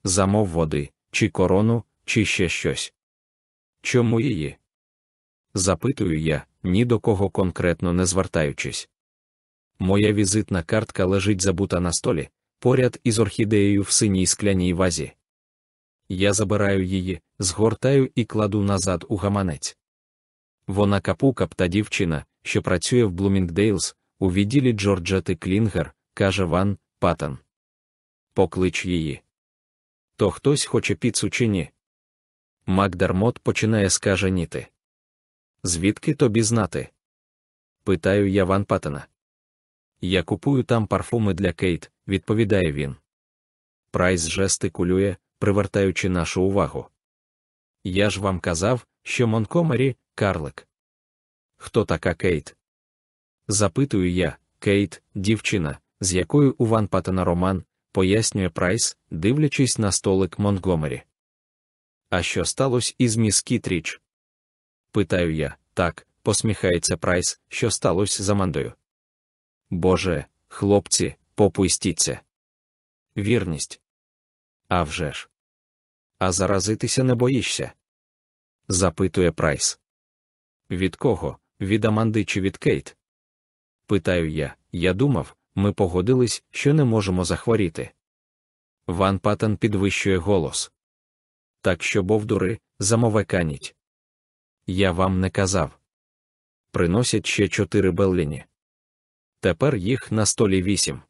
Замов води, чи корону, чи ще щось. Чому її? Запитую я, ні до кого конкретно не звертаючись. Моя візитна картка лежить забута на столі, поряд із орхідеєю в синій скляній вазі. Я забираю її, згортаю і кладу назад у гаманець. Вона капука та дівчина, що працює в Блумінгдейлс, у відділі Джорджети Клінгер, каже Ван Паттон. Поклич її. То хтось хоче піцу чи ні? Макдермот починає скаженіти. Звідки тобі знати? Питаю я Ван Паттона. Я купую там парфуми для Кейт, відповідає він. Прайс жестикулює, привертаючи нашу увагу. Я ж вам казав, що Монтгомері карлик. Хто така Кейт? Запитую я, Кейт, дівчина, з якою у Ван Паттена роман, пояснює Прайс, дивлячись на столик Монтгомері. А що сталося із міс Кітріч? Питаю я, так, посміхається Прайс, що сталося з Амандою. Боже, хлопці, попустіться. Вірність. А вже ж. А заразитися не боїшся? запитує Прайс. Від кого? Від Аманди чи від Кейт? Питаю я, я думав, ми погодились, що не можемо захворіти. Ван Паттен підвищує голос. Так що, бовдури, замовеканіть. Я вам не казав. Приносять ще чотири белліні. Тепер їх на столі вісім.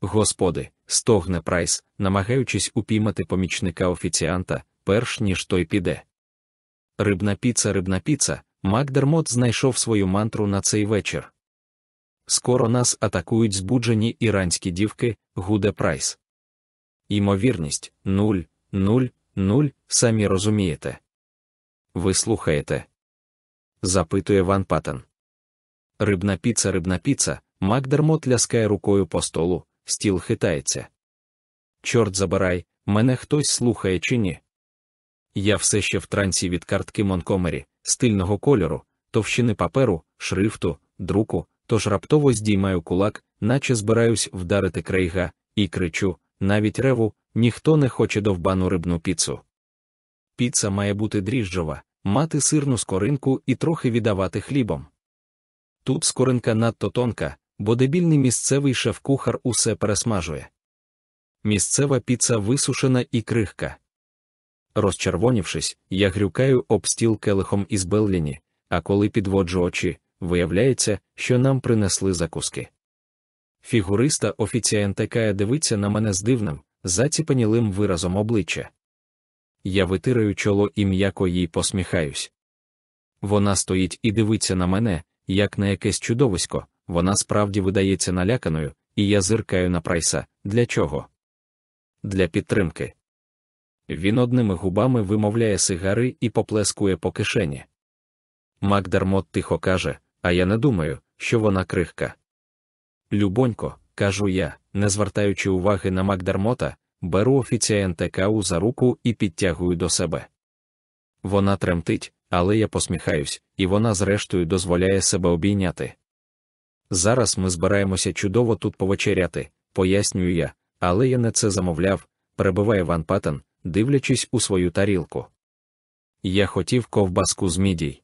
Господи, стогне Прайс, намагаючись упіймати помічника офіціанта, перш ніж той піде. Рибна піца, рибна піца, Макдермот знайшов свою мантру на цей вечір. Скоро нас атакують збуджені іранські дівки, гуде Прайс. Імовірність нуль, нуль, нуль, самі розумієте. Ви слухаєте? запитує Ван Паттен. Рибна піца, рибна піца, Макдермот ляскає рукою по столу, стіл хитається. Чорт забирай, мене хтось слухає чи ні. Я все ще в трансі від картки Монкомері, стильного кольору, товщини паперу, шрифту, друку, тож раптово здіймаю кулак, наче збираюсь вдарити крейга, і кричу, навіть реву, ніхто не хоче довбану рибну піцу. Піца має бути дріжджова, мати сирну скоринку і трохи віддавати хлібом. Тут скоринка надто тонка, бо дебільний місцевий шеф-кухар усе пересмажує. Місцева піца висушена і крихка. Розчервонівшись, я грюкаю об стіл келихом із Белліні, а коли підводжу очі, виявляється, що нам принесли закуски. Фігуриста офіціантекая дивиться на мене з дивним, заціпанілим виразом обличчя. Я витираю чоло і м'яко їй посміхаюсь. Вона стоїть і дивиться на мене, як на якесь чудовисько, вона справді видається наляканою, і я зиркаю на прайса. Для чого? Для підтримки. Він одними губами вимовляє сигари і поплескує по кишені. Макдермот тихо каже, а я не думаю, що вона крихка. Любонько, кажу я, не звертаючи уваги на Макдермота, беру офіціанте каву за руку і підтягую до себе. Вона тремтить, але я посміхаюсь, і вона, зрештою, дозволяє себе обійняти. Зараз ми збираємося чудово тут повечеряти, пояснюю я, але я не це замовляв, перебиває Ван Паттен, дивлячись у свою тарілку. Я хотів ковбаску з мідій.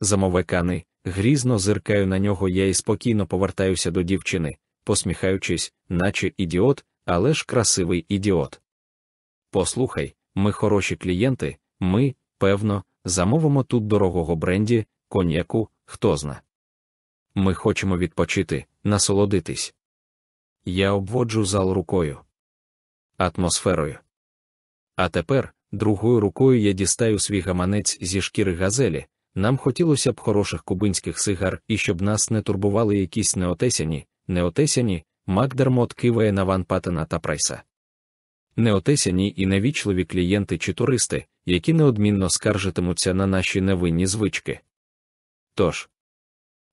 Замовекани, грізно зиркаю на нього я і спокійно повертаюся до дівчини, посміхаючись, наче ідіот, але ж красивий ідіот. Послухай, ми хороші клієнти, ми, певно, замовимо тут дорогого бренді, коньяку, хто зна. Ми хочемо відпочити, насолодитись. Я обводжу зал рукою. Атмосферою. А тепер, другою рукою я дістаю свій гаманець зі шкіри газелі. Нам хотілося б хороших кубинських сигар і щоб нас не турбували якісь неотесяні, неотесяні, Макдермот киває на Ван Патена та Прайса. Неотесяні і невічливі клієнти чи туристи, які неодмінно скаржитимуться на наші невинні звички. Тож,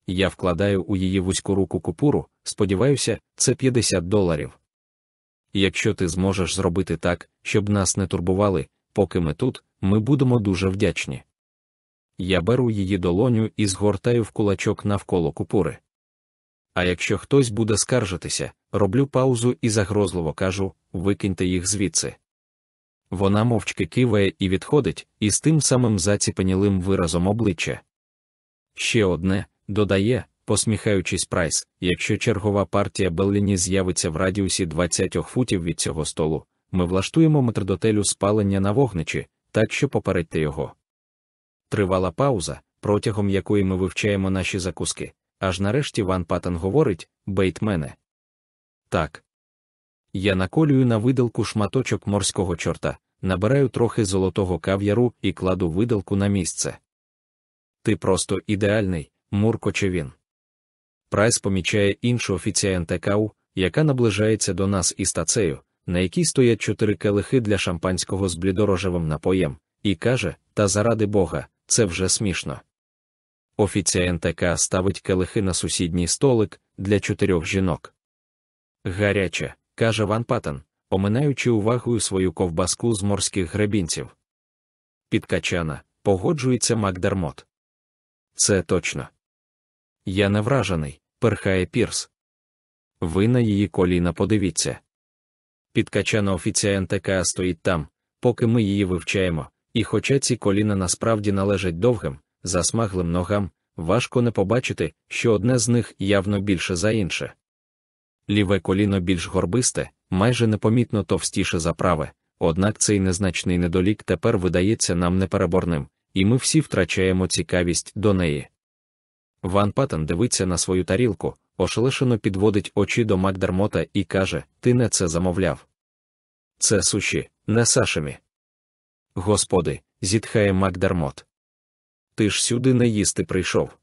я вкладаю у її вузьку руку купуру, сподіваюся, це 50 доларів. Якщо ти зможеш зробити так, щоб нас не турбували, поки ми тут, ми будемо дуже вдячні. Я беру її долоню і згортаю в кулачок навколо купури. А якщо хтось буде скаржитися, роблю паузу і загрозливо кажу викиньте їх звідси. Вона мовчки киває і відходить, із тим самим заціпенілим виразом обличчя. Ще одне, додає, посміхаючись Прайс, якщо чергова партія Белліні з'явиться в радіусі 20 футів від цього столу, ми влаштуємо метрдотелю спалення на вогничі, так що попередьте його. Тривала пауза, протягом якої ми вивчаємо наші закуски, аж нарешті Ван Паттен говорить Бейтмене. Так. Я наколюю на видалку шматочок морського чорта, набираю трохи золотого кав'яру і кладу видалку на місце. Ти просто ідеальний, муркоче він. Прайс помічає іншу офіціанте кау, яка наближається до нас із тацею, на якій стоять чотири келихи для шампанського з блідорожевим напоєм, і каже: Та заради Бога, це вже смішно. Офіціантка ставить келихи на сусідній столик для чотирьох жінок. Гаряче, каже Ван Паттен, оминаючи увагою свою ковбаску з морських гребінців. Підкачана, погоджується Макдермот. Це точно. Я не вражений, перхає Пірс. Ви на її коліна подивіться. Підкачана офіціантка стоїть там, поки ми її вивчаємо, і хоча ці коліна насправді належать довгим, засмаглим ногам, важко не побачити, що одне з них явно більше за інше. Ліве коліно більш горбисте, майже непомітно товстіше за праве, однак цей незначний недолік тепер видається нам непереборним, і ми всі втрачаємо цікавість до неї. Ван Паттен дивиться на свою тарілку, ошелешено підводить очі до Макдермота і каже: Ти не це замовляв. Це суші, не сашемі. Господи, зітхає Макдермот. Ти ж сюди не їсти прийшов.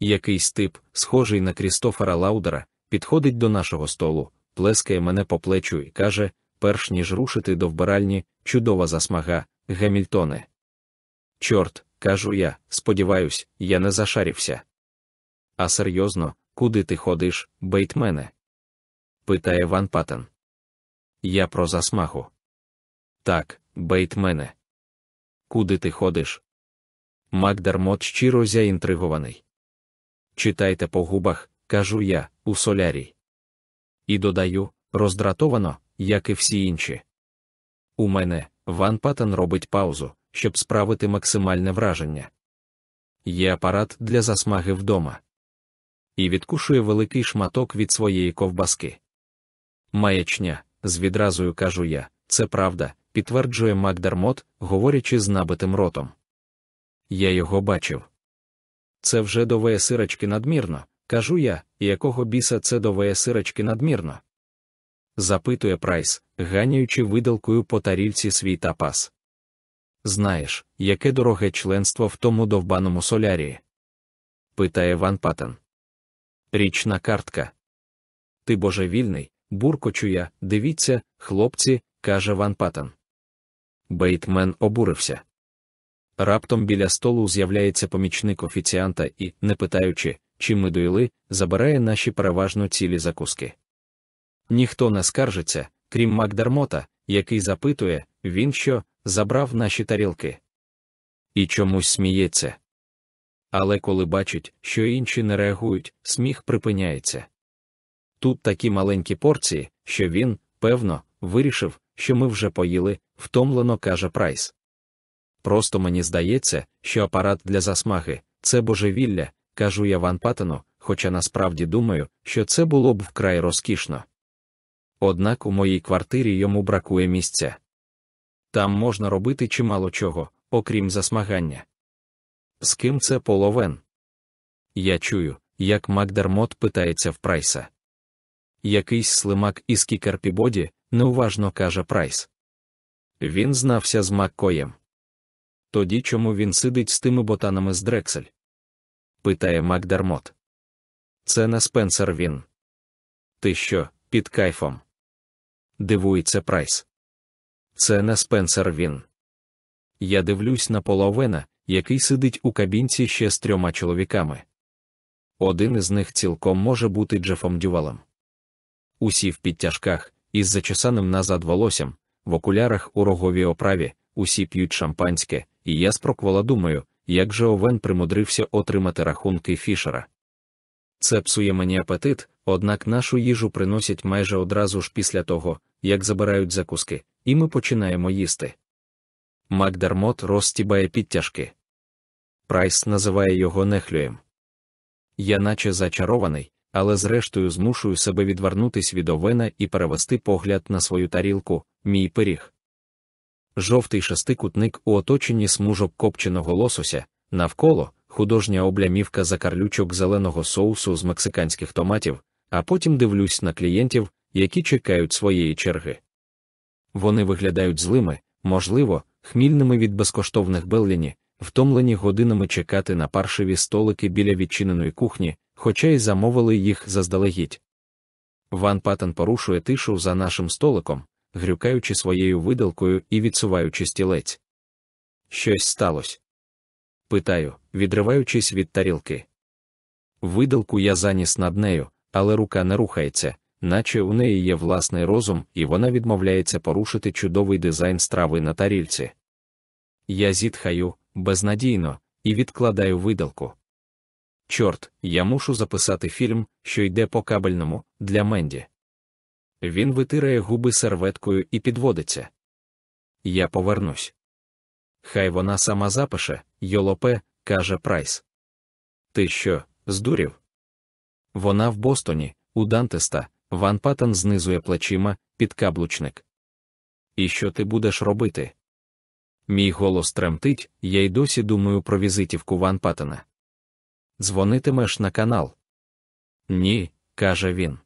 Якийсь тип, схожий на Крістофера Лаудера, підходить до нашого столу, плескає мене по плечу і каже, перш ніж рушити до вбиральні, чудова засмага, Гемільтоне. Чорт, кажу я, сподіваюсь, я не зашарівся. А серйозно, куди ти ходиш, бейтмене? питає Ван Паттен. Я про засмагу. Так, бейтмене. Куди ти ходиш? Макдермот щиро заінтригований. Читайте по губах, кажу я, у солярій. І додаю, роздратовано, як і всі інші. У мене Ван Паттен робить паузу, щоб справити максимальне враження. Є апарат для засмаги вдома. І відкушує великий шматок від своєї ковбаски. Маячня, з відразою кажу я, це правда, підтверджує Макдермот, говорячи з набитим ротом. Я його бачив. Це вже довеє сирочки надмірно, кажу я, якого біса це довеє сирочки надмірно? запитує Прайс, ганяючи видалкою по тарільці свій тапас. Знаєш, яке дороге членство в тому довбаному солярії? питає Ван Патен. Річна картка. Ти божевільний, буркочу я, дивіться, хлопці, каже Ван Патен. Бейтмен обурився. Раптом біля столу з'являється помічник офіціанта і, не питаючи, чим ми доїли, забирає наші переважно цілі закуски. Ніхто не скаржиться, крім Макдармота, який запитує, він що, забрав наші тарілки. І чомусь сміється. Але коли бачить, що інші не реагують, сміх припиняється. Тут такі маленькі порції, що він, певно, вирішив, що ми вже поїли, втомлено каже Прайс. Просто мені здається, що апарат для засмаги це божевілля, кажу я Ван Патену, хоча насправді думаю, що це було б вкрай розкішно. Однак у моїй квартирі йому бракує місця. Там можна робити чимало чого, окрім засмагання. З ким це половен? Я чую, як Макдермот питається в Прайса. Якийсь слимак із кікерпібоді, неуважно каже Прайс. Він знався з Маккоєм. Тоді чому він сидить з тими ботанами з Дрексель? питає Макдермот. Це не Спенсер Вінн. Ти що, під кайфом? Дивується Прайс. Це не Спенсер Вінн. Я дивлюсь на Пола Оуена, який сидить у кабінці ще з трьома чоловіками. Один із них цілком може бути Джефом Дювалом. Усі в підтяжках, із зачесаним назад волоссям, в окулярах у роговій оправі, усі п'ють шампанське, і я спроквола думаю, як же Овен примудрився отримати рахунки Фішера. Це псує мені апетит, однак нашу їжу приносять майже одразу ж після того, як забирають закуски, і ми починаємо їсти. Макдермот розстібає підтяжки. Прайс називає його нехлюєм. Я наче зачарований, але зрештою змушую себе відвернутись від овена і перевести погляд на свою тарілку, мій пиріг. Жовтий шестикутник у оточенні смужок копченого лосося, навколо художня облямівка закарлючок зеленого соусу з мексиканських томатів, а потім дивлюсь на клієнтів, які чекають своєї черги. Вони виглядають злими, можливо, хмільними від безкоштовних белліні, втомлені годинами чекати на паршиві столики біля відчиненої кухні, хоча й замовили їх заздалегідь. Ван Паттен порушує тишу за нашим столиком, грюкаючи своєю видалкою і відсуваючи стілець. Щось сталося. Питаю, відриваючись від тарілки. Видалку я заніс над нею, але рука не рухається, наче у неї є власний розум, і вона відмовляється порушити чудовий дизайн страви на тарільці. Я зітхаю безнадійно і відкладаю видалку. Чорт, я мушу записати фільм, що йде по кабельному, для Менді. Він витирає губи серветкою і підводиться. Я повернусь. Хай вона сама запише, йолопе, каже Прайс. Ти що, здурів? Вона в Бостоні, у Дантеста, Ван Паттен знизує плечима, підкаблучник. І що ти будеш робити? Мій голос тремтить, я й досі думаю про візитівку Ван Паттена. Дзвонитимеш на канал? Ні, каже він.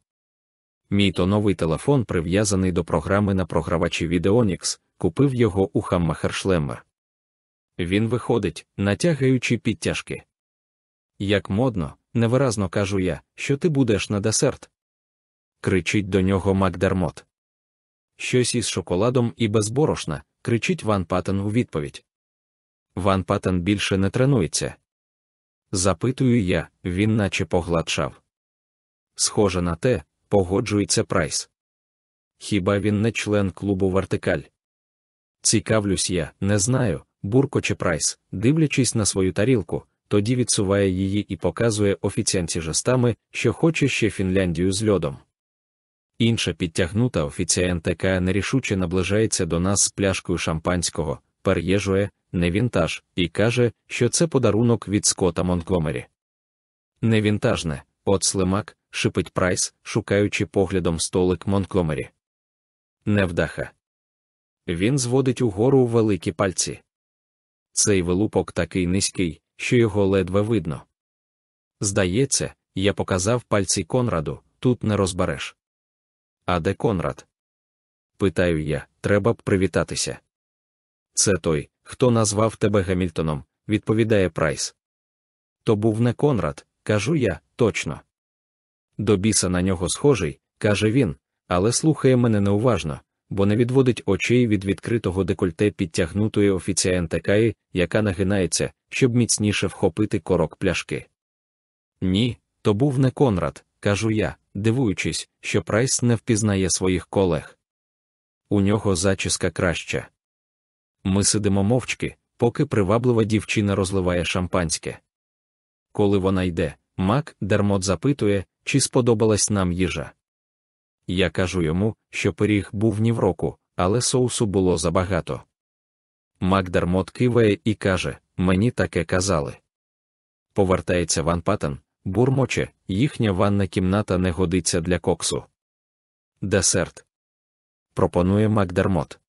Мій то новий телефон, прив'язаний до програми на програвачі Videonix, купив його у Хаммахершлеммер. Він виходить, натягаючи підтяжки. Як модно, невиразно кажу я, що ти будеш на десерт. Кричить до нього Макдермот. Щось із шоколадом і без борошна, кричить Ван Паттен у відповідь. Ван Паттен більше не тренується. Запитую я, він наче погладшав. Схоже на те, погоджується Прайс. Хіба він не член клубу Вертикаль? Цікавлюсь я, не знаю, буркоче Прайс, дивлячись на свою тарілку, тоді відсуває її і показує офіціанці жестами, що хоче ще Фінляндію з льодом. Інша підтягнута офіціантка нерішуче наближається до нас з пляшкою шампанського, пер'єжує, не вінтаж, і каже, що це подарунок від Скота Монтгомері. Не вінтажне, от слимак, шипить Прайс, шукаючи поглядом столик Монтгомері. Невдаха. Він зводить угору великі пальці. Цей вилупок такий низький, що його ледве видно. Здається, я показав пальці Конраду, тут не розбереш. А де Конрад? Питаю я, треба б привітатися. Це той, хто назвав тебе Гамільтоном, відповідає Прайс. То був не Конрад, кажу я, точно. До біса на нього схожий, каже він, але слухає мене неуважно, бо не відводить очей від відкритого декольте підтягнутої офіціанта Каї, яка нагинається, щоб міцніше вхопити корок пляшки. Ні, то був не Конрад, кажу я, дивуючись, що Прайс не впізнає своїх колег. У нього зачіска краща. Ми сидимо мовчки, поки приваблива дівчина розливає шампанське. Коли вона йде, Мак Дермот запитує, чи сподобалась нам їжа. Я кажу йому, що пиріг був нівроку, але соусу було забагато. Мак Дермот киває і каже: Мені таке казали. Повертається Ван Паттен, бурмоче, їхня ванна кімната не годиться для коксу. Десерт. Пропонує Макдермот.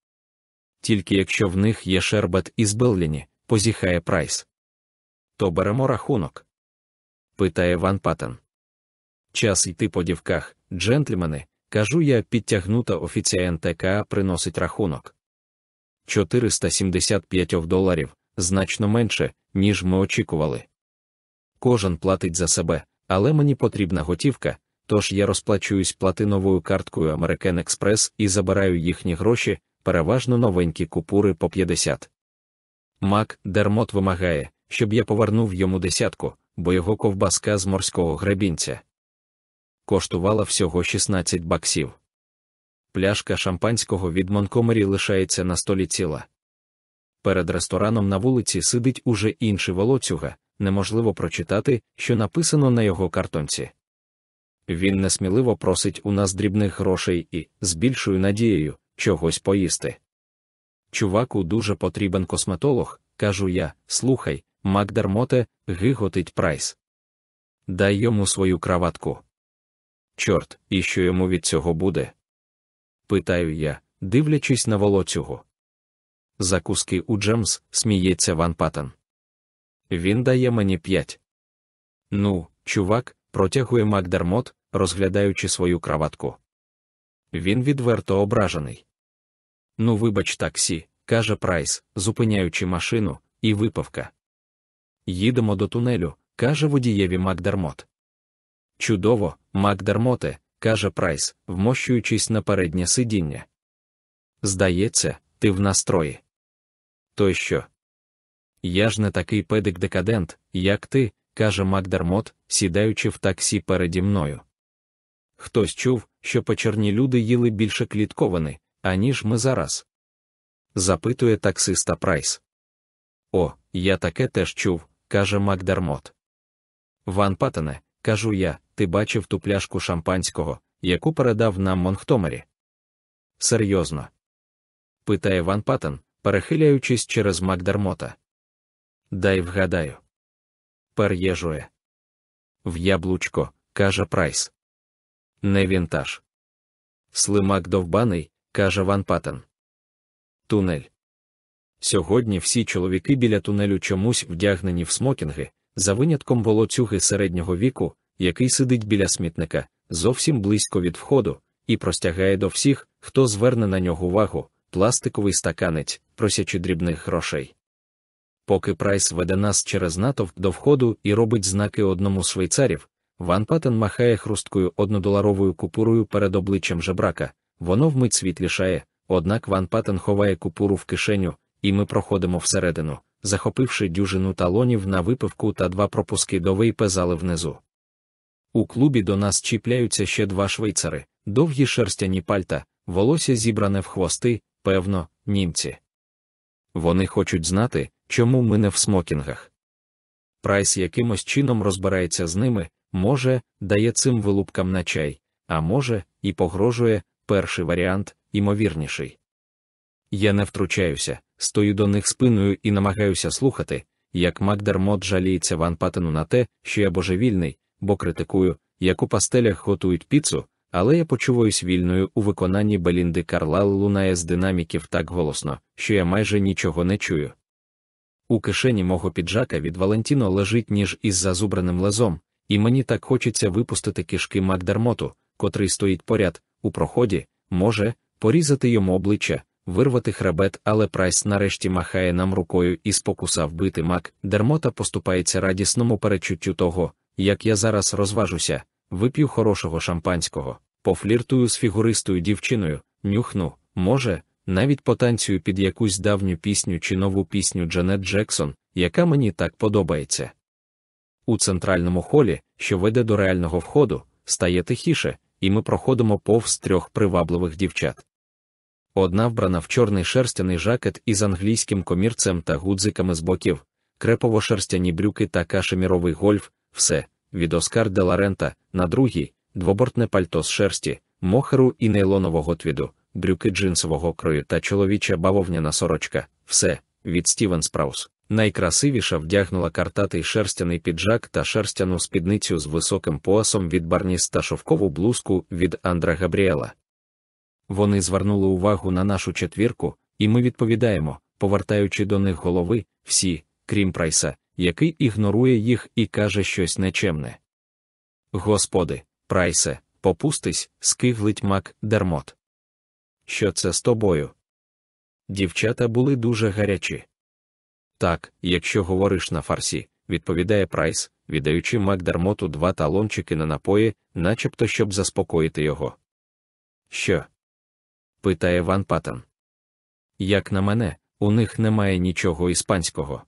Тільки якщо в них є шербет із Белліні, позіхає Прайс. То беремо рахунок. Питає Ван Паттен. Час йти по дівках, джентльмени, кажу я, підтягнута офіціант ТКА приносить рахунок. 475 доларів, значно менше, ніж ми очікували. Кожен платить за себе, але мені потрібна готівка, тож я розплачуюсь платиновою карткою American Express і забираю їхні гроші, переважно новенькі купури по 50. Мак Дермот вимагає, щоб я повернув йому десятку, бо його ковбаска з морського гребінця коштувала всього 16 баксів. Пляшка шампанського від Монкомері лишається на столі ціла. Перед рестораном на вулиці сидить уже інший волоцюга, неможливо прочитати, що написано на його картонці. Він несміливо просить у нас дрібних грошей і, з більшою надією, чогось поїсти. Чуваку дуже потрібен косметолог, кажу я, слухай, Макдермоте, гиготить прайс. Дай йому свою краватку. Чорт, і що йому від цього буде? Питаю я, дивлячись на волоцюгу. Закуски у Джемс, сміється Ван Паттен. Він дає мені п'ять. Ну, чувак, протягує Макдермот, розглядаючи свою краватку. Він відверто ображений. Ну, вибач, таксі, каже Прайс, зупиняючи машину, і випавка. Їдемо до тунелю, каже водієві Макдермот. Чудово, Макдермоте, каже Прайс, вмощуючись на переднє сидіння. Здається, ти в настрої. То що? Я ж не такий педик декадент, як ти, каже Макдермот, сідаючи в таксі переді мною. Хтось чув, що печерні люди їли більше клітковини, аніж ми зараз. Запитує таксиста Прайс. О, я таке теж чув, каже Макдермот. Ван Патене, кажу я, ти бачив ту пляшку шампанського, яку передав нам Монхтомері? Серйозно? питає Ван Паттен, перехиляючись через Макдермота. Дай вгадаю. Пер'єжує. В яблучко, каже Прайс. Не вінтаж. Слимак довбаний, каже Ван Паттен. Тунель. Сьогодні всі чоловіки біля тунелю чомусь вдягнені в смокінги, за винятком волоцюги середнього віку, який сидить біля смітника, зовсім близько від входу, і простягає до всіх, хто зверне на нього увагу, пластиковий стаканець, просячи дрібних грошей. Поки Прайс веде нас через натовп до входу і робить знаки одному з швейцарів, Ван Паттен махає хрусткою однодоларовою купурою перед обличчям жебрака, воно вмить світлішає, однак Ван Паттен ховає купуру в кишеню, і ми проходимо всередину, захопивши дюжину талонів на випивку та два пропуски до вейпезали внизу. У клубі до нас чіпляються ще два швейцари, довгі шерстяні пальта, волосся зібране в хвости, певно, німці. Вони хочуть знати, чому ми не в смокінгах. Прайс якимось чином розбирається з ними, може, дає цим вилупкам на чай, а може, і погрожує перший варіант, імовірніший. Я не втручаюся, стою до них спиною і намагаюся слухати, як Макдермот жаліється Ван Патену на те, що я божевільний, бо критикую, як у пастелях готують піцу, але я почуваюсь вільною у виконанні Белінди Карлал лунає з динаміків так голосно, що я майже нічого не чую. У кишені мого піджака від Валентіно лежить ніж із зазубреним лезом, і мені так хочеться випустити кишки Макдермоту, котрий стоїть поряд, у проході, може, порізати йому обличчя, вирвати хребет, але Прайс нарешті махає нам рукою і спокуса вбити Мак. Дермота поступається радісному перечуттю того, як я зараз розважуся, вип'ю хорошого шампанського, пофліртую з фігуристою дівчиною, нюхну, може, навіть потанцюю під якусь давню пісню чи нову пісню Джанет Джексон, яка мені так подобається. У центральному холі, що веде до реального входу, стає тихіше, і ми проходимо повз трьох привабливих дівчат. Одна вбрана в чорний шерстяний жакет із англійським комірцем та гудзиками з боків, крепово-шерстяні брюки та кашеміровий гольф, все, від Оскар де Ларента, на другій, двобортне пальто з шерсті, мохеру і нейлонового твіду, брюки джинсового крою та чоловіча бавовняна сорочка, все, від Стівен Спраус. Найкрасивіша вдягнула картатий шерстяний піджак та шерстяну спідницю з високим поясом від Барніс та шовкову блузку від Андра Габріела. Вони звернули увагу на нашу четвірку, і ми відповідаємо, повертаючи до них голови, всі, крім Прайса, який ігнорує їх і каже щось нечемне. Господи, Прайсе, попустись, скиглить мак дермот. Що це з тобою? Дівчата були дуже гарячі. Так, якщо говориш на фарсі, відповідає Прайс, віддаючи Макдермоту два талончики на напої, начебто щоб заспокоїти його. Що? питає Ван Паттон. Як на мене, у них немає нічого іспанського.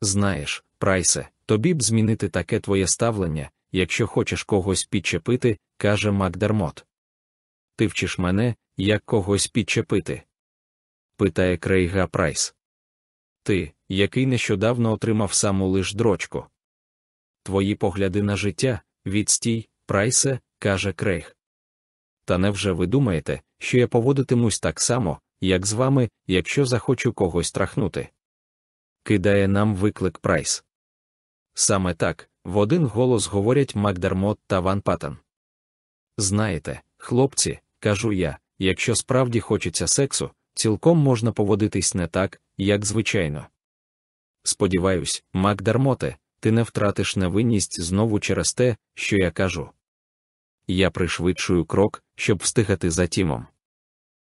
Знаєш, Прайсе, тобі б змінити таке твоє ставлення, якщо хочеш когось підчепити, каже Макдермот. Ти вчиш мене, як когось підчепити? питає Крейга Прайс. Ти, який нещодавно отримав саму лиш дрочку. Твої погляди на життя, відстій, Прайсе, каже Крейг. Та невже ви думаєте, що я поводитимусь так само, як з вами, якщо захочу когось трахнути? Кидає нам виклик Прайс. Саме так, в один голос говорять Макдермот та Ван Паттон. Знаєте, хлопці, кажу я, якщо справді хочеться сексу, цілком можна поводитись не так, як звичайно. Сподіваюсь, Макдермоте, ти не втратиш невинність знову через те, що я кажу. Я пришвидшую крок, щоб встигати за Тімом.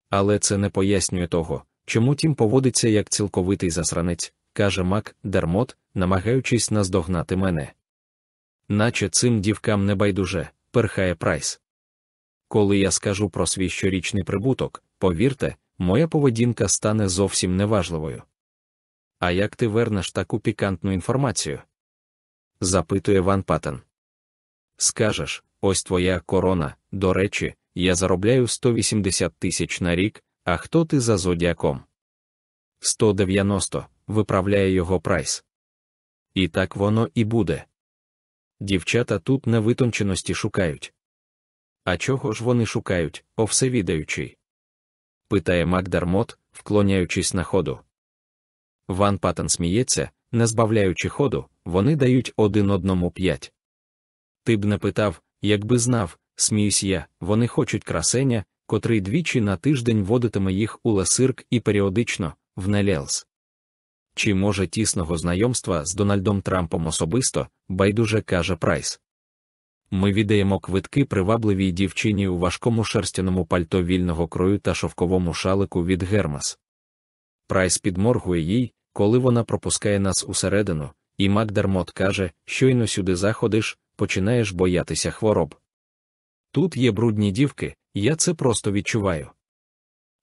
Але це не пояснює того, чому Тім поводиться як цілковитий засранець, каже Мак Дермот, намагаючись наздогнати мене. Наче цим дівкам не байдуже, перхає Прайс. Коли я скажу про свій щорічний прибуток, повірте, моя поведінка стане зовсім неважливою. А як ти ввернеш таку пікантну інформацію? запитує Ван Паттен. Скажеш, ось твоя корона, до речі, я заробляю 180 тисяч на рік, а хто ти за зодіаком? 190, виправляє його прайс. І так воно і буде. Дівчата тут невитонченості шукають. А чого ж вони шукають, о всевідаючий? Питає Макдермот, вклоняючись на ходу. Ван Паттен сміється, не збавляючи ходу, вони дають один одному п'ять. Ти б не питав, якби знав, сміюсь я, вони хочуть красеня, котрий двічі на тиждень водитиме їх у лесирк і періодично, в Нелелс. Чи може тісного знайомства з Дональдом Трампом особисто, байдуже каже Прайс. Ми віддаємо квитки привабливій дівчині у важкому шерстяному пальто вільного крою та шовковому шалику від Гермес. Прайс підморгує їй, коли вона пропускає нас усередину, і Макдермот каже, щойно сюди заходиш, починаєш боятися хвороб. Тут є брудні дівки, я це просто відчуваю.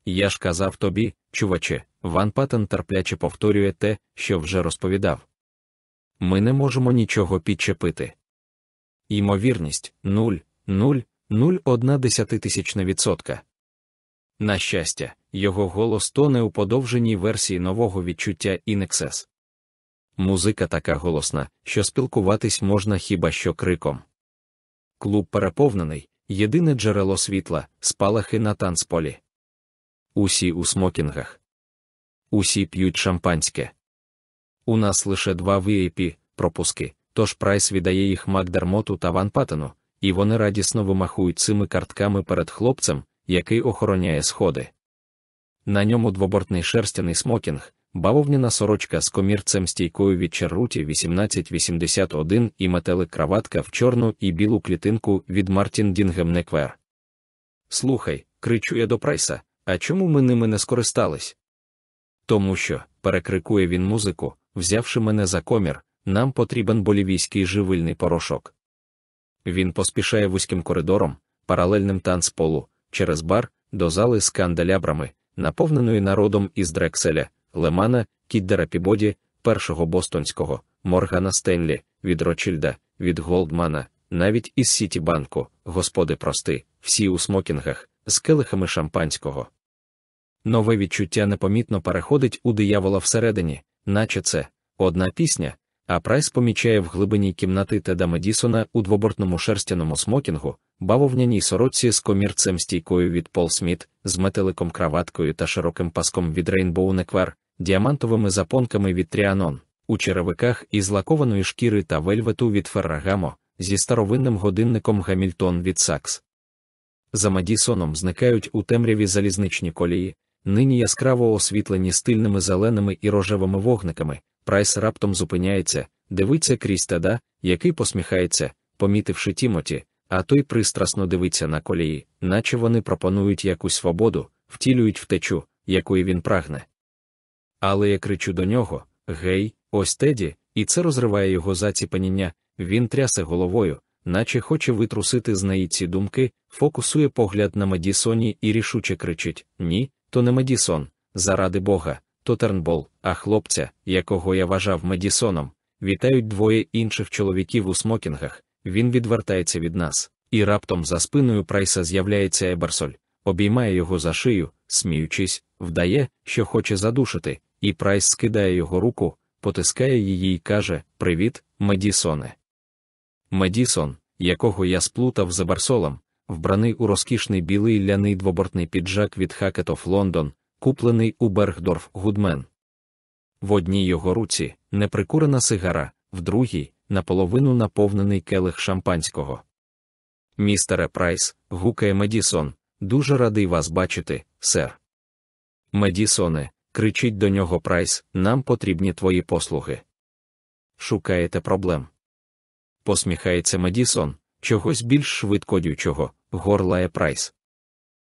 Я ж казав тобі, чуваче, Ван Паттен терпляче повторює те, що вже розповідав. Ми не можемо нічого підчепити. Ймовірність 0,0,01 відсотка. На щастя, його голос тоне у подовженій версії нового відчуття Інексес. Музика така голосна, що спілкуватись можна хіба що криком. Клуб переповнений, єдине джерело світла, спалахи на танцполі. Усі у смокінгах. Усі п'ють шампанське. У нас лише два VIP пропуски, тож Прайс віддає їх Макдермоту та Ван Паттену, і вони радісно вимахують цими картками перед хлопцем, який охороняє сходи. На ньому двобортний шерстяний смокінг, бавовняна сорочка з комірцем стійкою від Черруті 1881 і метелик краватка в чорну і білу клітинку від Мартін Дінгем Неквер. Слухай, кричу я до Прайса, а чому ми ними не скористались? Тому що, перекрикує він музику, взявши мене за комір, нам потрібен болівійський живильний порошок. Він поспішає вузьким коридором, паралельним танцполу, через бар, до зали з канделябрами, наповненої народом із Дрекселя, Лемана, Кіддера Пібоді, першого бостонського, Моргана Стенлі, від Рочільда, від Голдмана, навіть із Сітібанку, господи прости, всі у смокінгах, з келихами шампанського. Нове відчуття непомітно переходить у диявола всередині, наче це одна пісня, а Прайс помічає в глибині кімнати Теда Медісона у двобортному шерстяному смокінгу, бавовняній сорочці з комірцем стійкою від Paul Smith, з метеликом краваткою та широким паском від Rainbow Neckwear, діамантовими запонками від Trianon, у черевиках із лакованої шкіри та вельвету від Ferragamo, зі старовинним годинником Hamilton від Saks. За Медісоном зникають у темряві залізничні колії, нині яскраво освітлені стильними зеленими і рожевими вогниками. Прайс раптом зупиняється, дивиться крізь теда, який посміхається, помітивши Тімоті, а той пристрасно дивиться на колії, наче вони пропонують якусь свободу, втілюють втечу, якої він прагне. Але я кричу до нього гей, ось теді, і це розриває його заціпаніння, він трясе головою, наче хоче витрусити з неї ці думки, фокусує погляд на Медісоні і рішуче кричить: Ні, то не Медісон, заради Бога, то Тернбол, а хлопця, якого я вважав Медісоном, вітають двоє інших чоловіків у смокінгах, він відвертається від нас, і раптом за спиною Прайса з'являється Еберсоль, обіймає його за шию, сміючись, вдає, що хоче задушити, і Прайс скидає його руку, потискає її і каже: Привіт, Медісоне. Медісон, якого я сплутав за Барсолом, вбраний у розкішний білий ляний двобортний піджак від Хакетоф Лондон, куплений у Бергдорф Гудмен. В одній його руці неприкурена сигара, в другій наполовину наповнений келих шампанського. Містере Прайс, гукає Медісон, дуже радий вас бачити, сер. Медісоне, кричить до нього Прайс, нам потрібні твої послуги. Шукаєте проблем. Посміхається Медісон, чогось більш швидкодіючого, горлає Прайс.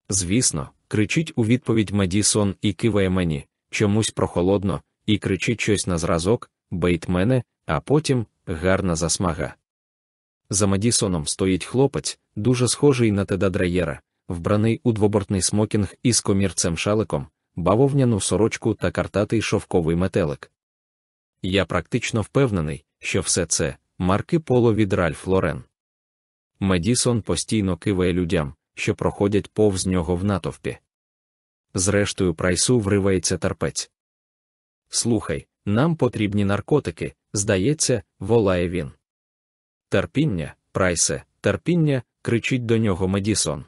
Звісно, кричить у відповідь Медісон і киває мені, чомусь прохолодно, і кричить щось на зразок, Бейтмене, а потім гарна засмага. За Медісоном стоїть хлопець, дуже схожий на Теда Драйєра, вбраний у двобортний смокінг із комірцем шаликом, бавовняну сорочку та картатий шовковий метелик. Я практично впевнений, що все це марки поло від Ральф Лорен. Медісон постійно киває людям, що проходять повз нього в натовпі. Зрештою, прайсу вривається терпець. Слухай, нам потрібні наркотики, здається, волає він. Терпіння, прайсе, терпіння, кричить до нього Медісон.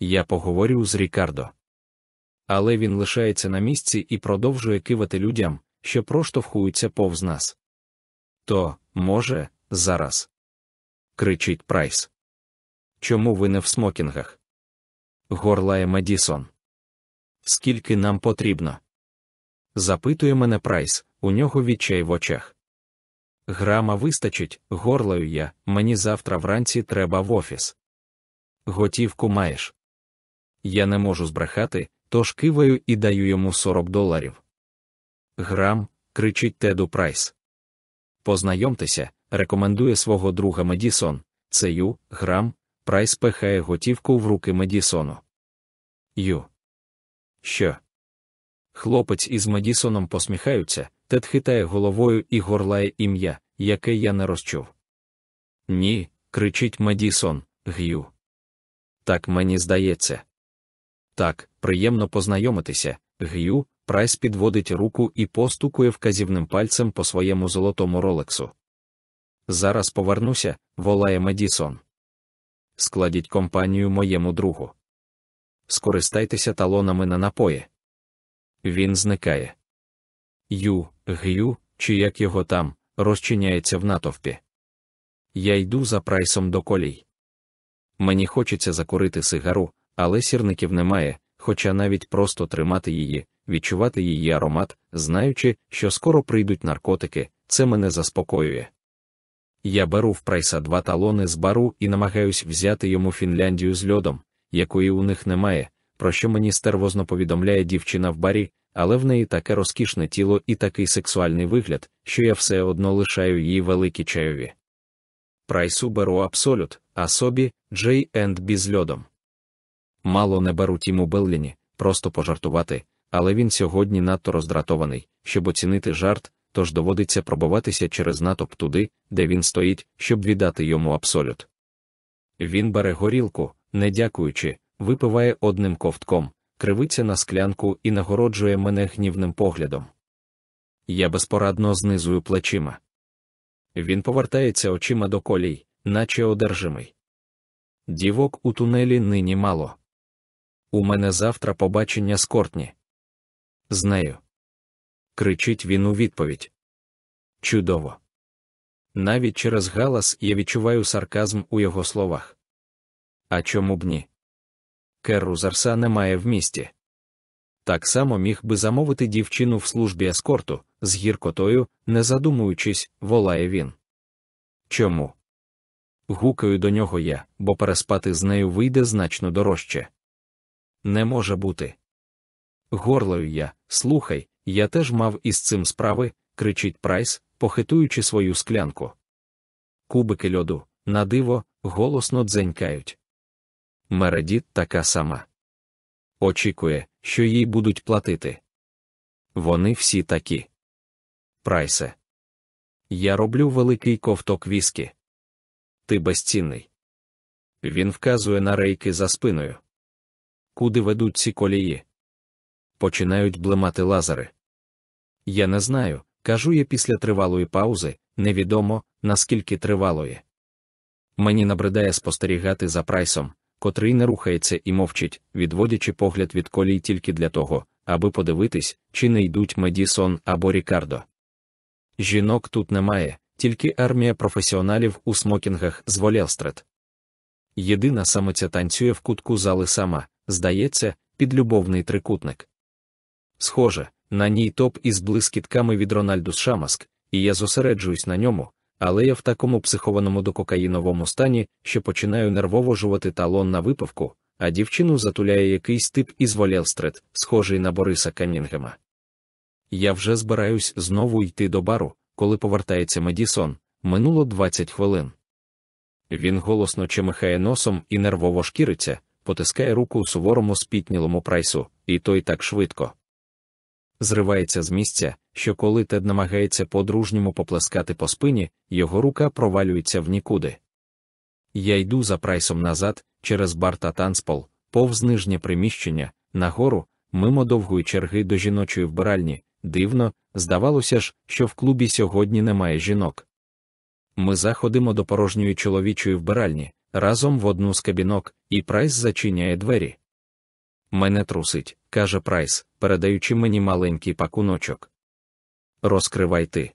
Я поговорю з Рікардо. Але він лишається на місці і продовжує кивати людям, що проштовхуються повз нас. То, може, зараз. кричить Прайс. Чому ви не в смокінгах? Горлає Медісон. Скільки нам потрібно? Запитує мене Прайс, у нього відчай в очах. Грама вистачить, горлаю я, мені завтра вранці треба в офіс. Готівку маєш. Я не можу збрехати, тож киваю і даю йому 40 доларів. Грам, кричить Теду Прайс. Познайомтеся, рекомендує свого друга Медісон. Це Ю, Грам, Прайс пихає готівку в руки Медісону. Ю. Що? Хлопець із Медісоном посміхаються, Тед хитає головою і горлає ім'я, яке я не розчув. Ні, кричить Медісон, Г'ю. Так мені здається. Так, приємно познайомитися, Г'ю, Прайс підводить руку і постукує вказівним пальцем по своєму золотому ролексу. Зараз повернуся, волає Медісон. Складіть компанію моєму другу. Скористайтеся талонами на напої. Він зникає. Ю, Г'ю, чи як його там, розчиняється в натовпі. Я йду за прайсом до колій. Мені хочеться закурити сигару, але сірників немає, хоча навіть просто тримати її, відчувати її аромат, знаючи, що скоро прийдуть наркотики, це мене заспокоює. Я беру в прайса два талони з бару і намагаюсь взяти йому Фінляндію з льодом, якої у них немає, про що мені стервозно повідомляє дівчина в барі, але в неї таке розкішне тіло і такий сексуальний вигляд, що я все одно лишаю їй великі чайові. Прайсу беру абсолют, а собі Джей енд Бі з льодом. Мало не беру Тіму Белліні, просто пожартувати, але він сьогодні надто роздратований, щоб оцінити жарт, тож доводиться пробуватися через натовп туди, де він стоїть, щоб віддати йому абсолют. Він бере горілку, не дякуючи, випиває одним ковтком, кривиться на склянку і нагороджує мене гнівним поглядом. Я безпорадно знизую плечима. Він повертається очима до колій, наче одержимий. Дівок у тунелі нині мало. У мене завтра побачення з Кортні. З нею. Кричить він у відповідь. Чудово. Навіть через галас я відчуваю сарказм у його словах. А чому б ні? Керрузарса немає в місті. Так само міг би замовити дівчину в службі ескорту, з гіркотою, не задумуючись, волає він. Чому? Гукаю до нього я, бо переспати з нею вийде значно дорожче. Не може бути. Горлою я, слухай, я теж мав із цим справи, кричить Прайс, похитуючи свою склянку. Кубики льоду, на диво, голосно дзенькають. Мередіт така сама. Очікує, що їй будуть платити. Вони всі такі. Прайсе. Я роблю великий ковток віскі. Ти безцінний. Він вказує на рейки за спиною. Куди ведуть ці колії? Починають блимати лазери. Я не знаю, кажу я після тривалої паузи, невідомо, наскільки тривалої. Мені набридає спостерігати за прайсом, котрий не рухається і мовчить, відводячи погляд від колій тільки для того, аби подивитись, чи не йдуть Медісон або Рікардо. Жінок тут немає, тільки армія професіоналів у смокінгах з Волєлстрет. Єдина самиця танцює в кутку зали сама, здається, під любовний трикутник. Схоже, на ній топ із блискітками від Рональду Шамаск, і я зосереджуюсь на ньому, але я в такому психованому дококаїновому стані, що починаю нервово жувати талон на випивку, а дівчину затуляє якийсь тип із Волєлстрет, схожий на Бориса Канінгема. Я вже збираюсь знову йти до бару, коли повертається Медісон, минуло 20 хвилин. Він голосно чемихає носом і нервово шкіриться, потискає руку суворому спітнілому прайсу, і той так швидко. Зривається з місця, що коли Тед намагається по-дружньому поплескати по спині, його рука провалюється в нікуди. Я йду за прайсом назад, через бар та танцпол, повз нижнє приміщення, нагору, мимо довгої черги до жіночої вбиральні. Дивно, здавалося ж, що в клубі сьогодні немає жінок. Ми заходимо до порожньої чоловічої вбиральні, разом в одну з кабінок, і Прайс зачиняє двері. Мене трусить, каже Прайс, передаючи мені маленький пакуночок. Розкривай ти.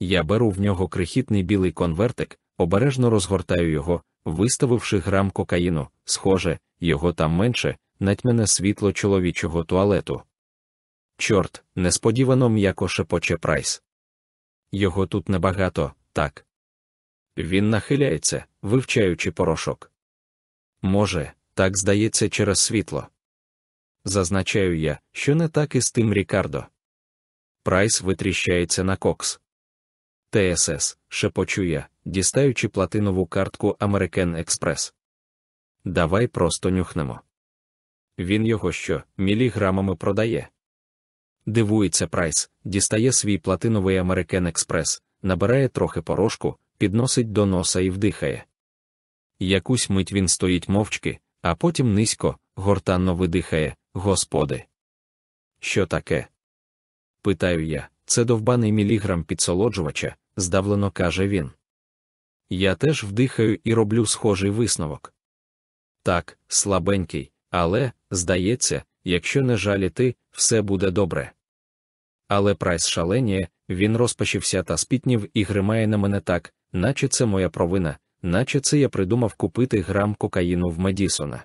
Я беру в нього крихітний білий конвертик, обережно розгортаю його, виставивши грам кокаїну, схоже, його там менше, натьмене світло чоловічого туалету. Чорт, несподівано м'яко шепоче Прайс. Його тут небагато, так. Він нахиляється, вивчаючи порошок. Може, так здається через світло. Зазначаю я, що не так і з тим Рікардо. Прайс витріщається на кокс. ТСС, шепочу я, дістаючи платинову картку American Express. Давай просто нюхнемо. Він його що, міліграмами продає. Дивується Прайс, дістає свій платиновий American Express, набирає трохи порошку, підносить до носа і вдихає. Якусь мить він стоїть мовчки, а потім низько, гортанно видихає, господи. Що таке? Питаю я, це довбаний міліграм підсолоджувача, здавлено каже він. Я теж вдихаю і роблю схожий висновок. Так, слабенький, але, здається, якщо не жаліти, все буде добре. Але прайс шаленіє, він розпачився та спітнів і гримає на мене так, наче це моя провина, наче це я придумав купити грам кокаїну в Медісона.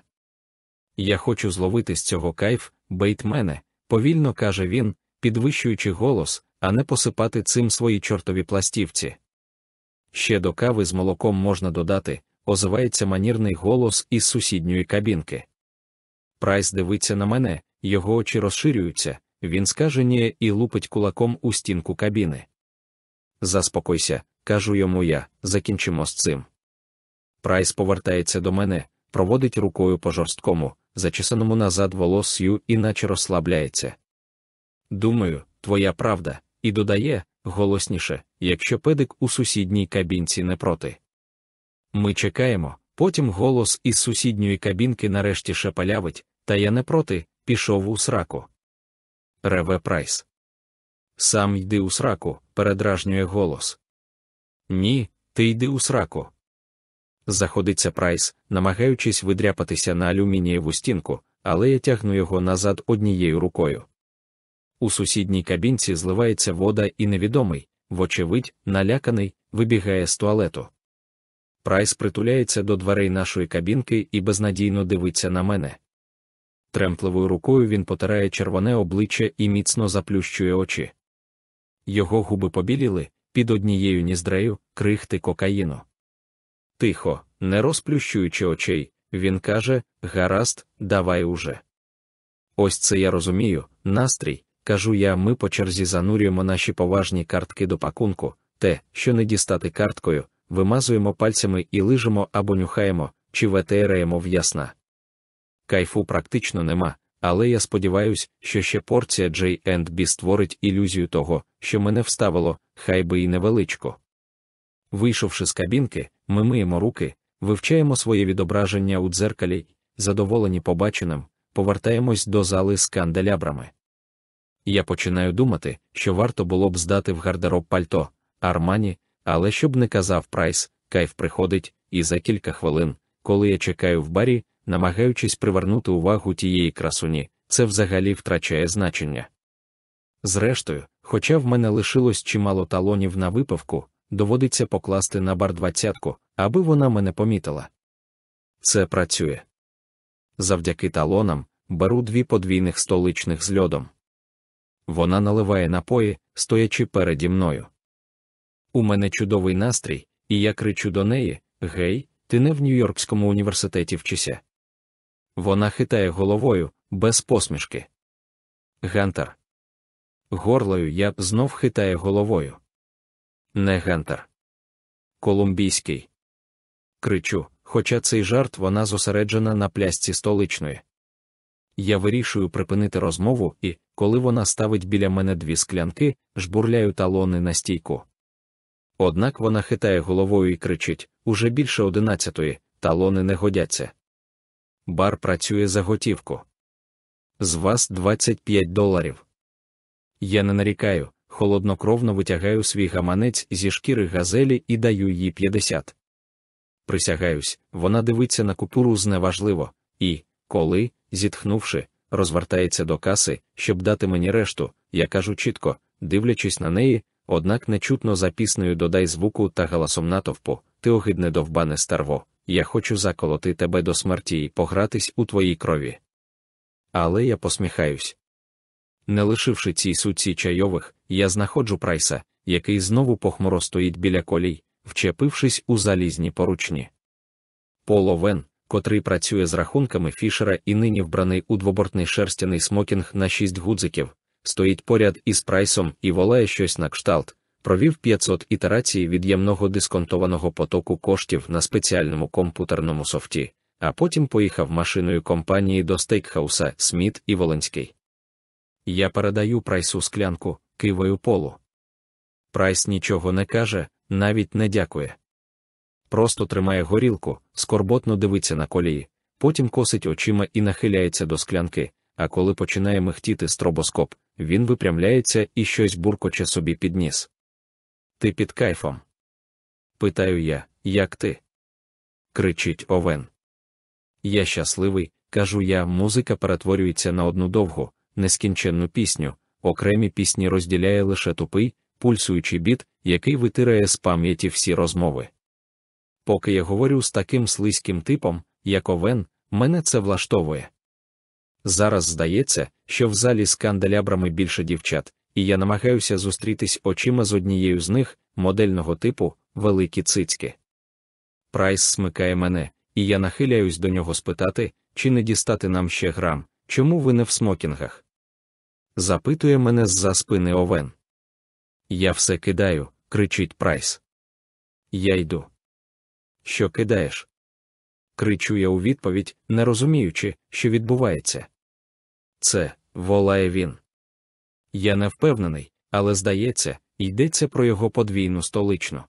Я хочу зловити з цього кайф, бейтмене, повільно каже він, підвищуючи голос, а не посипати цим свої чортові пластівці. Ще до кави з молоком можна додати, озивається манірний голос із сусідньої кабінки. Прайс дивиться на мене, його очі розширюються, він скаже ні і лупить кулаком у стінку кабіни. Заспокойся, кажу йому я, закінчимо з цим. Прайс повертається до мене, проводить рукою по жорсткому, зачесаному назад волоссю і наче розслабляється. Думаю, твоя правда, і додає, голосніше, якщо педик у сусідній кабінці не проти. Ми чекаємо, потім голос із сусідньої кабінки нарешті шепалявить, та я не проти, пішов у сраку. Реве Прайс. Сам йди у сраку, передражнює голос. Ні, ти йди у сраку. Заходиться Прайс, намагаючись видряпатися на алюмінієву стінку, але я тягну його назад однією рукою. У сусідній кабінці зливається вода і невідомий, вочевидь, наляканий, вибігає з туалету. Прайс притуляється до дверей нашої кабінки і безнадійно дивиться на мене. Тремтливою рукою він потирає червоне обличчя і міцно заплющує очі. Його губи побіліли, під однією ніздрею, крихти кокаїну. Тихо, не розплющуючи очей, він каже Гаразд, давай уже. Ось це я розумію, настрій, кажу я, ми по черзі занурюємо наші поважні картки до пакунку, те, що не дістати карткою, вимазуємо пальцями і лижемо або нюхаємо, чи ветереємо в ясна. Кайфу практично нема, але я сподіваюся, що ще порція J&B створить ілюзію того, що мене вставило, хай би і невеличко. Вийшовши з кабінки, ми миємо руки, вивчаємо своє відображення у дзеркалі, задоволені побаченим, повертаємось до зали з канделябрами. Я починаю думати, що варто було б здати в гардероб пальто, армані, але щоб не казав прайс, кайф приходить, і за кілька хвилин, коли я чекаю в барі, намагаючись привернути увагу тієї красуні, це взагалі втрачає значення. Зрештою, хоча в мене лишилось чимало талонів на випивку, доводиться покласти на бар двадцятку, аби вона мене помітила. Це працює. Завдяки талонам беру дві подвійних столичних з льодом. Вона наливає напої, стоячи переді мною. У мене чудовий настрій, і я кричу до неї Гей, ти не в Нью-Йоркському університеті вчися. Вона хитає головою, без посмішки. Гантер. Горлою я знов хитає головою. Не Гантер. Колумбійський. Кричу, хоча цей жарт вона зосереджена на плясці столичної. Я вирішую припинити розмову і, коли вона ставить біля мене дві склянки, жбурляю талони на стійку. Однак вона хитає головою і кричить уже більше одинадцятої, талони не годяться. Бар працює за готівку. З вас 25 доларів. Я не нарікаю, холоднокровно витягаю свій гаманець зі шкіри газелі і даю їй 50. Присягаюсь, вона дивиться на купюру зневажливо, і, коли, зітхнувши, розвертається до каси, щоб дати мені решту, я кажу чітко, дивлячись на неї, однак нечутно за піснею додай звуку та галасом натовпу, ти огидне довбане старво, я хочу заколоти тебе до смерті і погратись у твоїй крові. Але я посміхаюсь. Не лишивши цій суці чайових, я знаходжу прайса, який знову похмуро стоїть біля колій, вчепившись у залізні поручні. Поло Вен, котрий працює з рахунками Фішера і нині вбраний у двобортний шерстяний смокінг на шість гудзиків, стоїть поряд із прайсом і волає щось на кшталт, провів 500 ітерацій від'ємного дисконтованого потоку коштів на спеціальному комп'ютерному софті, а потім поїхав машиною компанії до стейкхауса Сміт і Волинський. Я передаю прайсу склянку, киваю полу. Прайс нічого не каже, навіть не дякує. Просто тримає горілку, скорботно дивиться на колії, потім косить очима і нахиляється до склянки, а коли починає михтіти стробоскоп, він випрямляється і щось буркоче собі під ніс. Ти під кайфом? Питаю я, як ти? кричить Овен. Я щасливий, кажу я, музика перетворюється на одну довгу, нескінченну пісню, окремі пісні розділяє лише тупий, пульсуючий біт, який витирає з пам'яті всі розмови. Поки я говорю з таким слизьким типом, як Овен, мене це влаштовує. Зараз здається, що в залі з канделябрами більше дівчат, і я намагаюся зустрітись очима з однією з них, модельного типу, великі цицьки. Прайс смикає мене, і я нахиляюсь до нього спитати, чи не дістати нам ще грам, чому ви не в смокінгах? Запитує мене з-за спини Овен. Я все кидаю, кричить Прайс. Я йду. Що кидаєш? Кричу я у відповідь, не розуміючи, що відбувається. Це, волає він. Я не впевнений, але здається, йдеться про його подвійну столичну.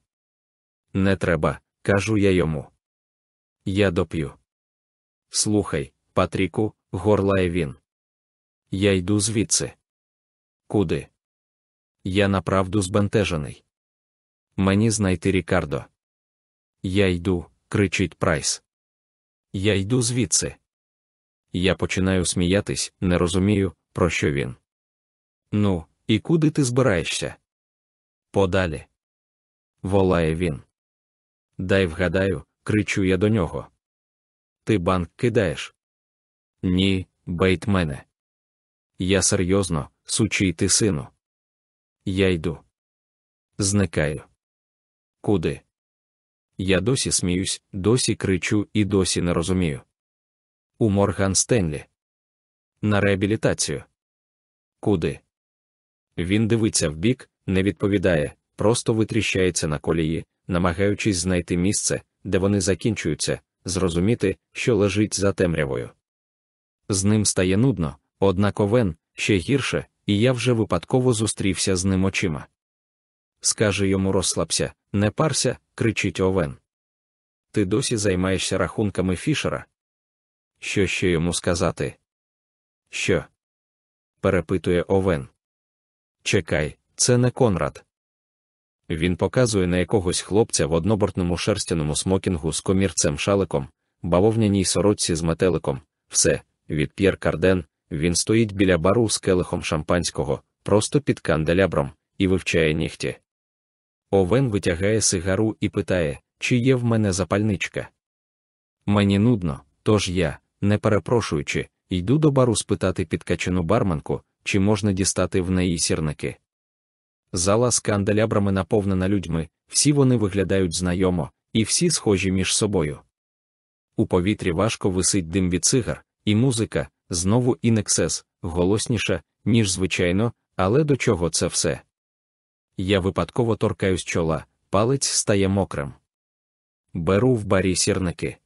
Не треба, кажу я йому. Я доп'ю. Слухай, Патріку, горлає він. Я йду звідси. Куди? Я направду збентежений. Мені знайти Рікардо. Я йду, кричить Прайс. Я йду звідси. Я починаю сміятись, не розумію, про що він. Ну, і куди ти збираєшся? Подалі. Волає він. Дай вгадаю, кричу я до нього. Ти банк кидаєш? Ні, Бейтмене. Я серйозно, сучий ти сину. Я йду. Зникаю. Куди? Я досі сміюсь, досі кричу і досі не розумію. У Морган Стенлі. На реабілітацію. Куди? Він дивиться вбік, не відповідає, просто витріщається на колії, намагаючись знайти місце, де вони закінчуються, зрозуміти, що лежить за темрявою. З ним стає нудно, однак овен ще гірше, і я вже випадково зустрівся з ним очима. Скаже йому розслабся, не парся, кричить Овен. Ти досі займаєшся рахунками Фішера? Що ще йому сказати? Що? перепитує Овен. Чекай, це не Конрад. Він показує на якогось хлопця в однобортному шерстяному смокінгу з комірцем шаликом, бавовняній сорочці з метеликом, все, від П'єр Карден, він стоїть біля бару з келихом шампанського, просто під канделябром, і вивчає нігті. Овен витягає сигару і питає, чи є в мене запальничка. Мені нудно, тож я, не перепрошуючи, йду до бару спитати підкачену барменку, чи можна дістати в неї сірники. Зала з канделябрами наповнена людьми, всі вони виглядають знайомо, і всі схожі між собою. У повітрі важко висить дим від цигар, і музика, знову інексес, голосніша, ніж звичайно, але до чого це все? Я випадково торкаюсь чола, палець стає мокрим. Беру в барі сірники.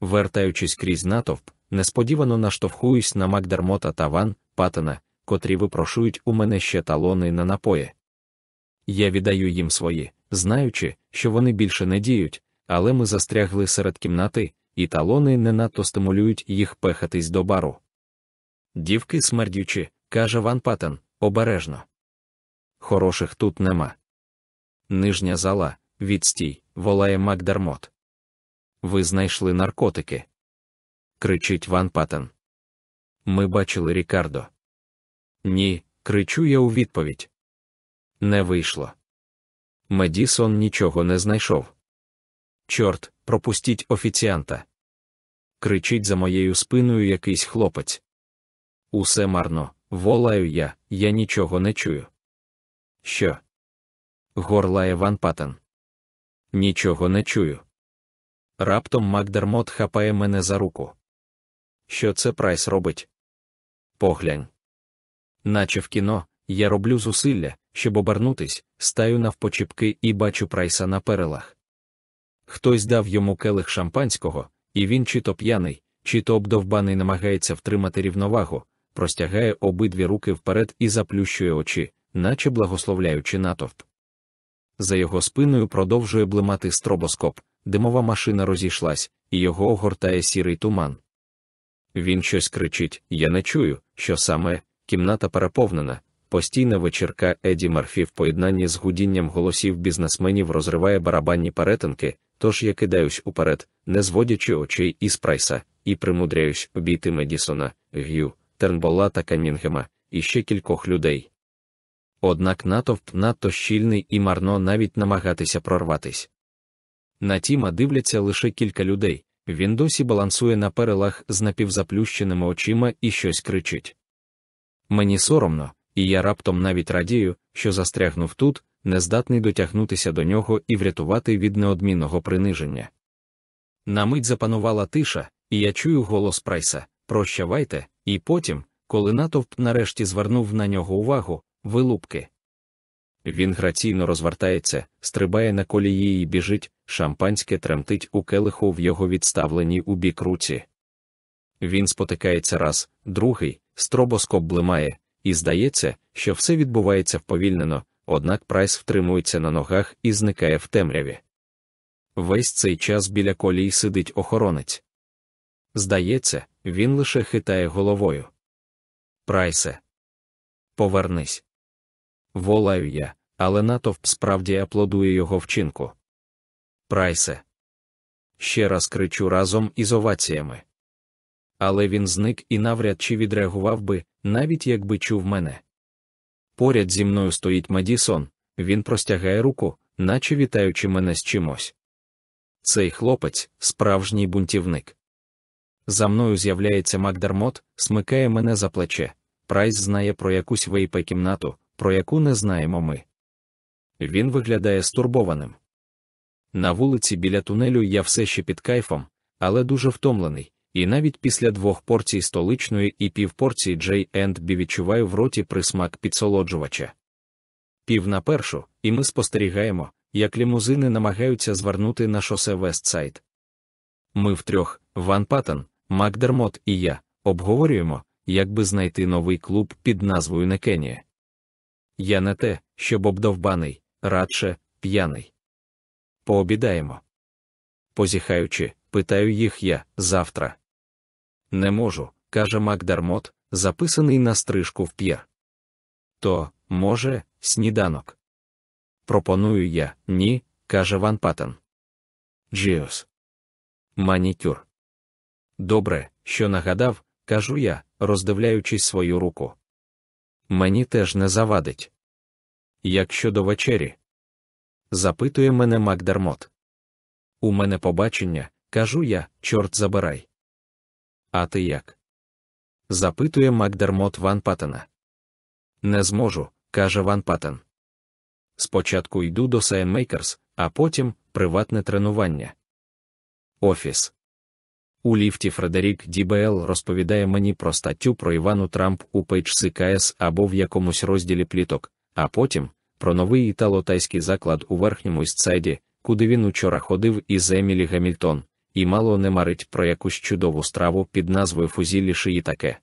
Вертаючись крізь натовп, несподівано наштовхуюсь на Макдермота та Ван Патена, котрі випрошують у мене ще талони на напої. Я віддаю їм свої, знаючи, що вони більше не діють, але ми застрягли серед кімнати, і талони не надто стимулюють їх пехатись до бару. Дівки смердючи, каже Ван Патен, обережно. Хороших тут нема. Нижня зала, відстій, волає Макдермот. Ви знайшли наркотики. кричить Ван Патен. Ми бачили Рікардо. Ні, кричу я у відповідь. Не вийшло. Медісон нічого не знайшов. Чорт, пропустіть офіціанта. Кричить за моєю спиною якийсь хлопець. Усе марно, волаю я, я нічого не чую. Що? Горлає Ван Патен. Нічого не чую. Раптом Макдермот хапає мене за руку. Що це прайс робить? Поглянь. Наче в кіно, я роблю зусилля, щоб обернутись, стаю навпочіпки і бачу прайса на перелах. Хтось дав йому келих шампанського, і він чи то п'яний, чи то обдовбаний намагається втримати рівновагу, простягає обидві руки вперед і заплющує очі, наче благословляючи натовп. За його спиною продовжує блимати стробоскоп, димова машина розійшлась, і його огортає сірий туман. Він щось кричить: Я не чую, що саме кімната переповнена. Постійна вечірка Еді Марфі в поєднанні з гудінням голосів бізнесменів розриває барабанні перетинки, тож я кидаюсь уперед, не зводячи очей із прайса, і примудряюсь обійти Медісона, Г'ю, Тернбола та Камінгема, і ще кількох людей. Однак натовп надто щільний і марно навіть намагатися прорватись. На Тіма дивляться лише кілька людей, він досі балансує на перелах з напівзаплющеними очима і щось кричить. Мені соромно, і я раптом навіть радію, що застрягнув тут, нездатний дотягнутися до нього і врятувати від неодмінного приниження. На мить запанувала тиша, і я чую голос Прайса Прощавайте, і потім, коли натовп нарешті звернув на нього увагу, вилупки. Він граційно розвертається, стрибає на колії і біжить, шампанське тремтить у келиху в його відставленій у бік руці. Він спотикається раз, другий, стробоскоп блимає, і здається, що все відбувається вповільнено, однак прайс втримується на ногах і зникає в темряві. Весь цей час біля колій сидить охоронець. Здається, він лише хитає головою. Прайсе. Повернись. Волаю я, але натовп справді аплодує його вчинку. Прайсе. Ще раз кричу разом із оваціями. Але він зник і навряд чи відреагував би, навіть якби чув мене. Поряд зі мною стоїть Медісон, він простягає руку, наче вітаючи мене з чимось. Цей хлопець справжній бунтівник. За мною з'являється Макдермот, смикає мене за плече. Прайс знає про якусь вейпе кімнату, про яку не знаємо ми. Він виглядає стурбованим. На вулиці біля тунелю я все ще під кайфом, але дуже втомлений, і навіть після двох порцій столичної і півпорції J&B відчуваю в роті присмак підсолоджувача. Пів на першу, і ми спостерігаємо, як лімузини намагаються звернути на шосе Вестсайд. Ми втрьох, Ван Паттон, Макдермот і я, обговорюємо, як би знайти новий клуб під назвою Некенія. Я не те, щоб обдовбаний, радше п'яний. Пообідаємо. Позіхаючи, питаю їх я завтра. Не можу, каже Макдермот, записаний на стрижку в п'єр. То, може, сніданок. Пропоную я, ні, каже Ван Паттон. Джіос. Манікюр. Добре, що нагадав, кажу я, роздивляючись свою руку. Мені теж не завадить. Як щодо вечері? запитує мене Макдермот. У мене побачення, кажу я, чорт забирай. А ти як? запитує Макдермот Ван Паттена. Не зможу, каже Ван Паттен. Спочатку йду до Сайенмейкерс, а потім приватне тренування. Офіс. У ліфті Фредерік Дібел розповідає мені про статтю про Івану Трамп у Page Six або в якомусь розділі пліток, а потім про новий італо-тайський заклад у верхньому істсайді, куди він учора ходив із Емілі Гамільтон, і мало не марить про якусь чудову страву під назвою фузілі шиїтаке.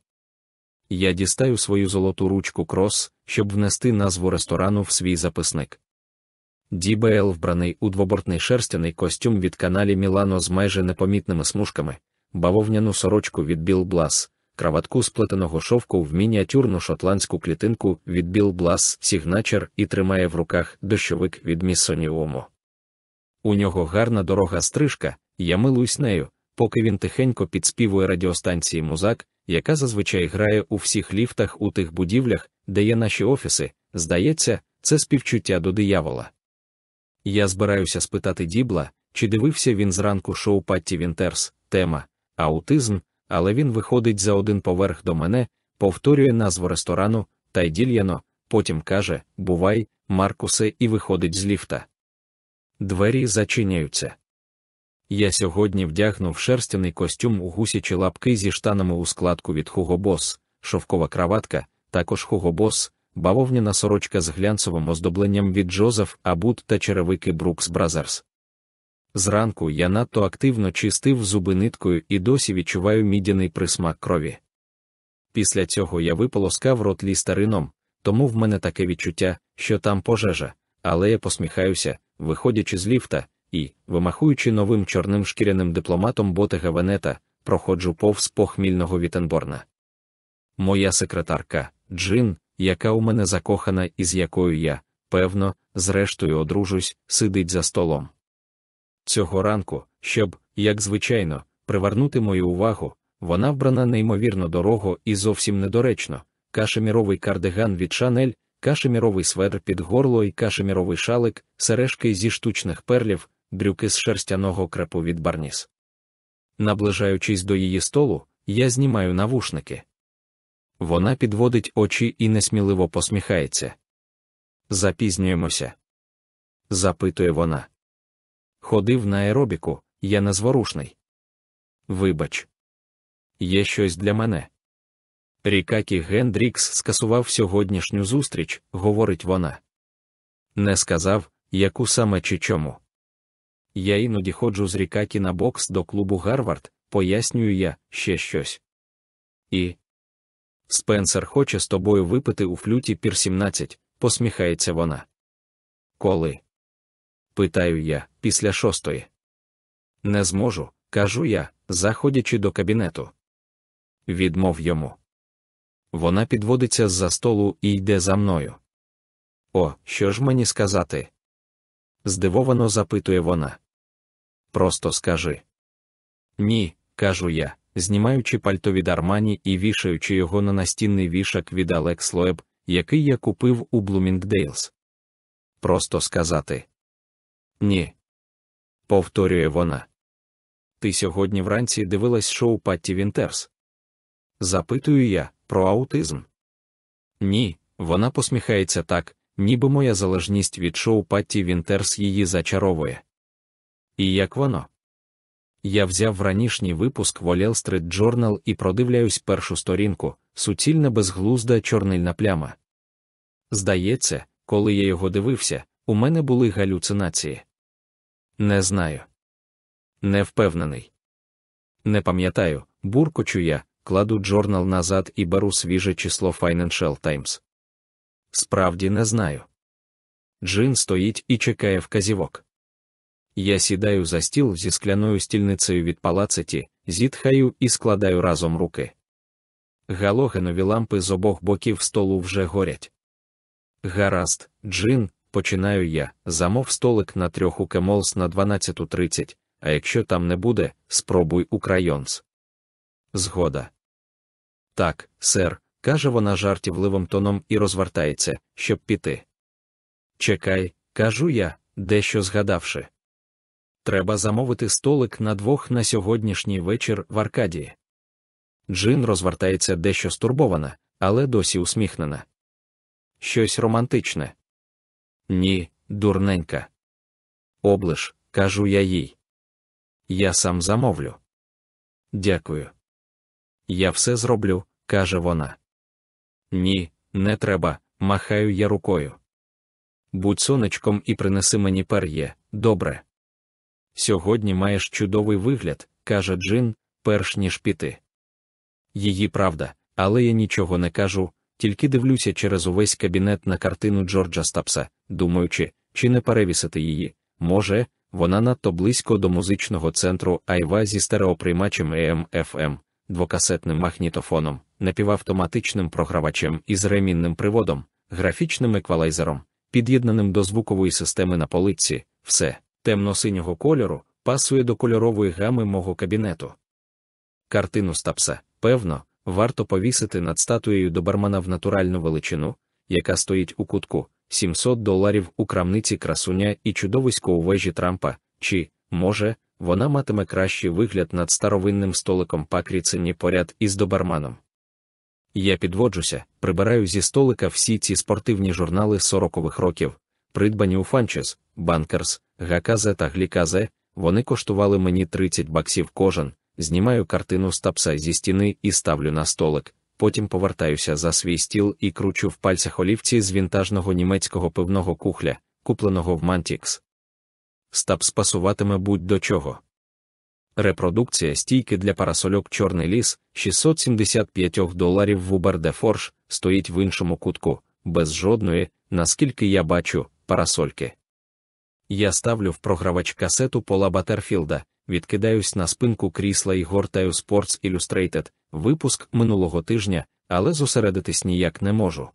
Я дістаю свою золоту ручку крос, щоб внести назву ресторану в свій записник. Дібел вбраний у двобортний шерстяний костюм від Canali Milano з майже непомітними смужками, бавовняну сорочку від Bill Blass, краватку сплетеного шовку в мініатюрну шотландську клітинку від Bill Blass Signature і тримає в руках дощовик від Missoni Uomo. У нього гарна дорога стрижка, я милуюсь нею, поки він тихенько підспівує радіостанції музак, яка зазвичай грає у всіх ліфтах у тих будівлях, де є наші офіси, здається, це співчуття до диявола. Я збираюся спитати Дібла, чи дивився він зранку шоу Патті Вінтерс, тема аутизм, але він виходить за один поверх до мене, повторює назву ресторану, Тайдільяно, потім каже Бувай, Маркусе, і виходить з ліфта. Двері зачиняються. Я сьогодні вдягнув шерстяний костюм у гусячі лапки зі штанами у складку від Hugo Boss, шовкова краватка, також Hugo Boss, бавовняна сорочка з глянцевим оздобленням від Джозеф Абут та черевики Brooks Brothers. Зранку я надто активно чистив зуби ниткою і досі відчуваю мідяний присмак крові. Після цього я виполоскав рот лістарином, тому в мене таке відчуття, що там пожежа, але я посміхаюся, виходячи з ліфта, і, вимахуючи новим чорним шкіряним дипломатом Ботега Венета, проходжу повз похмільного Вітенборна. Моя секретарка, Джин, яка у мене закохана і з якою я, певно, зрештою одружусь, сидить за столом. Цього ранку, щоб, як звичайно, привернути мою увагу, вона вбрана неймовірно дорого і зовсім недоречно, кашеміровий кардиган від Шанель, кашеміровий светр під горло і кашеміровий шалик, сережки зі штучних перлів, брюки з шерстяного крепу від Барніс. Наближаючись до її столу, я знімаю навушники. Вона підводить очі і несміливо посміхається. Запізнюємося. Запитує вона. Ходив на аеробіку, я незворушний. Вибач, є щось для мене. Рікакі Гендрікс скасував сьогоднішню зустріч, говорить вона. Не сказав, яку саме чи чому. Я іноді ходжу з Рікакі на бокс до клубу Гарвард, пояснюю я ще щось. І. Спенсер хоче з тобою випити у флюті пір 17, посміхається вона. Коли? Питаю я, після шостої. Не зможу, кажу я, заходячи до кабінету. Відмов йому. Вона підводиться з за столу і йде за мною. О, що ж мені сказати? здивовано запитує вона. Просто скажи. Ні, кажу я, знімаючи пальто від Армані і вішаючи його на настінний вішак від Алекс Лоеб, який я купив у Блумінгдейлс. Просто сказати. Ні. Повторює вона. Ти сьогодні вранці дивилась шоу Патті Вінтерс? Запитую я про аутизм. Ні, вона посміхається так, ніби моя залежність від шоу Патті Вінтерс її зачаровує. І як воно? Я взяв ранішній випуск Wall Street Journal і продивляюсь першу сторінку, суцільна безглузда чорнильна пляма. Здається, коли я його дивився, у мене були галюцинації. Не знаю. Не впевнений. Не пам'ятаю, буркочу я, кладу джорнал назад і беру свіже число Financial Times. Справді не знаю. Джин стоїть і чекає вказівок. Я сідаю за стіл зі скляною стільницею від палацеті, зітхаю і складаю разом руки. Галогенові лампи з обох боків столу вже горять. Гаразд, Джин, починаю я, замов столик на трьох у Кемолс на 12.30, а якщо там не буде, спробуй у крайонс. Згода. Так, сер, каже вона жартівливим тоном і розвертається, щоб піти. Чекай, кажу я, дещо згадавши. Треба замовити столик на двох на сьогоднішній вечір в Аркадії. Джин розвертається дещо стурбована, але досі усміхнена. Щось романтичне. Ні, дурненька. Облиш, кажу я їй. Я сам замовлю. Дякую. Я все зроблю, каже вона. Ні, не треба, махаю я рукою. Будь сонечком і принеси мені пер'є, добре. Сьогодні маєш чудовий вигляд, каже Джин, перш ніж піти. Її правда, але я нічого не кажу, тільки дивлюся через увесь кабінет на картину Джорджа Стапса, думаючи, чи не перевісити її. Може, вона надто близько до музичного центру Айва зі стереоприймачем AM-FM, двокасетним магнітофоном, напівавтоматичним програвачем із ремінним приводом, графічним еквалайзером, під'єднаним до звукової системи на полиці, все темно-синього кольору, пасує до кольорової гами мого кабінету. Картину Стапса, певно, варто повісити над статуєю добермана в натуральну величину, яка стоїть у кутку 700 доларів у крамниці красуня і чудовисько у вежі Трампа, чи, може, вона матиме кращий вигляд над старовинним столиком пакріцені поряд із доберманом. Я підводжуся, прибираю зі столика всі ці спортивні журнали сорокових років, придбані у Funchies, Bunkers, Gaks та Gleeks, вони коштували мені 30 баксів кожен, знімаю картину Стаббса зі стіни і ставлю на столик, потім повертаюся за свій стіл і кручу в пальцях олівці з вінтажного німецького пивного кухля, купленого в Man-tiques. Стаббс пасуватиме будь до чого. Репродукція стійки для парасольок Чорний ліс 675 доларів в Убер Форш стоїть в іншому кутку, без жодної, наскільки я бачу, парасольки. Я ставлю в програвач касету Пола Баттерфілда, відкидаюсь на спинку крісла і гортаю Sports Illustrated, випуск минулого тижня, але зосередитись ніяк не можу.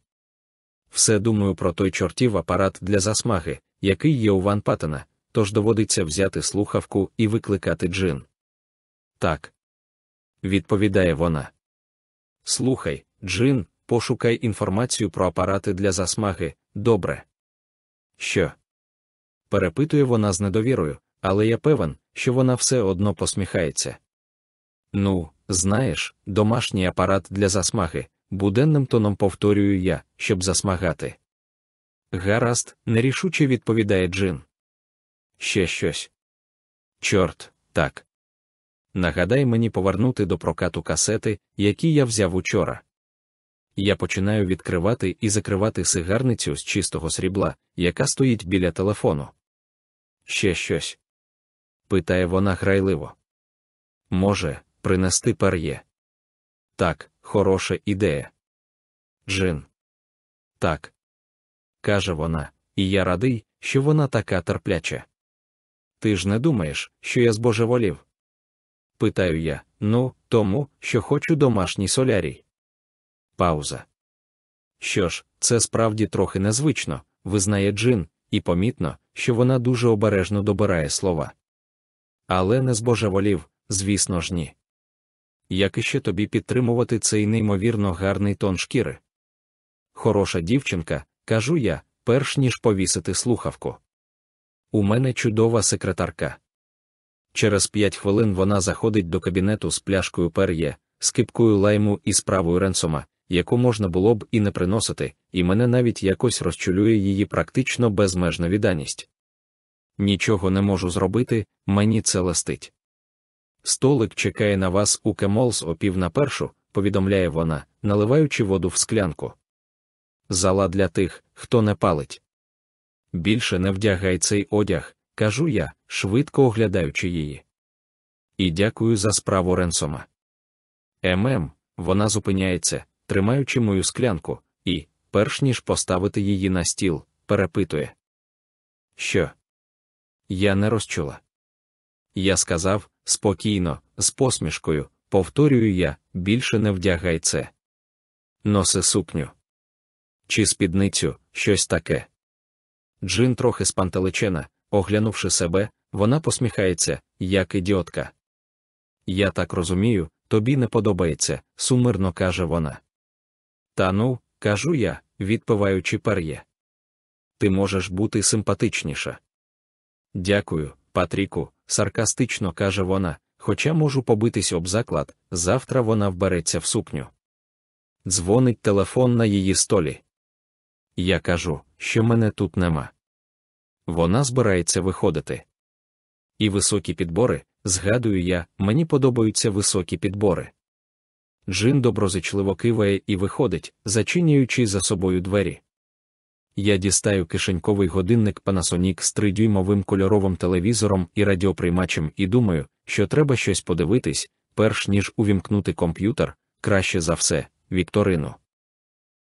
Все думаю про той чортів апарат для засмаги, який є у Ван Паттена, тож доводиться взяти слухавку і викликати джин. Так. Відповідає вона. Слухай, Джин, пошукай інформацію про апарати для засмаги, добре. Що? Перепитує вона з недовірою, але я певен, що вона все одно посміхається. Ну, знаєш, домашній апарат для засмаги, буденним тоном повторюю я, щоб засмагати. Гаразд, нерішуче відповідає Джин. Ще щось. Чорт, так. Нагадай мені повернути до прокату касети, які я взяв учора. Я починаю відкривати і закривати сигарницю з чистого срібла, яка стоїть біля телефону. Ще щось? питає вона грайливо. Може, принести пер'є? Так, хороша ідея. Джин. Так. каже вона, і я радий, що вона така терпляча. Ти ж не думаєш, що я збожеволів? Питаю я, ну, тому, що хочу домашній солярій. Пауза. Що ж, це справді трохи незвично, визнає Джин, і помітно, що вона дуже обережно добирає слова. Але не збожеволів, звісно ж, ні. Як іще тобі підтримувати цей неймовірно гарний тон шкіри? Хороша дівчинка, кажу я, перш ніж повісити слухавку. У мене чудова секретарка. Через п'ять хвилин вона заходить до кабінету з пляшкою пер'є, з кипкою лайму і справою ренсома, яку можна було б і не приносити, і мене навіть якось розчулює її практично безмежна відданість. Нічого не можу зробити, мені це листить. Столик чекає на вас у Кемолс о пів на першу, повідомляє вона, наливаючи воду в склянку. Зала для тих, хто не палить. Більше не вдягай цей одяг, кажу я, швидко оглядаючи її. І дякую за справу Ренсома. Емем, вона зупиняється, тримаючи мою склянку, і, перш ніж поставити її на стіл, перепитує. Що? Я не розчула. Я сказав спокійно, з посмішкою, повторюю я, більше не вдягай це. Носи сукню. Чи спідницю, щось таке. Джин трохи спантеличена, оглянувши себе, вона посміхається, як ідіотка. Я так розумію, тобі не подобається, сумирно каже вона. Та ну, кажу я, відпиваючи пер'є. Ти можеш бути симпатичніша. Дякую, Патріку, саркастично каже вона, хоча можу побитись об заклад, завтра вона вбереться в сукню. Дзвонить телефон на її столі. Я кажу, що мене тут нема. Вона збирається виходити. І високі підбори, згадую я, мені подобаються високі підбори. Джин доброзичливо киває і виходить, зачинюючи за собою двері. Я дістаю кишеньковий годинник Panasonic з тридюймовим кольоровим телевізором і радіоприймачем і думаю, що треба щось подивитись, перш ніж увімкнути комп'ютер, краще за все, Вікторину.